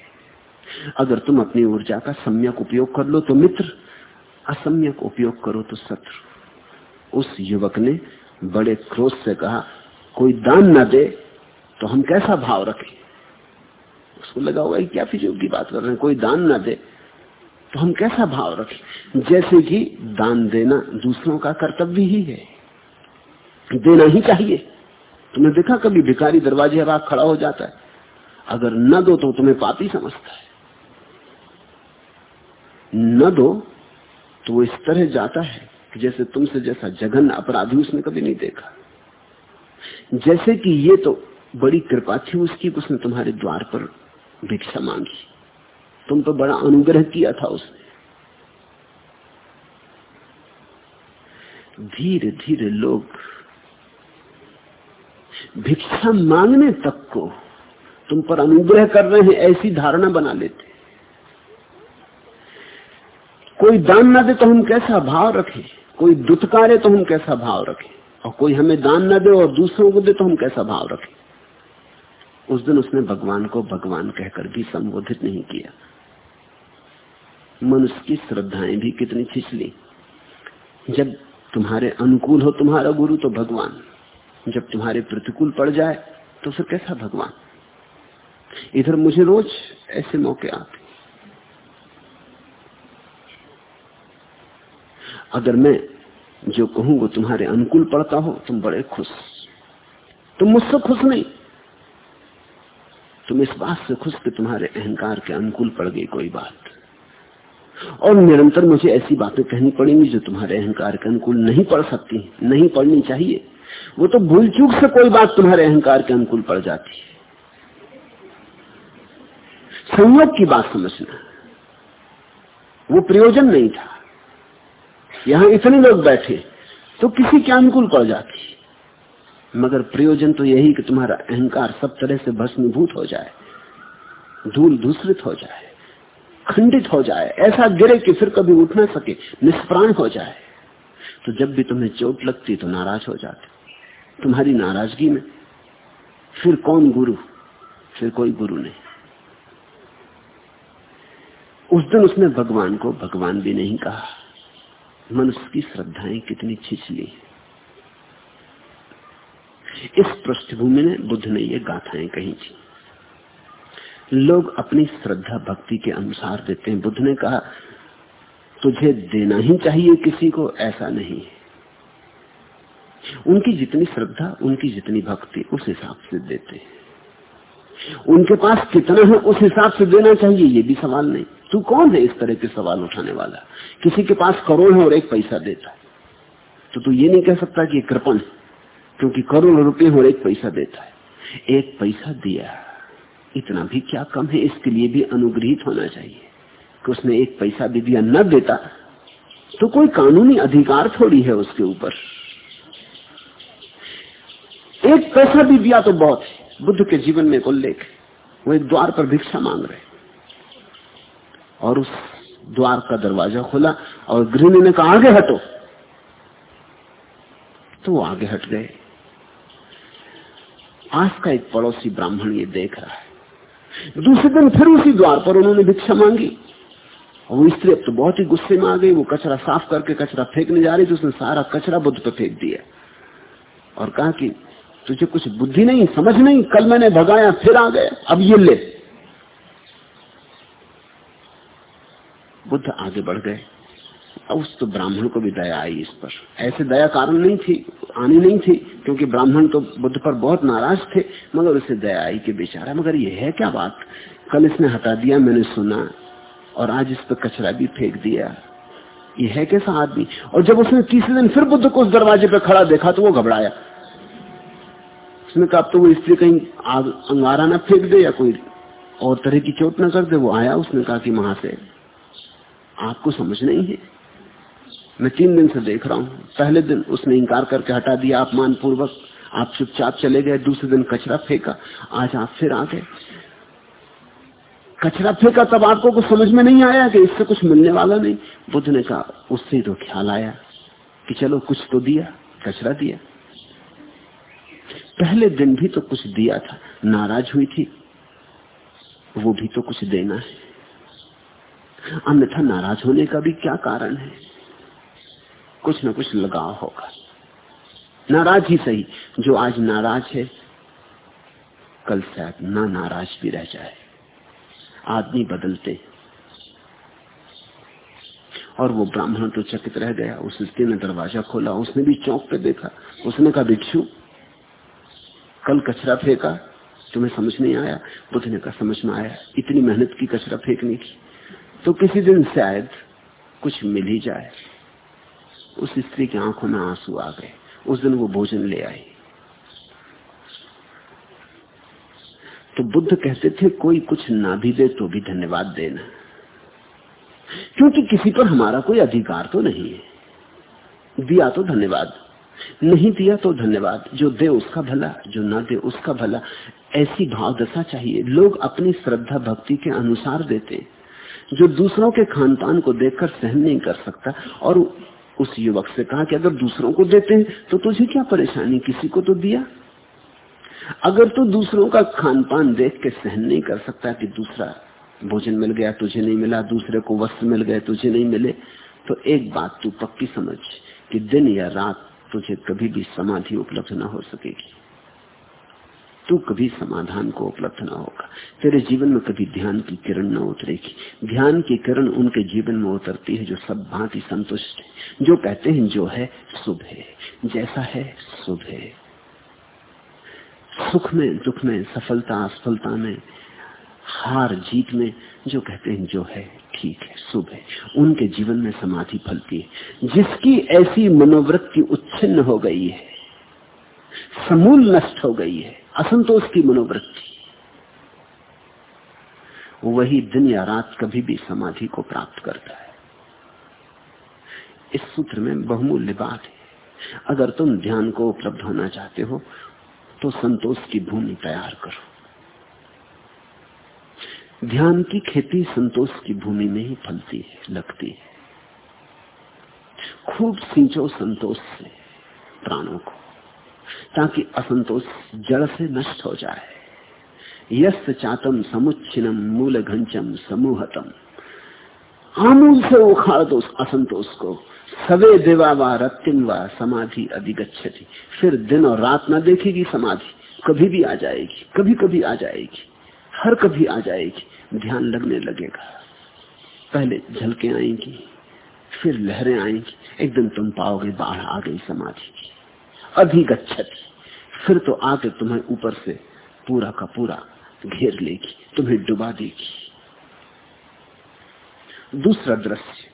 अगर तुम अपनी ऊर्जा का सम्यक उपयोग कर लो तो मित्र, असम्यक उपयोग करो तो शत्रु। उस युवक ने बड़े क्रोध से कहा, कोई दान न दे तो हम कैसा भाव रखें? उसको लगा हुआ क्या फिजूल की बात कर रहे हैं? कोई दान ना दे तो हम कैसा भाव रखें? जैसे कि दान देना दूसरों का कर्तव्य ही है। देना ही चाहिए। तुमने देखा कभी भिखारी दरवाजे रात खड़ा हो जाता है? अगर न दो तो तुम्हें पापी समझता है। न दो तो वो इस तरह जाता है जैसे तुमसे जैसा जघन अपराधी उसने कभी नहीं देखा। जैसे कि ये तो बड़ी कृपा थी उसकी उसने तुम्हारे द्वार पर भिक्षा मांगी। तुम तो बड़ा अनुग्रह किया था उसने। धीरे धीरे लोग भिक्षा मांगने तक को तुम पर अनुग्रह कर रहे हैं, ऐसी धारणा बना लेते। कोई दान ना दे तो हम कैसा भाव रखें? कोई दुत्कारे तो हम कैसा भाव रखें? और कोई हमें दान न दे और दूसरों को दे तो हम कैसा भाव रखें? उस दिन उसने भगवान को भगवान कहकर भी संबोधित नहीं किया। मनुष्य की श्रद्धाएँ भी कितनी छिछली। जब तुम्हारे अनुकूल हो तुम्हारा गुरु तो भगवान। जब तुम्हारे प्रतिकूल पड़ जाए तो फिर कैसा भगवान? इधर मुझे रोज ऐसे मौके आते अगर मैं जो कहूँ वो तुम्हारे अनुकूल पड़ता हो, तुम बड़े खुश। तुम मुझसे खुश नहीं। तुम इस बात से खुश कि तुम्हारे अहंकार के अनुकूल पड़ गई कोई बात। और निरंतर मुझे ऐसी बातें कहनी पड़ेंगी जो तुम्हारे अहंकार के अनुकूल नहीं पड़ सकती, नहीं पढ़नी चाहिए। वो तो भूल चूक से कोई बात तुम्हारे अहंकार के अनुकूल पड़ जाती है। संयोग की बात समझना। वो प्रयोजन नहीं था। यहाँ इतने लोग बैठे तो किसी के अनुकूल पड़ जाती? मगर प्रयोजन तो यही कि तुम्हारा अहंकार सब तरह से भस्मीभूत हो जाए, धूल दूसरित हो जाए, खंडित हो जाए, ऐसा गिरे कि फिर कभी उठ ना सके, निष्प्राण हो जाए। तो जब भी तुम्हें चोट लगती तो नाराज़ हो जाते। तुम्हारी नाराज़गी में फिर कौन गुरु? फिर कोई गुरु नहीं। उस दिन उसने भगवान को भगवान भी नहीं कहा। मनुष्य की श्रद्धाएँ कितनी छिछली इस पृष्ठभूमि में बुद्ध ने ये गाथाएँ कही थी। लोग अपनी श्रद्धा भक्ति के अनुसार देते हैं। बुद्ध ने कहा, तुझे देना ही चाहिए किसी को, ऐसा नहीं उनकी जितनी श्रद्धा, उनकी जितनी भक्ति, उस हिसाब से देते हैं। उनके पास कितना है उस हिसाब से देना चाहिए, ये भी सवाल नहीं। तू कौन है इस तरह के सवाल उठाने वाला? किसी के पास करोड़ है और एक पैसा देता है। तो तू ये नहीं कह सकता कि कृपण क्योंकि करोड़ रुपए और एक पैसा देता है। एक पैसा दिया, इतना भी क्या कम है? इसके लिए भी अनुग्रहित होना चाहिए। कि उसने एक पैसा भी दिया, न देता तो कोई कानूनी अधिकार थोड़ी है उसके ऊपर। एक पैसा भी दिया तो बहुत है। बुद्ध के जीवन में एक उल्लेख वो एक द्वार पर भिक्षा मांग रहे और उस द्वार का दरवाज़ा खुला और गृहिणी ने कहा, आगे हटो। तो वो आगे हट गए। आस का एक पड़ोसी ब्राह्मण ये देख रहा है। दूसरे दिन फिर उसी द्वार पर उन्होंने भिक्षा मांगी। और वो स्त्री अब तो बहुत ही गुस्से में आ गई। वो कचरा साफ़ करके कचरा फेंकने जा रही थी। उसने सारा कचरा बुद्ध पर फेंक दिया। और कहा कि तुझे कुछ बुद्धि नहीं, समझ नहीं, कल मैंने भगाया, फिर आ गए अब ये ले। बुद्ध आगे बढ़ गए। अब उस तो ब्राह्मण को भी दया आई इस पर। ऐसे दया कारण नहीं थी, आनी नहीं थी, क्योंकि ब्राह्मण तो बुद्ध पर बहुत नाराज़ थे, मगर उसे दया आई कि बेचारा, मगर ये है क्या बात? कल इसने हटा दिया, मैंने सुना, और आज इस पर कचरा भी फेंक दिया। ये है कैसा आदमी? और जब उसने तीसरे दिन फिर बुद्ध को उस दरवाजे पर खड़ा देखा तो वो घबराया। उसने कहा तो वो स्त्री कहीं आग, अंगारा ना फेंक दे या कोई और तरह की चोट ना कर दे। वो आया, उसने कहा कि से आपको समझ नहीं है। मैं तीन दिन से देख रहा हूँ। पहले दिन उसने इंकार करके हटा दिया अपमान पूर्वक आप चुपचाप चले गए, दूसरे दिन कचरा फेंका। आज आप फिर आ गए। कचरा फेंका तब आपको कुछ समझ में नहीं आया कि इससे कुछ मिलने वाला नहीं? बुद्ध ने कहा, उससे तो ख्याल आया कि चलो कुछ तो दिया, कचरा दिया। पहले दिन भी तो कुछ दिया था। नाराज़ हुई थी। वो भी तो कुछ देना है। अन्यथा नाराज़ होने का भी क्या कारण है? कुछ ना कुछ लगाव होगा। नाराज़ ही सही। जो आज नाराज़ है, कल शायद ना नाराज़ भी रह जाए। आदमी बदलते। और वो ब्राह्मण तो चकित रह गया। उस ने दरवाज़ा खोला। उसने भी चौक पे देखा। उसने कहा, भिक्षु कल कचरा फेंका, तुम्हें समझ नहीं आया, बुद्ध ने कहा, समझ में आया, इतनी मेहनत की कचरा फेंकने की। तो किसी दिन शायद कुछ मिल ही जाए। उस स्त्री की आँखों में आँसू आ गए। उस दिन वो भोजन ले आई। तो बुद्ध कहते थे, कोई कुछ ना भी दे तो भी धन्यवाद देना। क्योंकि किसी पर हमारा कोई अधिकार तो नहीं है। दिया तो धन्यवाद। नहीं दिया तो धन्यवाद। जो दे उसका भला, जो ना दे उसका भला। ऐसी भाव दशा चाहिए। लोग अपनी श्रद्धा भक्ति के अनुसार देते जो दूसरों के खान पान को देखकर सहन नहीं कर सकता और उस युवक से कहा कि अगर दूसरों को देते हैं तो तुझे क्या परेशानी? किसी को तो दिया? अगर तू दूसरों का खान पान देख के सहन नहीं कर सकता कि दूसरा भोजन मिल गया, तुझे नहीं मिला, दूसरे को वस्त्र मिल गए, तुझे नहीं मिले तो एक बात तू पक्की समझ कि दिन या रात तुझे कभी भी समाधि उपलब्ध न हो सकेगी। तू कभी समाधान को उपलब्ध न होगा। तेरे जीवन में कभी ध्यान की किरण न उतरेगी। ध्यान की किरण उनके जीवन में उतरती है जो सब भांति संतुष्ट है। जो कहते हैं, जो है, शुभ है। जैसा है, शुभ है। सुख में, दुख में, सफलता, असफलता में, हार जीत में, जो कहते हैं, जो है, ठीक है। शुभ है। उनके जीवन में समाधि फलती है। जिसकी ऐसी मनोवृत्ति उच्छिन्न हो गई है, समूल नष्ट हो गई है, असंतोष की मनोवृत्ति, वही दिन या रात कभी भी समाधि को प्राप्त करता है। इस सूत्र में बहुमूल्य बात है। अगर तुम ध्यान को उपलब्ध होना चाहते हो तो संतोष की भूमि तैयार करो। ध्यान की खेती संतोष की भूमि में ही फलती है, लगती है। खूब सिंचो संतोष से प्राणों को, ताकि असंतोष जड़ से नष्ट हो जाए। यस्त चातम समुच्छिनम मूल घंचम समूहतम। आमूल से उखाड़ दो असंतोष को। सवे देवा व रत्तिम व समाधि अधिगछति फिर दिन और रात न देखेगी समाधि, कभी भी आ जाएगी कभी कभी आ जाएगी। हर कभी आ जाएगी। ध्यान लगने लगेगा। पहले झलके आएँगी, फिर लहरें आएँगी। एक दिन तुम पाओगे बाढ़ आ गई समाधि की। अधिगछति फिर तो आके तुम्हें ऊपर से पूरा का पूरा घेर लेगी, तुम्हें डुबा देगी। दूसरा दृश्य।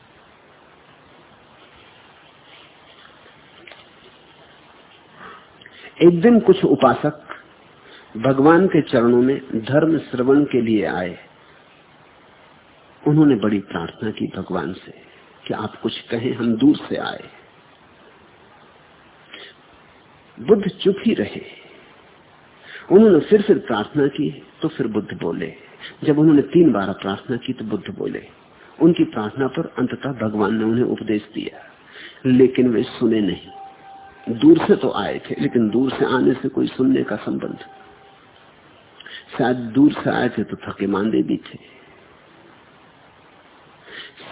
एक दिन कुछ उपासक भगवान के चरणों में धर्म श्रवण के लिए आए। उन्होंने बड़ी प्रार्थना की भगवान से कि आप कुछ कहें, हम दूर से आए। बुद्ध चुप ही रहे। उन्होंने फिर फिर प्रार्थना की तो फिर बुद्ध बोले। जब उन्होंने तीन बार प्रार्थना की तो बुद्ध बोले। उनकी प्रार्थना पर अंततः भगवान ने उन्हें उपदेश दिया, लेकिन वे सुने नहीं। दूर से तो आए थे, लेकिन दूर से आने से कोई सुनने का संबंध शायद दूर से आए थे तो थके मांदे भी थे।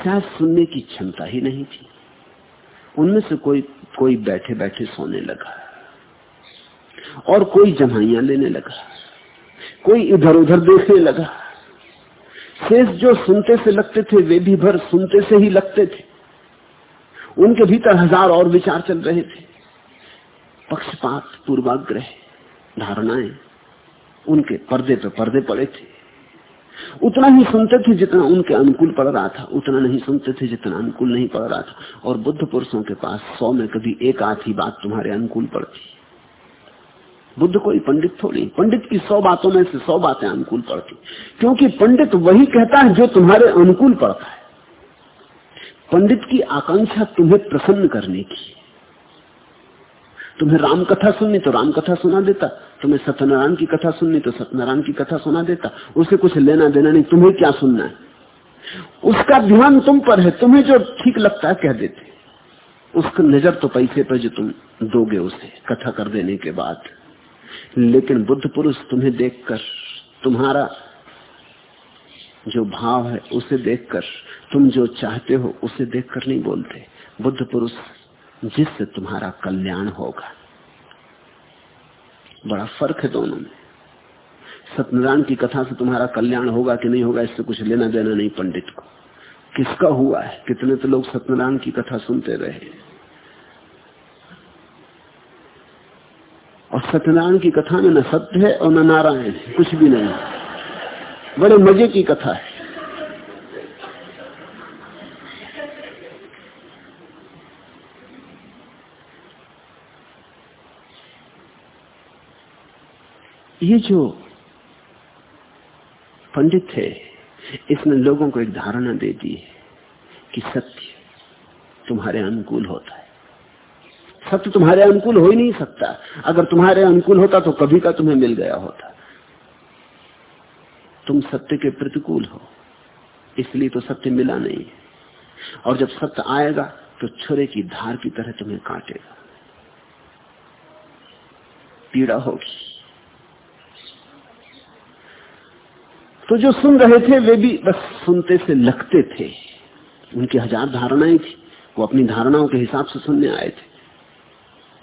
शायद सुनने की क्षमता ही नहीं थी। उनमें से कोई कोई बैठे बैठे सोने लगा। और कोई जमाइया लेने लगा। कोई इधर उधर देखने लगा। शेष जो सुनते से लगते थे, वे भी भर सुनते से ही लगते थे। उनके भीतर हज़ार और विचार चल रहे थे। पक्षपात, पूर्वाग्रह, धारणाएँ उनके पर्दे पे पर्दे पड़े थे। उतना ही सुनते थे जितना उनके अनुकूल पड़ रहा था। उतना नहीं सुनते थे जितना अनुकूल नहीं पड़ रहा था। और बुद्ध पुरुषों के पास सौ में कभी एक आध ही बात तुम्हारे अनुकूल पड़ती। बुद्ध कोई पंडित थोड़ी पंडित की सौ बातों में से सौ बातें अनुकूल पड़ती। क्योंकि पंडित वही कहता है जो तुम्हारे अनुकूल पड़ता है। पंडित की आकांक्षा तुम्हें प्रसन्न करने की तुम्हें राम कथा सुननी तो राम कथा सुना देता। तुम्हें सत्यनारायण की कथा सुननी तो सत्यनारायण की कथा सुना देता। उसे कुछ लेना देना नहीं, तुम्हें क्या सुनना है? उसका ध्यान तुम पर है, तुम्हें जो ठीक लगता है कह देते। उसका नज़र तो पैसे पर जो तुम दोगे उसे, कथा कर देने के बाद। लेकिन बुद्ध पुरुष तुम्हें देखकर, तुम्हारा जो भाव है, उसे देखकर, तुम जो चाहते हो, उसे देखकर नहीं बोलते। बुद्ध पुरुष जिससे तुम्हारा कल्याण होगा। बड़ा फ़र्क है दोनों में। सत्यनारायण की कथा से तुम्हारा कल्याण होगा कि नहीं होगा, इससे कुछ लेना देना नहीं पंडित को। किसका हुआ है? कितने तो लोग सत्यनारायण की कथा सुनते रहे। और सत्यनारायण की कथा में न सत्य है और न नारायण है, कुछ भी नहीं। बड़े मज़े की कथा है। ये जो पंडित है, इसने लोगों को एक धारणा दे दी है कि सत्य तुम्हारे अनुकूल होता है। सत्य तुम्हारे अनुकूल हो ही नहीं सकता। अगर तुम्हारे अनुकूल होता तो कभी का तुम्हें मिल गया होता। तुम सत्य के प्रतिकूल हो, इसलिए तो सत्य मिला नहीं। और जब सत्य आएगा तो छुरे की धार की तरह तुम्हें काटेगा। पीड़ा होगी। तो जो सुन रहे थे, वे भी बस सुनते से लगते थे। उनकी हज़ार धारणाएँ थी, वो अपनी धारणाओं के हिसाब से सुनने आए थे।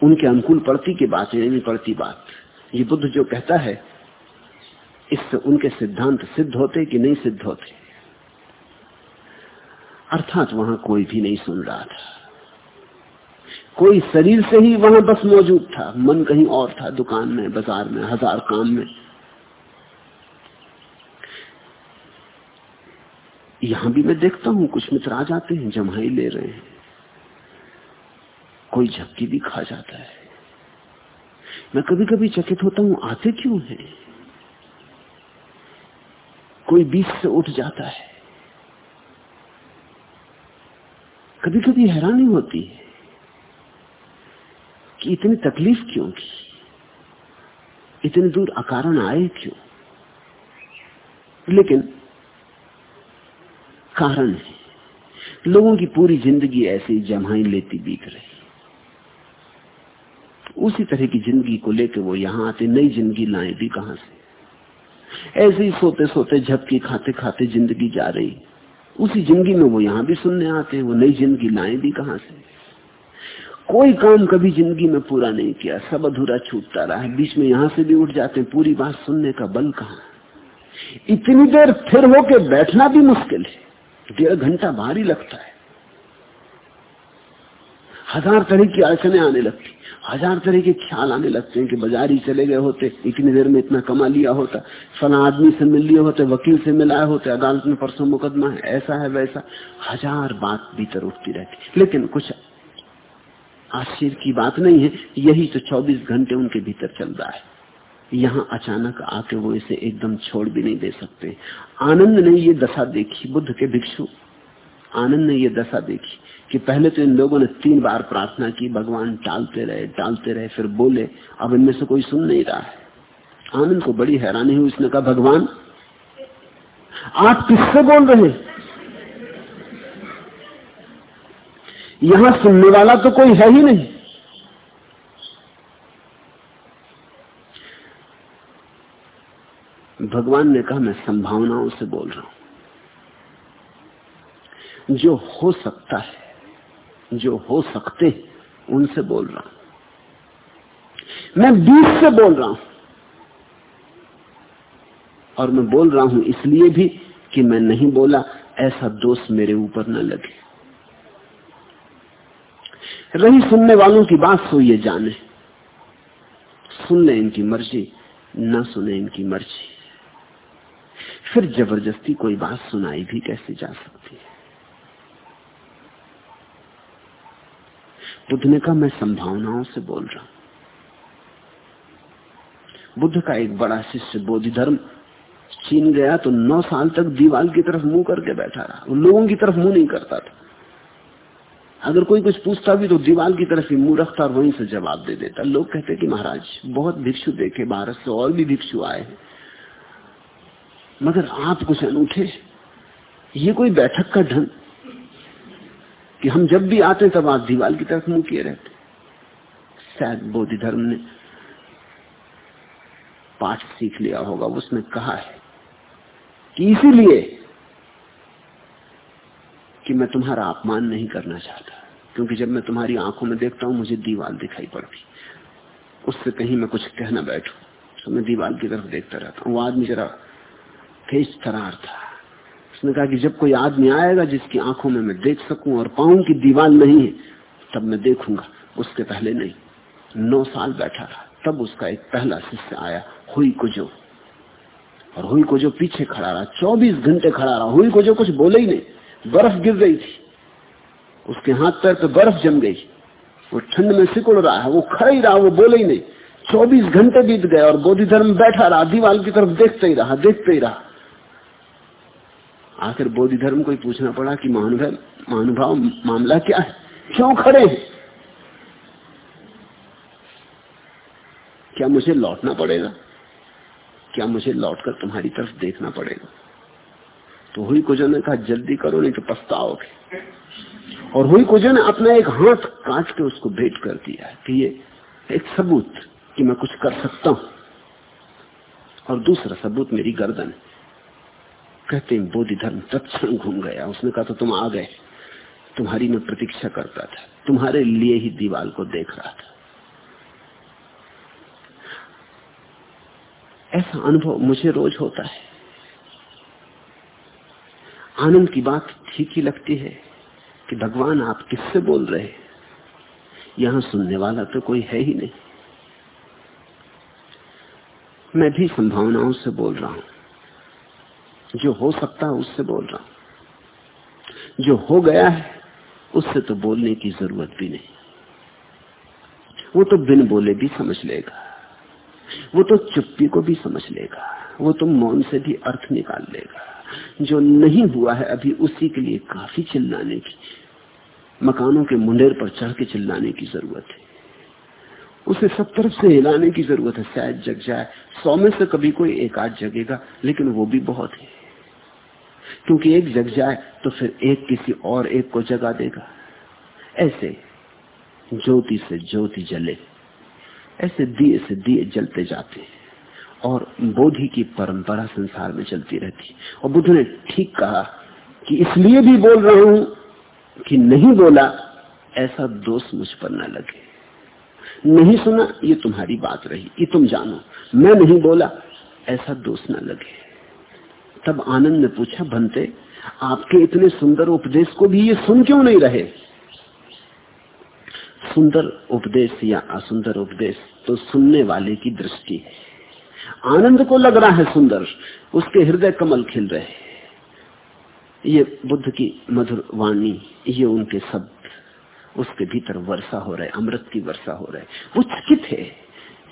उनके अनुकूल पड़ती की बात है नहीं पड़ती बात। ये बुद्ध जो कहता है, इससे उनके सिद्धांत सिद्ध होते कि नहीं सिद्ध होते? अर्थात वहाँ कोई भी नहीं सुन रहा था। कोई शरीर से ही वहाँ बस मौजूद था। मन कहीं और था, दुकान में, बाज़ार में, हज़ार काम में। यहाँ भी मैं देखता हूँ, कुछ मित्र आ जाते हैं, जमाई ले रहे हैं। कोई झपकी भी खा जाता है। मैं कभी कभी चकित होता हूँ, आते क्यों हैं? कोई बीच से उठ जाता है। कभी कभी हैरानी होती है कि इतनी तकलीफ़ क्यों की? इतनी दूर अकारण आए क्यों? लेकिन कारण है। लोगों की पूरी ज़िंदगी ऐसी जमाई लेती बीत रही। उसी तरह की ज़िंदगी को लेकर वो यहाँ आते, नई ज़िंदगी लाए भी कहाँ से? ऐसे ही सोते सोते झपकी खाते खाते ज़िंदगी जा रही। उसी ज़िंदगी में वो यहाँ भी सुनने आते हैं, वो नई ज़िंदगी लाए भी कहाँ से? कोई काम कभी ज़िंदगी में पूरा नहीं किया, सब अधूरा छूटता रहा है। बीच में यहाँ से भी उठ जाते हैं, पूरी बात सुनने का बल कहा? इतनी देर फिर होके बैठना भी मुश्किल है। डेढ़ घंटा भारी लगता है। हज़ार तरह की अड़चने आने लगती। हज़ार तरह के ख्याल आने लगते हैं कि बाज़ार ही चले गए होते, इतनी देर में इतना कमा लिया होता, फला आदमी से मिल लिए होते, वकील से मिलाए होते, अदालत में परसों मुकदमा है, ऐसा है वैसा। हज़ार बात भीतर उठती रहती। लेकिन कुछ आश्चर्य की बात नहीं है, यही तो 24 घंटे उनके भीतर चल रहा है। यहाँ अचानक आके वो इसे एकदम छोड़ भी नहीं दे सकते। आनंद ने ये दशा देखी, बुद्ध के भिक्षु। आनंद ने ये दशा देखी कि पहले तो इन लोगों ने तीन बार प्रार्थना की, भगवान टालते रहे टालते रहे, फिर बोले, अब इनमें से कोई सुन नहीं रहा है। आनंद को बड़ी हैरानी हुई। उसने कहा, भगवान, आप किससे बोल रहे यहाँ सुनने वाला तो कोई है ही नहीं। भगवान ने कहा, मैं संभावनाओं से बोल रहा हूँ। जो हो सकता है, जो हो सकते उनसे बोल रहा हूँ। मैं बीस से बोल रहा हूँ। और मैं बोल रहा हूँ इसलिए भी कि मैं नहीं बोला, ऐसा दोष मेरे ऊपर न लगे। रही सुनने वालों की बात सो ये जाने। सुन ले इनकी मर्ज़ी, न सुने इनकी मर्ज़ी। फिर ज़बरदस्ती कोई बात सुनाई भी कैसे जा सकती है? बुद्ध ने कहा, मैं संभावनाओं से बोल रहा हूँ। बुद्ध का एक बड़ा शिष्य बोधि धर्म चीन गया तो नौ साल तक दीवाल की तरफ़ मुँह करके बैठा रहा। वो लोगों की तरफ़ मुँह नहीं करता था। अगर कोई कुछ पूछता भी तो दीवार की तरफ़ ही मुँह रखता और वहीं से जवाब दे देता। लोग कहते कि महाराज, बहुत भिक्षु देखे भारत से और भी भिक्षु आए हैं। मगर आप कुछ अनूठे। ये कोई बैठक का ढंग कि हम जब भी आते तब आप दीवार की तरफ़ मुँह किए रहते शायद बोधि धर्म ने पाठ सीख लिया होगा, उसने कहा है कि इसीलिए कि मैं तुम्हारा अपमान नहीं करना चाहता, क्योंकि जब मैं तुम्हारी आँखों में देखता हूँ, मुझे दीवार दिखाई पड़ती। उससे कहीं मैं कुछ कहना बैठू तो मैं दीवार की तरफ़ देखता रहता हूँ। वो आदमी जरा तेज तरार था। उसने कहा कि जब कोई आदमी आएगा जिसकी आँखों में मैं देख सकूँ और पाऊँ की दीवार नहीं है, तब मैं देखूँगा। उसके पहले नहीं। नौ साल बैठा रहा तब उसका एक पहला शिष्य आया, हुई को जो और हुई को जो पीछे खड़ा रहा। चौबीस घंटे खड़ा रहा। हुई को जो कुछ बोले ही नहीं। बर्फ़ गिर गई थी। उसके हाथ पैर पे बर्फ़ जम गई। वो ठंड में सिकुड़ रहा है। वो खड़ा ही रहा। वो बोले ही नहीं। चौबीस घंटे बीत गए और बोधि धर्म बैठा रहा। दीवार की तरफ़ देखते ही रहा, देखते ही रहा। आखिर बोधि धर्म को ही पूछना पड़ा कि महानुभाव महानुभाव मामला क्या है? क्यों खड़े हैं? क्या मुझे लौटना पड़ेगा? क्या मुझे लौटकर तुम्हारी तरफ़ देखना पड़ेगा? तो हुई कुछ ने कहा, जल्दी करो, नहीं तो पछताओगे। और हुई कुछ ने अपना एक हाथ काट के उसको भेंट कर दिया कि ये एक सबूत कि मैं कुछ कर सकता हूँ। और दूसरा सबूत, मेरी गर्दन। कहते हैं बोधि धर्म तत्ण घूम गया। उसने कहा तो तुम आ गए। तुम्हारी मैं प्रतीक्षा करता था। तुम्हारे लिए ही दीवाल को देख रहा था। ऐसा अनुभव मुझे रोज होता है। आनंद की बात ठीक ही लगती है कि भगवान आप किससे बोल रहे हैं? यहाँ सुनने वाला तो कोई है ही नहीं। मैं भी संभावनाओं से बोल रहा हूँ। जो हो सकता है उससे बोल रहा हूँ। जो हो गया है, उससे तो बोलने की ज़रूरत भी नहीं। वो तो बिन बोले भी समझ लेगा। वो तो चुप्पी को भी समझ लेगा। वो तो मौन से भी अर्थ निकाल लेगा। जो नहीं हुआ है अभी उसी के लिए काफ़ी चिल्लाने की, मकानों के मुंडेर पर चढ़ के चिल्लाने की ज़रूरत है। उसे सब तरफ़ से हिलाने की ज़रूरत है। शायद जग जाए। सौ में से कभी कोई एक आध जगेगा, लेकिन वो भी बहुत है। क्योंकि एक जग जाए तो फिर एक किसी और एक को जगा देगा। ऐसे ज्योति से ज्योति जले, ऐसे दिए से दिए जलते जाते हैं और बोधि की परंपरा संसार में चलती रहती और बुद्ध ने ठीक कहा कि इसलिए भी बोल रहा हूँ कि नहीं बोला, ऐसा दोष मुझ पर न लगे। नहीं सुना, ये तुम्हारी बात रही, ये तुम जानो। मैं नहीं बोला, ऐसा दोष न लगे। तब आनंद ने पूछा बनते आपके इतने सुंदर उपदेश को भी ये सुन क्यों नहीं रहे? सुंदर उपदेश या असुंदर उपदेश तो सुनने वाले की दृष्टि है। आनंद को लग रहा है सुंदर, उसके हृदय कमल खिल रहे ये बुद्ध की मधुर वाणी, ये उनके शब्द, उसके भीतर वर्षा हो रहे अमृत की वर्षा हो रहे वो चकित है?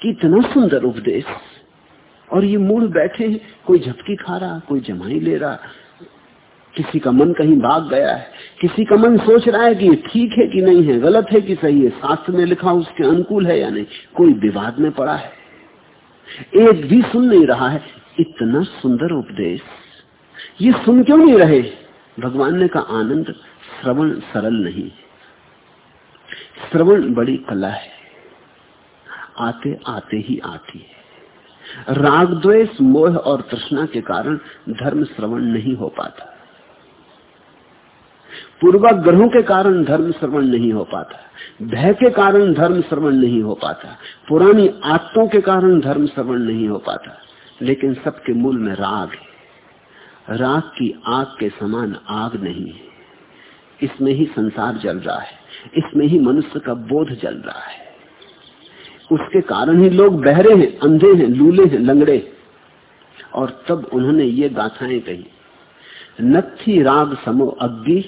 कि इतना सुंदर उपदेश? और ये मूल बैठे हैं, कोई झपकी खा रहा, कोई जमाई ले रहा। किसी का मन कहीं भाग गया है, किसी का मन सोच रहा है कि ठीक है कि नहीं है, गलत है कि सही है शास्त्र में लिखा उसके अनुकूल है या नहीं, कोई विवाद में पड़ा है। एक भी सुन नहीं रहा है, इतना सुंदर उपदेश। ये सुन क्यों नहीं रहे? भगवान ने कहा, आनंद श्रवण सरल नहीं श्रवण बड़ी कला है, आते आते ही आती है। राग, द्वेष, मोह और तृष्णा के कारण धर्म श्रवण नहीं हो पाता। पूर्वाग्रहों के कारण धर्म श्रवण नहीं हो पाता। भय के कारण धर्म श्रवण नहीं हो पाता। पुरानी आत्तों के कारण धर्म श्रवण नहीं हो पाता। लेकिन सबके मूल में राग है। राग की आग के समान आग नहीं है। इसमें ही संसार जल रहा है। इसमें ही मनुष्य का बोध जल रहा है। उसके कारण ही लोग बहरे हैं, अंधे हैं, लूले हैं, लंगड़े और तब उन्होंने ये गाथाएँ कही। नत्थी राग समो अग्गी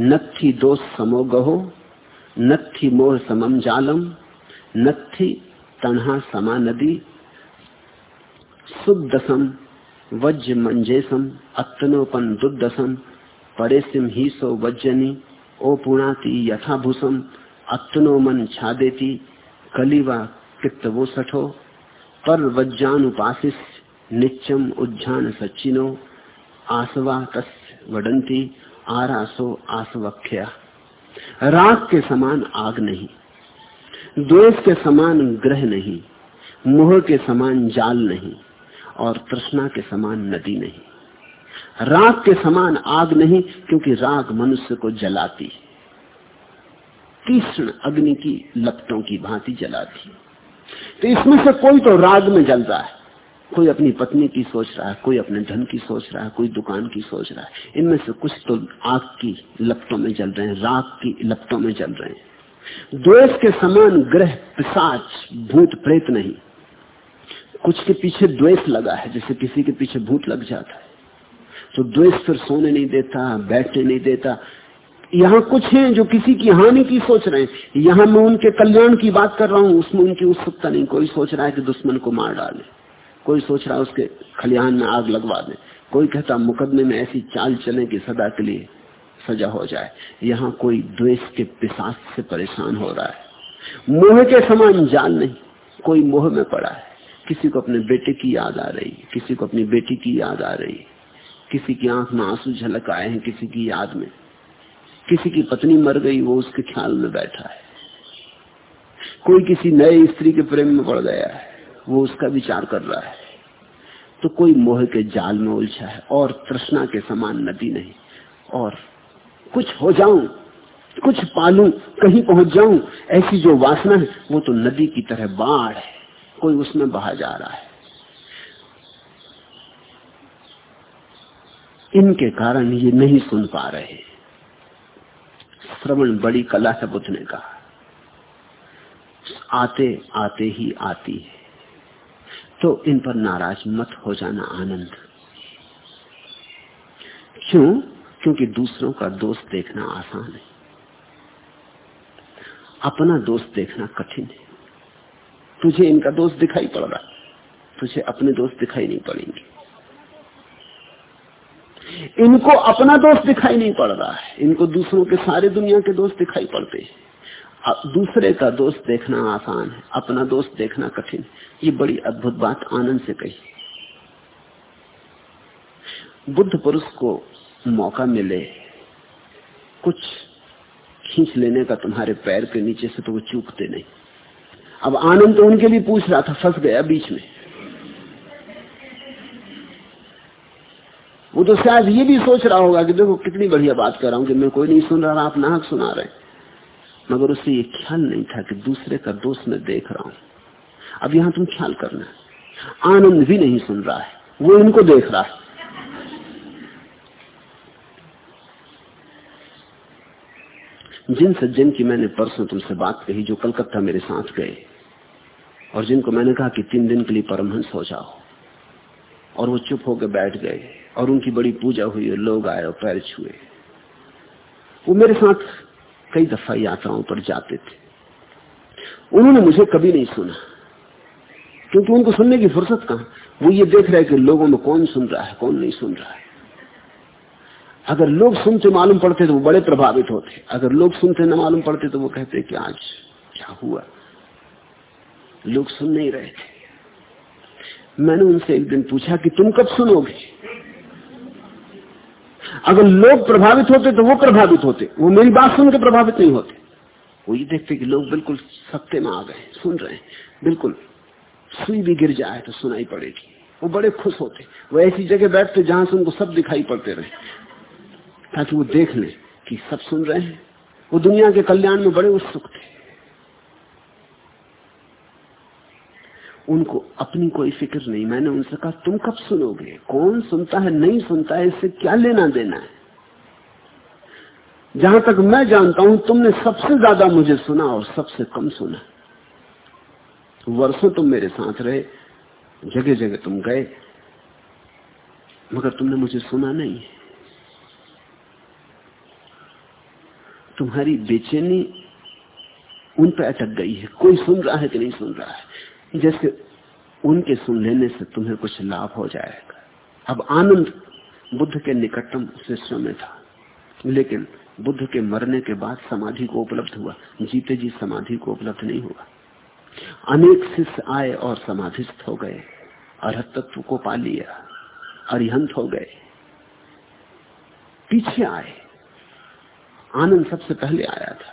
नत्थी दोष समो गहो, नत्थी मोह समम जालम, नत्थी तन्हा समा नदी सुदसम वज्र मंजेसम अत्तनोपन दुदसम परेसिम ही सो वज्जनी, ओ पुणाति यथाभूषम अत्तनो मन छादेती कलिवा कित्त वो सठो पर वज्जानुपासिस नित्यम उज्जान सचिनो आसवा तस् वडंती आरासो आसवख्या। राग के समान आग नहीं, द्वेष के समान ग्रह नहीं, मोह के समान जाल नहीं, और तृष्णा के समान नदी नहीं। राग के समान आग नहीं, क्योंकि राग मनुष्य को जलाती तीक्ष्ण अग्नि की लपटों की भांति जला जलाती। तो इसमें से कोई तो राग में जल रहा है। कोई अपनी पत्नी की सोच रहा है, कोई अपने धन की सोच रहा है, कोई दुकान की सोच रहा है। इनमें से कुछ तो आग की लपटों में जल रहे हैं, राग की लपटों में जल रहे हैं। द्वेष के समान ग्रह, पिशाच, भूत, प्रेत नहीं। कुछ के पीछे द्वेष लगा है, जैसे किसी के पीछे भूत लग जाता है। तो द्वेष फिर सोने नहीं देता, बैठने नहीं देता। यहाँ कुछ हैं जो किसी की हानि की सोच रहे हैं। यहाँ मैं उनके कल्याण की बात कर रहा हूँ, उसमें उनकी उत्सुकता नहीं। कोई सोच रहा है कि दुश्मन को मार डाले। कोई सोच रहा है उसके खलिहान में आग लगवा दे। कोई कहता मुकदमे में ऐसी चाल चले कि सदा के लिए सजा हो जाए। यहाँ कोई द्वेष के पिसास से परेशान हो रहा है। मोह के समान जाल नहीं। कोई मोह में पड़ा है। किसी को अपने बेटे की याद आ रही है। किसी को अपनी बेटी की याद आ रही है। किसी की आँख में आँसू झलक आए हैं। किसी की याद में किसी की पत्नी मर गई, वो उसके ख्याल में बैठा है। कोई किसी नए स्त्री के प्रेम में पड़ गया है, वो उसका विचार कर रहा है। तो कोई मोह के जाल में उलझा है और तृष्णा के समान नदी नहीं। और कुछ हो जाऊँ, कुछ पालू, कहीं पहुँच जाऊँ, ऐसी जो वासना है, वो तो नदी की तरह बाढ़ है। कोई उसमें बहा जा रहा है। इनके कारण ये नहीं सुन पा रहे। श्रवण बड़ी कला है बुद्ध ने कहा, आते आते ही आती है। तो इन पर नाराज़ मत हो जाना आनंद। क्यों? क्योंकि दूसरों का दोष देखना आसान है। अपना दोष देखना कठिन है। तुझे इनका दोष दिखाई पड़ रहा। तुझे अपने दोष दिखाई नहीं पड़ेंगे। इनको अपना दोष दिखाई नहीं पड़ रहा है। इनको दूसरों के, सारे दुनिया के दोष दिखाई पड़ते हैं। दूसरे का दोष देखना आसान है, अपना दोष देखना कठिन ये बड़ी अद्भुत बात आनंद से कही। बुद्ध पुरुष को मौका मिले, कुछ खींच लेने का तुम्हारे पैर के नीचे से तो वो चूकते नहीं। अब आनंद तो उनके लिए पूछ रहा था, फंस गया बीच में। वो तो शायद ये भी सोच रहा होगा कि देखो कितनी बढ़िया बात कर रहा हूँ कि मैं कोई नहीं सुन रहा, आप नाहक सुना रहे मगर उसे ये ख्याल नहीं था कि दूसरे का दोष मैं देख रहा हूँ। अब यहाँ तुम ख्याल करना आनंद भी नहीं सुन रहा है, वो इनको देख रहा है। जिन सज्जन की मैंने परसों तुमसे बात कही जो कलकत्ता मेरे साथ गए, और जिनको मैंने कहा कि तीन दिन के लिए परमहंस हो जाओ और वो चुप होकर बैठ गए और उनकी बड़ी पूजा हुई और लोग आए और पैर छुए। वो मेरे साथ कई दफ़ा यात्राओं पर जाते थे। उन्होंने मुझे कभी नहीं सुना। क्योंकि उनको सुनने की फुर्सत कहा? वो ये देख रहे कि लोगों में कौन सुन रहा है, कौन नहीं सुन रहा है। अगर लोग सुनते मालूम पड़ते तो वो बड़े प्रभावित होते। अगर लोग सुनते न मालूम पड़ते तो वो कहते कि आज क्या हुआ? लोग सुन नहीं रहे थे। मैंने उनसे एक दिन पूछा कि तुम कब सुनोगे? अगर लोग प्रभावित होते तो वो प्रभावित होते। वो मेरी बात सुनकर प्रभावित नहीं होते। वो ये देखते कि लोग बिल्कुल सत्य में आ गए, सुन रहे हैं। बिल्कुल, सुई भी गिर जाए तो सुनाई पड़ेगी। वो बड़े खुश होते। वो ऐसी जगह बैठते जहाँ से उनको सब दिखाई पड़ते रहे। ताकि वो देख ले कि सब सुन रहे हैं। वो दुनिया के कल्याण में बड़े उत्सुक थे। उनको अपनी कोई फ़िक्र नहीं। मैंने उनसे कहा, तुम कब सुनोगे? कौन सुनता है, नहीं सुनता है? इससे क्या लेना देना है? जहाँ तक मैं जानता हूँ, तुमने सबसे ज़्यादा मुझे सुना और सबसे कम सुना। वर्षों तुम मेरे साथ रहे जगह जगह तुम गए, मगर तुमने मुझे सुना नहीं। तुम्हारी बेचैनी उन पर अटक गई है। कोई सुन रहा है कि नहीं सुन रहा है? जैसे उनके सुन लेने से तुम्हें कुछ लाभ हो जाएगा। अब आनंद बुद्ध के निकटतम शिष्यों में था, लेकिन बुद्ध के मरने के बाद समाधि को उपलब्ध हुआ। जीते जी समाधि को उपलब्ध नहीं हुआ। अनेक शिष्य आए और समाधिस्थ हो गए अरहत को पा लिया, अरिहंत हो गए, पीछे आए। आनंद सबसे पहले आया था।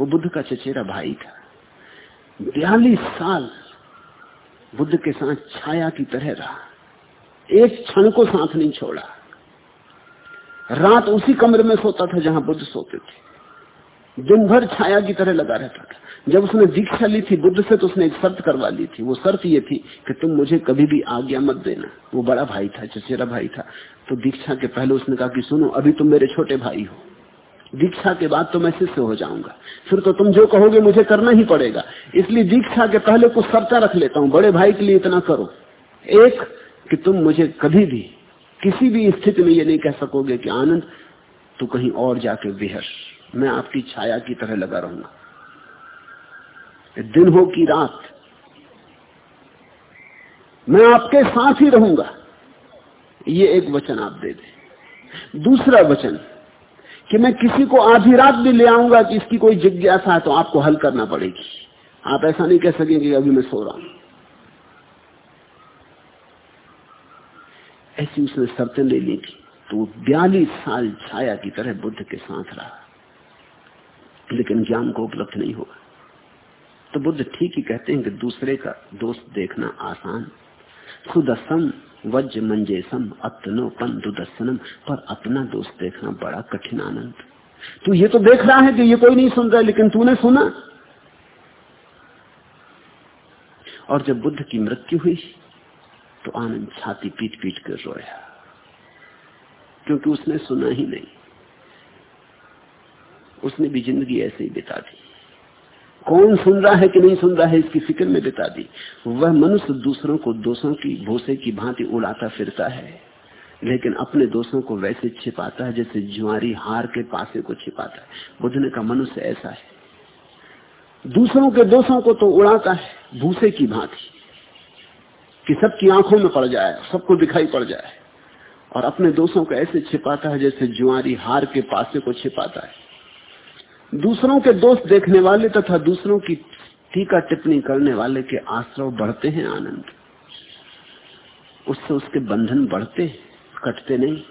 वो बुद्ध का चचेरा भाई था। बयालीस साल बुद्ध के साथ छाया की तरह रहा। एक क्षण को साथ नहीं छोड़ा। रात उसी कमरे में सोता था जहाँ बुद्ध सोते थे। दिन भर छाया की तरह लगा रहता था। जब उसने दीक्षा ली थी बुद्ध से तो उसने एक शर्त करवा ली थी। वो शर्त ये थी कि तुम मुझे कभी भी आज्ञा मत देना। वो बड़ा भाई था, चचेरा भाई था। तो दीक्षा के पहले उसने कहा कि सुनो, अभी तुम मेरे छोटे भाई हो। दीक्षा के बाद तो मैं शिष्य हो जाऊँगा। फिर तो तुम जो कहोगे मुझे करना ही पड़ेगा। इसलिए दीक्षा के पहले कुछ शर्ता रख लेता हूँ। बड़े भाई के लिए इतना करो। एक, कि तुम मुझे कभी भी, किसी भी स्थिति में ये नहीं कह सकोगे कि आनंद, तू कहीं और जाके बिहर मैं आपकी छाया की तरह लगा रहूँगा। दिन हो की रात, मैं आपके साथ ही रहूँगा। ये एक वचन आप दे दें। दूसरा वचन कि मैं किसी को आधी रात भी ले आऊँगा कि इसकी कोई जिज्ञासा है तो आपको हल करना पड़ेगी। आप ऐसा नहीं कह सकेंगे अभी मैं सो रहा हूँ। ऐसी उसने शर्तें ले ली थी तो वो बयालीस साल छाया की तरह बुद्ध के साथ रहा। लेकिन ज्ञान को उपलब्ध नहीं हुआ। तो बुद्ध ठीक ही कहते हैं कि दूसरे का दोष देखना आसान सुदसम वज्र मंजेसम अतनोपन दुदर्शनम पर अपना दोष देखना बड़ा कठिन आनंद। तू ये तो देख रहा है कि ये कोई नहीं सुन रहा लेकिन तूने सुना। और जब बुद्ध की मृत्यु हुई तो आनंद छाती पीट पीट कर रोया। क्योंकि उसने सुना ही नहीं। उसने भी ज़िंदगी ऐसे ही बिता दी। कौन सुन रहा है कि नहीं सुन रहा है, इसकी फ़िक्र में बिता दी। वह मनुष्य दूसरों को दोषों की, भूसे की भांति उड़ाता फिरता है, लेकिन अपने दोषों को वैसे छिपाता है जैसे जुआरी हार के पासे को छिपाता है। बुद्ध ने का मनुष्य ऐसा है। दूसरों के दोषों को तो उड़ाता है, भूसे की भांति, कि सबकी आँखों में पड़ जाए, सबको दिखाई पड़ जाए, और अपने दोषों को ऐसे छिपाता है जैसे जुआरी हार के पासे को छिपाता है। दूसरों के दोष देखने वाले तथा दूसरों की टीका टिप्पणी करने वाले के आश्रव बढ़ते हैं आनंद। उससे उसके बंधन बढ़ते, कटते नहीं।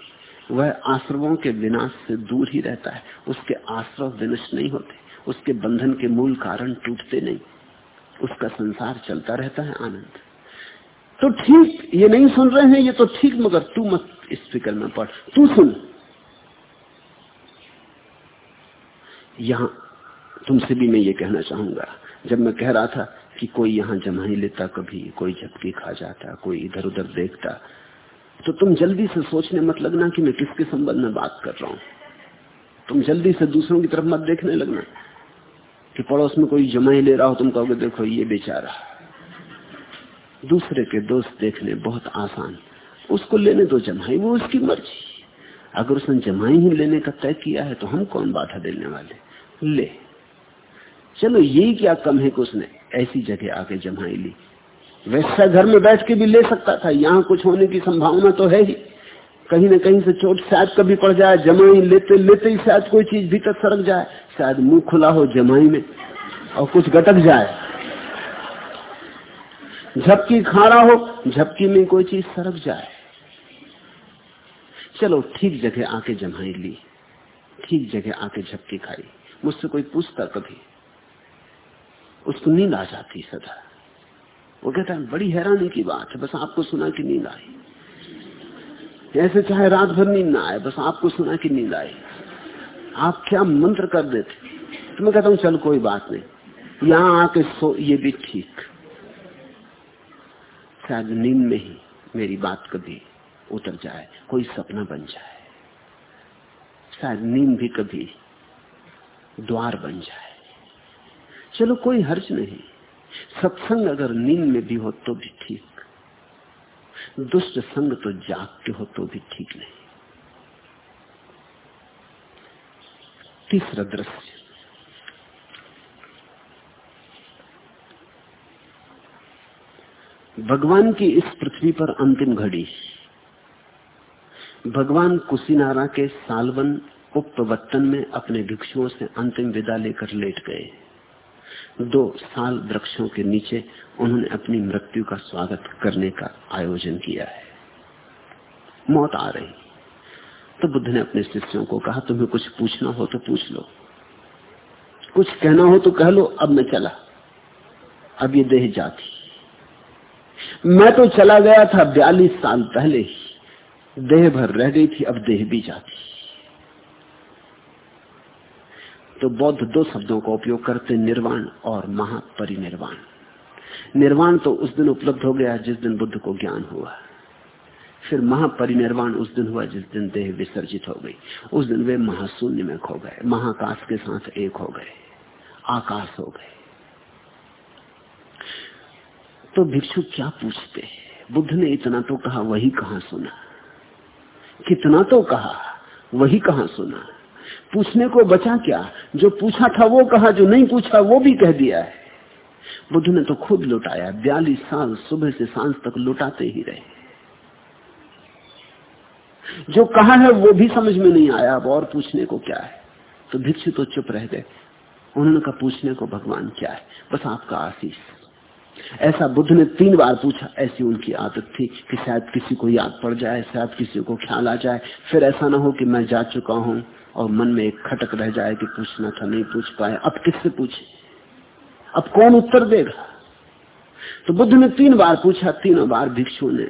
वह आश्रवों के विनाश से दूर ही रहता है। उसके आश्रव विनष्ट नहीं होते। उसके बंधन के मूल कारण टूटते नहीं। उसका संसार चलता रहता है आनंद। तो ठीक, ये नहीं सुन रहे हैं, ये तो ठीक, मगर तू मत इस फ़िक्र में पड़। तू सुन। यहाँ, तुमसे भी मैं ये कहना चाहूँगा। जब मैं कह रहा था कि कोई यहाँ जमा ही लेता, कभी कोई झपकी खा जाता, कोई इधर उधर देखता तो तुम जल्दी से सोचने मत लगना कि मैं किसके संबंध में बात कर रहा हूँ। तुम जल्दी से दूसरों की तरफ़ मत देखने लगना कि पड़ोस में कोई जमा ही ले रहा हो, तुम कहोगे, देखो, ये बेचारा। दूसरे के दोस्त देखने बहुत आसान। उसको लेने दो जमाई, वो उसकी मर्ज़ी। अगर उसने जमाई ही लेने का तय किया है तो हम कौन बाधा देने वाले ले। चलो यही क्या कम है कि उसने ऐसी जगह आके जमाई ली। वैसा घर में बैठ के भी ले सकता था, यहाँ कुछ होने की संभावना तो है ही। कहीं ना कहीं से चोट शायद कभी पड़ जाए, जमाई लेते लेते ही शायद कोई चीज़ भीतर सड़क जाए, शायद मुँह खुला हो जमाई में और कुछ गटक जाए। झपकी खाड़ा हो, झपकी में कोई चीज़ सड़क जाए। चलो ठीक जगह आके जमाई ली। ठीक जगह आके झपकी खाई। मुझसे कोई पूछता कभी। उसको नींद आ जाती सदा। वो कहता है, बड़ी हैरानी की बात है, बस आपको सुना कि नींद आई। ऐसे चाहे रात भर नींद ना आए, बस आपको सुना कि नींद आई। आप क्या मंत्र कर देते? तो मैं कहता हूँ, चल, कोई बात नहीं। यहाँ आके सो, ये भी ठीक। शायद नींद में ही मेरी बात कभी उतर जाए, कोई सपना बन जाए। शायद नींद भी कभी द्वार बन जाए। चलो कोई हर्ज नहीं। सत्संग अगर नींद में भी हो तो भी ठीक। दुष्ट संग तो जाग के हो तो भी ठीक नहीं। तीसरा दृश्य। भगवान की इस पृथ्वी पर अंतिम घड़ी। भगवान कुशीनारा के सालवन उपवत्तन में अपने भिक्षुओं से अंतिम विदा लेकर लेट गए। दो साल वृक्षों के नीचे उन्होंने अपनी मृत्यु का स्वागत करने का आयोजन किया है। मौत आ रही। तो बुद्ध ने अपने शिष्यों को कहा, तुम्हें कुछ पूछना हो तो पूछ लो। कुछ कहना हो तो कह लो, अब मैं चला। अब ये देह जाती। मैं तो चला गया था बयालीस साल पहले ही। देह भर रह गई थी, अब देह भी जाती। तो बौद्ध दो शब्दों का उपयोग करते, निर्वाण और महापरिनिर्वाण। निर्वाण तो उस दिन उपलब्ध हो गया जिस दिन बुद्ध को ज्ञान हुआ। फिर महापरिनिर्वाण उस दिन हुआ जिस दिन देह विसर्जित हो गई। उस दिन वे महाशून्य में खो गए, महाकाश के साथ एक हो गए, आकाश हो गए। तो भिक्षु क्या पूछते बुद्ध ने इतना तो कहा, वही कहा सुना? कितना तो कहा, वही कहा सुना। पूछने को बचा क्या? जो पूछा था वो कहा, जो नहीं पूछा वो भी कह दिया है। बुद्ध ने तो खुद लुटाया, बयालीस साल सुबह से साँझ तक लुटाते ही रहे। जो कहा है वो भी समझ में नहीं आया, अब और पूछने को क्या है? तो भिक्षु तो चुप रह गए। उन्होंने कहा, पूछने को भगवान क्या है? बस आपका आशीष। ऐसा बुद्ध ने तीन बार पूछा, ऐसी उनकी आदत थी कि शायद किसी को याद पड़ जाए, शायद किसी को ख्याल आ जाए। फिर ऐसा ना हो कि मैं जा चुका हूँ और मन में एक खटक रह जाए कि पूछना था, नहीं पूछ पाए। अब किससे पूछे? अब कौन उत्तर देगा? तो बुद्ध ने तीन बार पूछा, तीनों बार भिक्षु ने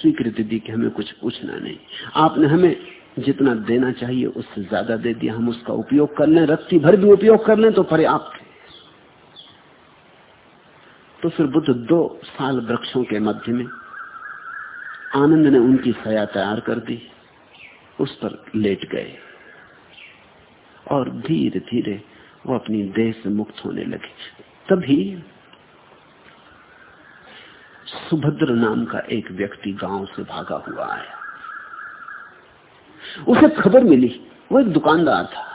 स्वीकृति दी कि हमें कुछ पूछना नहीं। आपने हमें जितना देना चाहिए उससे ज़्यादा दे दिया, हम उसका उपयोग कर लें, रत्ती भर भी उपयोग कर लें तो पर्याप्त तो फिर बुद्ध दो साल वृक्षों के मध्य में आनंद ने उनकी सया तैयार कर दी, उस पर लेट गए और धीरे धीरे वो अपनी देह से मुक्त होने लगे। तभी सुभद्र नाम का एक व्यक्ति गाँव से भागा हुआ आया। उसे खबर मिली, वो एक दुकानदार था।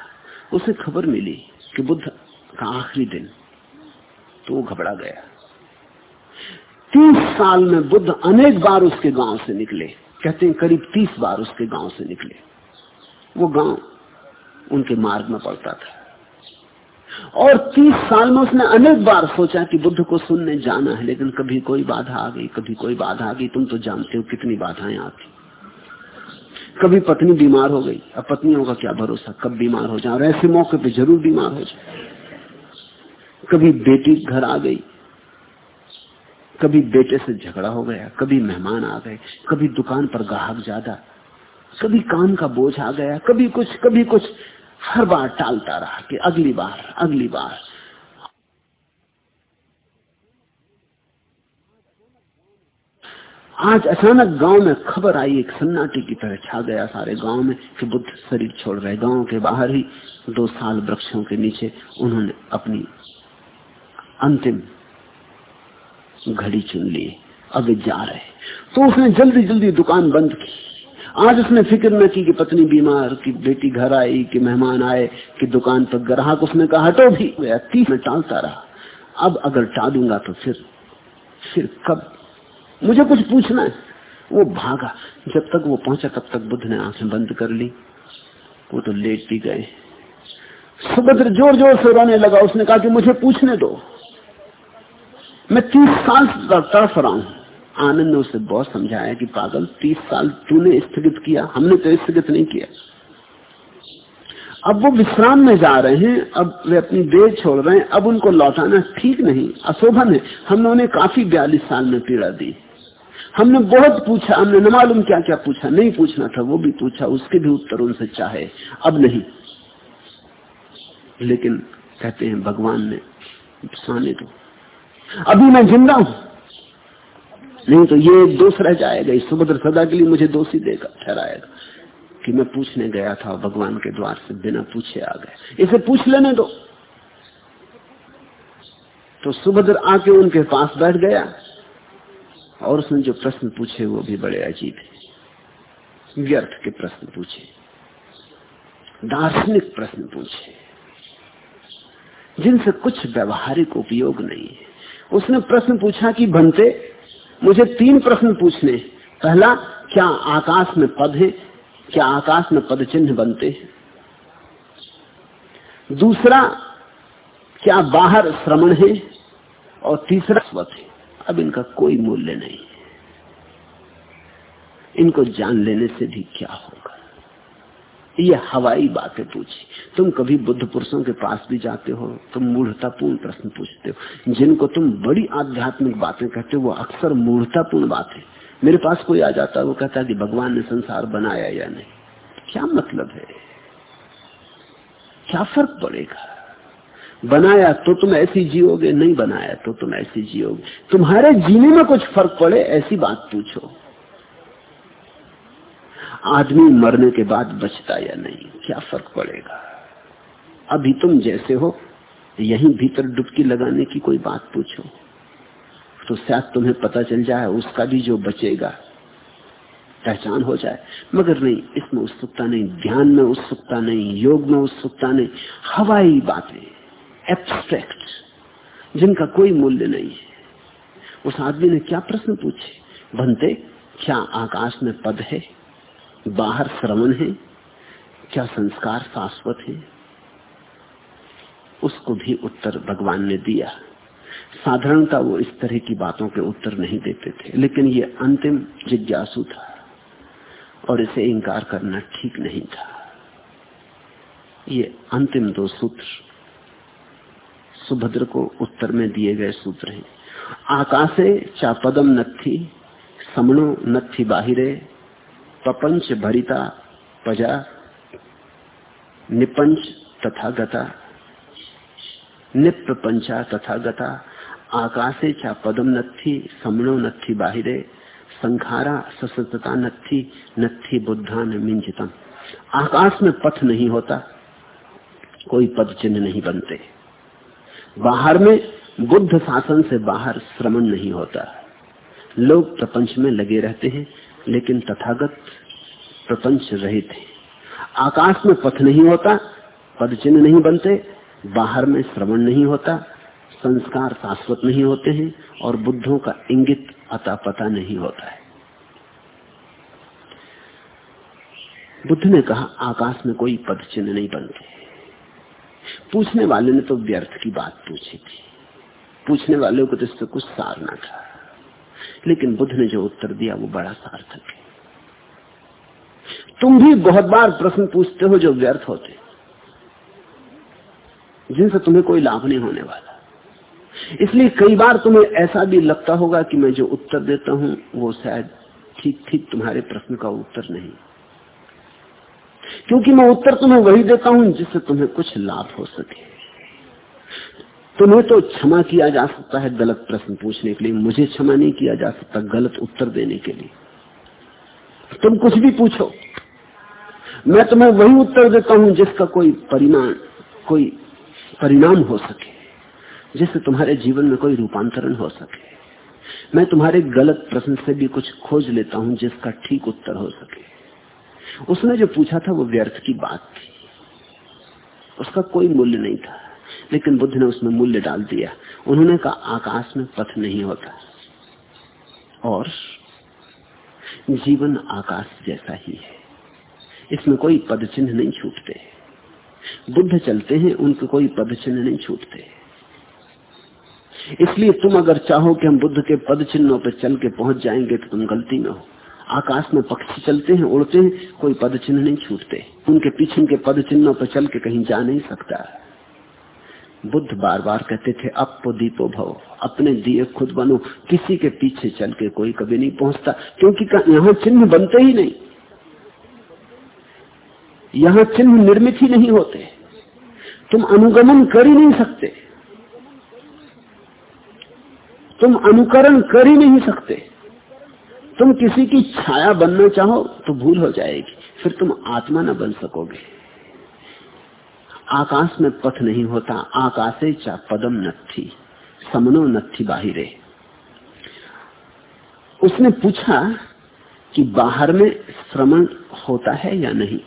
उसे खबर मिली कि बुद्ध का आखिरी दिन तो वो घबरा गया। तीस साल में बुद्ध अनेक बार उसके गाँव से निकले। कहते हैं करीब तीस बार उसके गाँव से निकले। वो गाँव उनके मार्ग में पड़ता था। और तीस साल में उसने अनेक बार सोचा कि बुद्ध को सुनने जाना है, लेकिन कभी कोई बाधा आ गई, कभी कोई बाधा आ गई। तुम तो जानते हो कितनी बाधाएँ आती। कभी पत्नी बीमार हो गई। अब पत्नियों का क्या भरोसा? कब बीमार हो जाए? और ऐसे मौके पे ज़रूर बीमार हो जाए। कभी बेटी घर आ गई। कभी बेटे से झगड़ा हो गया, कभी मेहमान आ गए, कभी दुकान पर ग्राहक ज़्यादा, कभी काम का बोझ आ गया, कभी कुछ कभी कुछ, हर बार टालता रहा कि अगली बार अगली बार। आज अचानक गाँव में खबर आई, एक सन्नाटी की तरह छा गया सारे गाँव में, कि बुद्ध शरीर छोड़ रहे गाँव के बाहर ही दो साल वृक्षों के नीचे उन्होंने अपनी अंतिम घड़ी चुन ली, अब जा रहे तो उसने जल्दी जल्दी दुकान बंद की। आज उसने फ़िक्र न की कि पत्नी बीमार, कि बेटी घर आई, कि मेहमान आए, कि दुकान पर ग्राहक, उसने कहा हटो भी गया तीस में टालता रहा। अब अगर टालूँगा तो फिर फिर कब? मुझे कुछ पूछना है। वो भागा। जब तक वो पहुँचा, तब तक बुद्ध ने आँखें बंद कर ली। वो तो लेट भी गए। सुभद्र ज़ोर ज़ोर से रोने लगा। उसने कहा कि मुझे पूछने दो। मैं तीस साल तड़फ रहा हूँ। आनंद ने उसे बहुत समझाया कि पागल, तीस साल तूने स्थगित किया, हमने तो स्थगित नहीं किया। अब वो विश्राम में जा रहे हैं, अब वे अपनी देह छोड़ रहे हैं, अब उनको लौटाना ठीक नहीं, अशोभन है। हमने उन्हें काफ़ी बयालीस साल में पीड़ा दी। हमने बहुत पूछा, हमने न मालूम क्या क्या पूछा, नहीं पूछना था, वो भी पूछा, उसके भी उत्तर उनसे चाहे, अब नहीं। लेकिन कहते हैं, भगवान ने साने दो। अभी मैं ज़िंदा हूँ। नहीं तो ये दोष रह जाएगा, इस सुभद्र सदा के लिए मुझे दोषी देगा, ठहराएगा। कि मैं पूछने गया था भगवान के द्वार से, बिना पूछे आ गया इसे पूछ लेने दो। तो सुभद्र आके उनके पास बैठ गया, और उसने जो प्रश्न पूछे वो भी बड़े अजीब है। व्यर्थ के प्रश्न पूछे। दार्शनिक प्रश्न पूछे। जिनसे कुछ व्यवहारिक उपयोग नहीं है। उसने प्रश्न पूछा कि बनते मुझे तीन प्रश्न पूछने पहला, क्या आकाश में पद है? क्या आकाश में पद चिन्ह बनते हैं? दूसरा, क्या बाहर श्रवण है? और तीसरा, स्वत है। अब इनका कोई मूल्य नहीं। है इनको जान लेने से भी क्या होगा ये हवाई बातें पूछी। तुम कभी बुद्ध पुरुषों के पास भी जाते हो, तुम मूढ़तापूर्ण प्रश्न पूछते हो। जिनको तुम बड़ी आध्यात्मिक बातें कहते हो, वो अक्सर मूढ़तापूर्ण बातें मेरे पास कोई आ जाता है, वो कहता है कि भगवान ने संसार बनाया या नहीं। क्या मतलब है? क्या फ़र्क पड़ेगा? बनाया तो तुम ऐसी जियोगे, नहीं बनाया तो तुम ऐसी जियोगे। तुम्हारे जीने में कुछ फ़र्क पड़े, ऐसी बात पूछो। आदमी मरने के बाद बचता या नहीं? क्या फ़र्क पड़ेगा? अभी तुम जैसे हो, यहीं भीतर डुबकी लगाने की कोई बात पूछो। तो शायद तुम्हें पता चल जाए, उसका भी जो बचेगा, पहचान हो जाए। मगर नहीं, इसमें उत्सुकता नहीं, ध्यान में उत्सुकता नहीं, योग में उत्सुकता नहीं। हवाई बातें एब्स्ट्रैक्ट जिनका कोई मूल्य नहीं है। उस आदमी ने क्या प्रश्न पूछे? बनते, क्या आकाश में पद है? बाहर श्रवण है? क्या संस्कार शाश्वत है? उसको भी उत्तर भगवान ने दिया। साधारणता वो इस तरह की बातों के उत्तर नहीं देते थे, लेकिन ये अंतिम जिज्ञासु था और इसे इंकार करना ठीक नहीं था। ये अंतिम दो सूत्र सुभद्र को उत्तर में दिए गए सूत्र हैं। आकाशे चापदम नथी समणो नथी बाहिरे पपंच भरिता पजा, निपंच तथा गता। निप्रपंचा तथा गता, आकाशे चा पदम नथी समणो नथी बाहिरे, संखारा ससतता नथी नथी बुद्धान मिंजितम। आकाश में पथ नहीं होता, कोई पद चिन्ह नहीं बनते। बाहर में बुद्ध शासन से बाहर श्रमण नहीं होता। लोग प्रपंच में लगे रहते हैं लेकिन तथागत प्रपंच रहित है। आकाश में पथ नहीं होता, पद चिन्ह नहीं बनते, बाहर में श्रवण नहीं होता, संस्कार शाश्वत नहीं होते हैं और बुद्धों का इंगित अता पता नहीं होता है। बुद्ध ने कहा, आकाश में कोई पद चिन्ह नहीं बनते। पूछने वाले ने तो व्यर्थ की बात पूछी थी। पूछने वाले को तो इससे कुछ सार ना था। लेकिन बुद्ध ने जो उत्तर दिया, वो बड़ा सार्थक है। तुम भी बहुत बार प्रश्न पूछते हो जो व्यर्थ होते। जिनसे तुम्हें कोई लाभ नहीं होने वाला। इसलिए कई बार तुम्हें ऐसा भी लगता होगा कि मैं जो उत्तर देता हूँ, वो शायद ठीक ठीक तुम्हारे प्रश्न का उत्तर नहीं। क्योंकि मैं उत्तर तुम्हें वही देता हूँ जिससे तुम्हें कुछ लाभ हो सके। तुम्हें तो क्षमा किया जा सकता है गलत प्रश्न पूछने के लिए। मुझे क्षमा नहीं किया जा सकता गलत उत्तर देने के लिए। तुम कुछ भी पूछो। मैं तुम्हें वही उत्तर देता हूँ जिसका कोई परिणाम कोई परिणाम हो सके, जिससे तुम्हारे जीवन में कोई रूपांतरण हो सके। मैं तुम्हारे गलत प्रश्न से भी कुछ खोज लेता हूँ जिसका ठीक उत्तर हो सके। उसने जो पूछा था वो व्यर्थ की बात थी। उसका कोई मूल्य नहीं था। लेकिन बुद्ध ने उसमें मूल्य डाल दिया। उन्होंने कहा, आकाश में पथ नहीं होता। और जीवन आकाश जैसा ही है। इसमें कोई पद चिन्ह नहीं छूटते। बुद्ध चलते हैं, उनके कोई पद चिन्ह नहीं छूटते। इसलिए तुम अगर चाहो कि हम बुद्ध के पद चिन्हों पर चल के पहुँच जाएँगे तो तुम गलती में हो। आकाश में पक्षी चलते हैं, उड़ते हैं, कोई पद चिन्ह नहीं छूटते। उनके पीछे के पद चिन्हों पर चल के कहीं जा नहीं सकता। बुद्ध बार बार कहते थे अपो दीपो भव, अपने दिए खुद बनो, किसी के पीछे चल के कोई कभी नहीं पहुँचता, क्योंकि यहाँ चिन्ह बनते ही नहीं। यहाँ चिन्ह निर्मित ही नहीं होते। तुम अनुगमन कर ही नहीं सकते। तुम अनुकरण कर ही नहीं सकते। तुम किसी की छाया बनना चाहो तो भूल हो जाएगी, फिर तुम आत्मा न बन सकोगे। आकाश में पथ नहीं होता, आकाशे चा पदम नथी समनो नथी बाहिरे। उसने पूछा कि बाहर में श्रमण होता है या नहीं?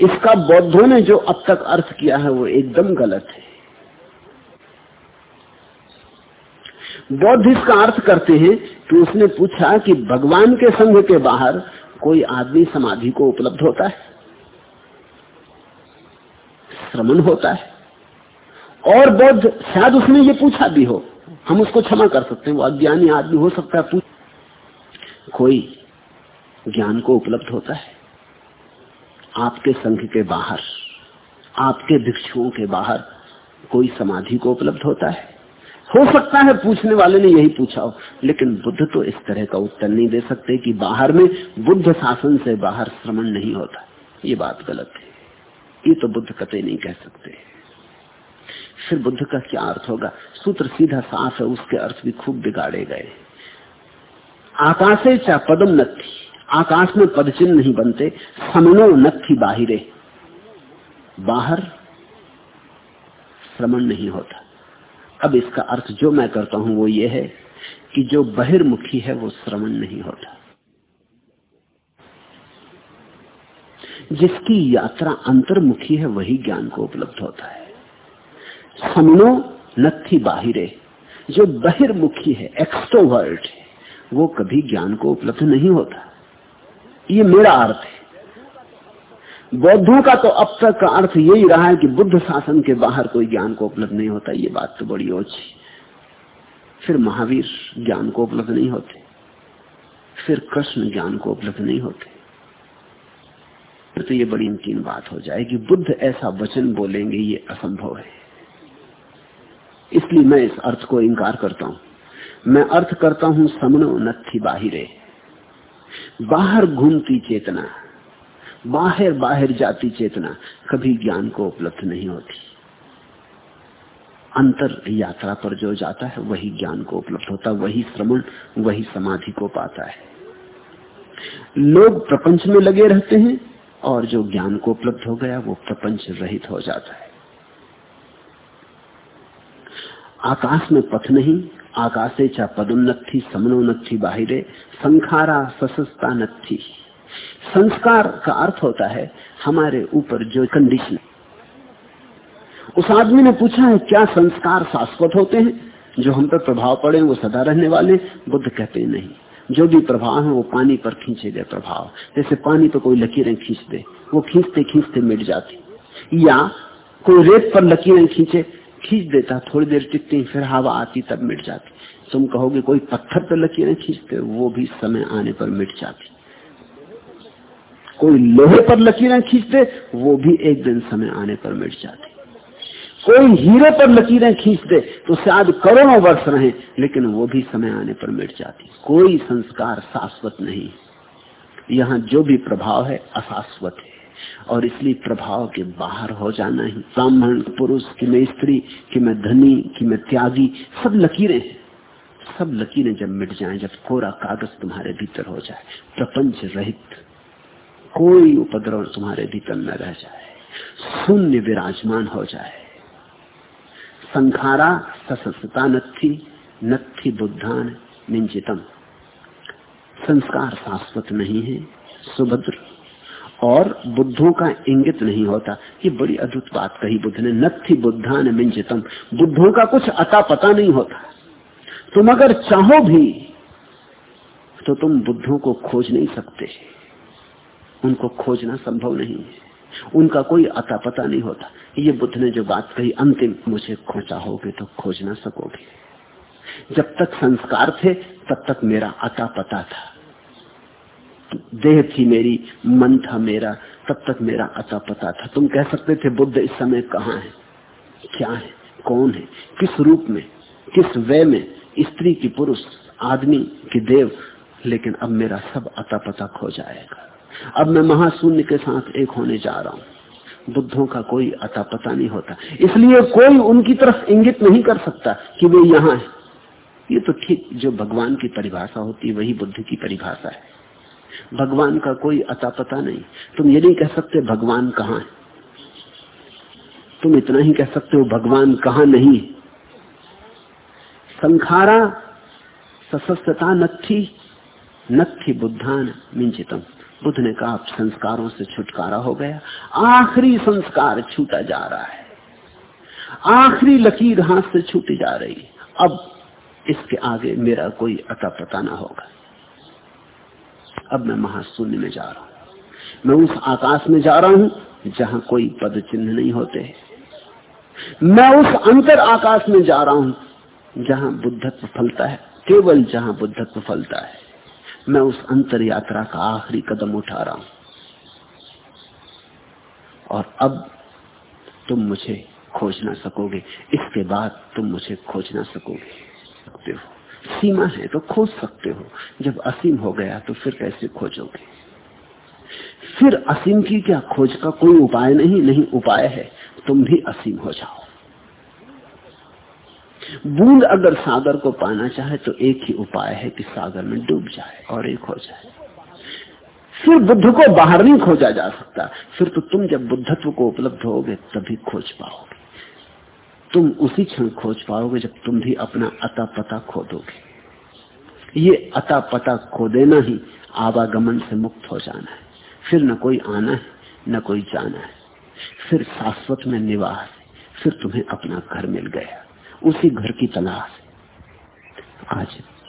इसका बौद्धों ने जो अब तक अर्थ किया है, वो एकदम गलत है। बौद्ध इसका अर्थ करते हैं कि उसने पूछा कि भगवान के संघ के बाहर कोई आदमी समाधि को उपलब्ध होता है? श्रमण होता है। और बौद्ध, शायद उसने ये पूछा भी हो, हम उसको क्षमा कर सकते हैं, वो अज्ञानी आदमी हो सकता है कोई ज्ञान को उपलब्ध होता है? आपके संघ के बाहर, आपके भिक्षुओं के बाहर कोई समाधि को उपलब्ध होता है? हो सकता है पूछने वाले ने यही पूछा हो, लेकिन बुद्ध तो इस तरह का उत्तर नहीं दे सकते कि बाहर में बुद्ध शासन से बाहर श्रमण नहीं होता। ये बात गलत है। ये तो बुद्ध कते नहीं कह सकते। फिर बुद्ध का क्या अर्थ होगा? सूत्र सीधा साफ़ है, उसके अर्थ भी खूब बिगाड़े गए। आकाशे चा पदम नथी आकाश में पद चिन्ह नहीं बनते, समनो नथी बाहिरे। बाहर श्रमण नहीं होता। अब इसका अर्थ जो मैं करता हूँ वो ये है कि जो बहिर्मुखी है वो श्रवण नहीं होता। जिसकी यात्रा अंतर्मुखी है, वही ज्ञान को उपलब्ध होता है। समनो नथी बाहिरे, जो बहिर्मुखी है एक्सट्रोवर्ट है, वो कभी ज्ञान को उपलब्ध नहीं होता। ये मेरा अर्थ है। बौद्धों का तो अब तक का अर्थ यही रहा है कि बुद्ध शासन के बाहर कोई ज्ञान को उपलब्ध नहीं होता, ये बात तो बड़ी ओछी फिर महावीर ज्ञान को उपलब्ध नहीं होते, फिर कृष्ण ज्ञान को उपलब्ध नहीं होते। फिर तो ये बड़ी नमकीन बात हो जाएगी। बुद्ध ऐसा वचन बोलेंगे, ये असंभव है। इसलिए मैं इस अर्थ को इंकार करता हूँ। मैं अर्थ करता हूँ, समनो नथी बाहिरे। बाहर घूमती चेतना, बाहर बाहर जाती चेतना कभी ज्ञान को उपलब्ध नहीं होती। अंतर यात्रा पर जो जाता है, वही ज्ञान को उपलब्ध होता, वही श्रमण वही समाधि को पाता है। लोग प्रपंच में लगे रहते हैं और जो ज्ञान को उपलब्ध हो गया, वो प्रपंच रहित हो जाता है। आकाश में पथ नहीं, आकाशे चा पदोन्नति समनोन्नति बाहिरे, संखारा ससस्ता नथी संस्कार का अर्थ होता है हमारे ऊपर जो कंडीशन उस आदमी ने पूछा है, क्या संस्कार शाश्वत होते हैं? जो हम पर प्रभाव पड़े, वो सदा रहने वाले बुद्ध कहते नहीं। जो भी प्रभाव है, वो पानी पर खींचे गए प्रभाव। जैसे पानी पर कोई लकीरें खींच दे, वो खींचते खींचते मिट जाती। या कोई रेत पर लकीरें खींचे, खींच देता, थोड़ी देर टिकती, फिर हवा आती, तब मिट जाती। तुम कहोगे, कोई पत्थर पर लकीरें खींचते, वो भी समय आने पर मिट जाती। कोई लोहे पर लकीरें खींचते, वो भी एक दिन समय आने पर मिट जाती। कोई हीरे पर लकीरें खींच दे तो शायद करोड़ों वर्ष रहे, लेकिन वो भी समय आने पर मिट जाती। कोई संस्कार शाश्वत नहीं। यहाँ जो भी प्रभाव है, अशाश्वत है। और इसलिए प्रभाव के बाहर हो जाना ही। ब्राह्मण, पुरुष, कि मैं स्त्री, कि मैं धनी, कि मैं त्यागी, सब लकीरें हैं। सब लकीरें जब मिट जाए, जब कोरा कागज़ तुम्हारे भीतर हो जाए, प्रपंच रहित, कोई उपद्रव तुम्हारे भीतर न रह जाए, शून्य विराजमान हो जाए। संखारा ससता नथी नथी बुद्धान निंचितम संस्कार शाश्वत नहीं है, सुभद्र। और बुद्धों का इंगित नहीं होता ये बड़ी अद्भुत बात कही बुद्ध ने नथी बुद्धान मिंजितम बुद्धों का कुछ अता पता नहीं होता। तुम अगर चाहो भी तो तुम बुद्धों को खोज नहीं सकते। उनको खोजना संभव नहीं है। उनका कोई अता पता नहीं होता। ये बुद्ध ने जो बात कही, अंतिम, मुझे खोजा होगे तो खोज ना सकोगे। जब तक संस्कार थे, तब तक मेरा अता पता था। देह थी मेरी, मन था मेरा, तब तक मेरा अता पता था। तुम कह सकते थे, बुद्ध इस समय कहाँ है? क्या है? कौन है? किस रूप में? किस वे में? स्त्री की पुरुष, आदमी की देव, लेकिन अब मेरा सब अता पता खो जाएगा। अब मैं महाशून्य के साथ एक होने जा रहा हूँ। बुद्धों का कोई अता पता नहीं होता। इसलिए कोई उनकी तरफ़ इंगित नहीं कर सकता कि वे यहाँ है। ये तो ठीक जो भगवान की परिभाषा होती है, वही बुद्ध की परिभाषा है। भगवान का कोई अता पता नहीं। तुम ये नहीं कह सकते भगवान कहाँ है। तुम इतना ही कह सकते हो भगवान कहाँ नहीं संखारा सशस्त्रता नथी नथी बुद्धान मिंचितम। बुद्ध ने कहा, अब संस्कारों से छुटकारा हो गया। आखिरी संस्कार छूटा जा रहा है। आखिरी लकीर हाथ से छूटी जा रही अब इसके आगे मेरा कोई अता पता ना होगा। अब मैं महाशून्य में जा रहा हूँ। मैं उस आकाश में जा रहा हूँ जहाँ कोई पद चिन्ह नहीं होते मैं उस अंतर आकाश में जा रहा हूँ जहाँ बुद्धत्व फलता है। केवल जहाँ बुद्धत्व फलता है। मैं उस अंतर यात्रा का आखिरी कदम उठा रहा हूँ। और अब तुम मुझे खोज ना सकोगे, इसके बाद तुम मुझे खोज ना सकोगे। सकते हो। सीमा है तो खोज सकते हो। जब असीम हो गया तो फिर कैसे खोजोगे? फिर असीम की क्या खोज का कोई उपाय नहीं नहीं उपाय है। तुम भी असीम हो जाओ। बूंद अगर सागर को पाना चाहे तो एक ही उपाय है कि सागर में डूब जाए और एक हो जाए। फिर बुद्ध को बाहर नहीं खोजा जा सकता। फिर तो तुम जब बुद्धत्व को उपलब्ध होगे तभी खोज पाओगे। तुम उसी क्षण खोज पाओगे जब तुम भी अपना अता पता खो दोगे ये अता पता खो देना ही आवागमन से मुक्त हो जाना है। फिर न कोई आना है, न कोई जाना है। फिर शाश्वत में निवास फिर तुम्हें अपना घर मिल गया। उसी घर की तलाश है। आज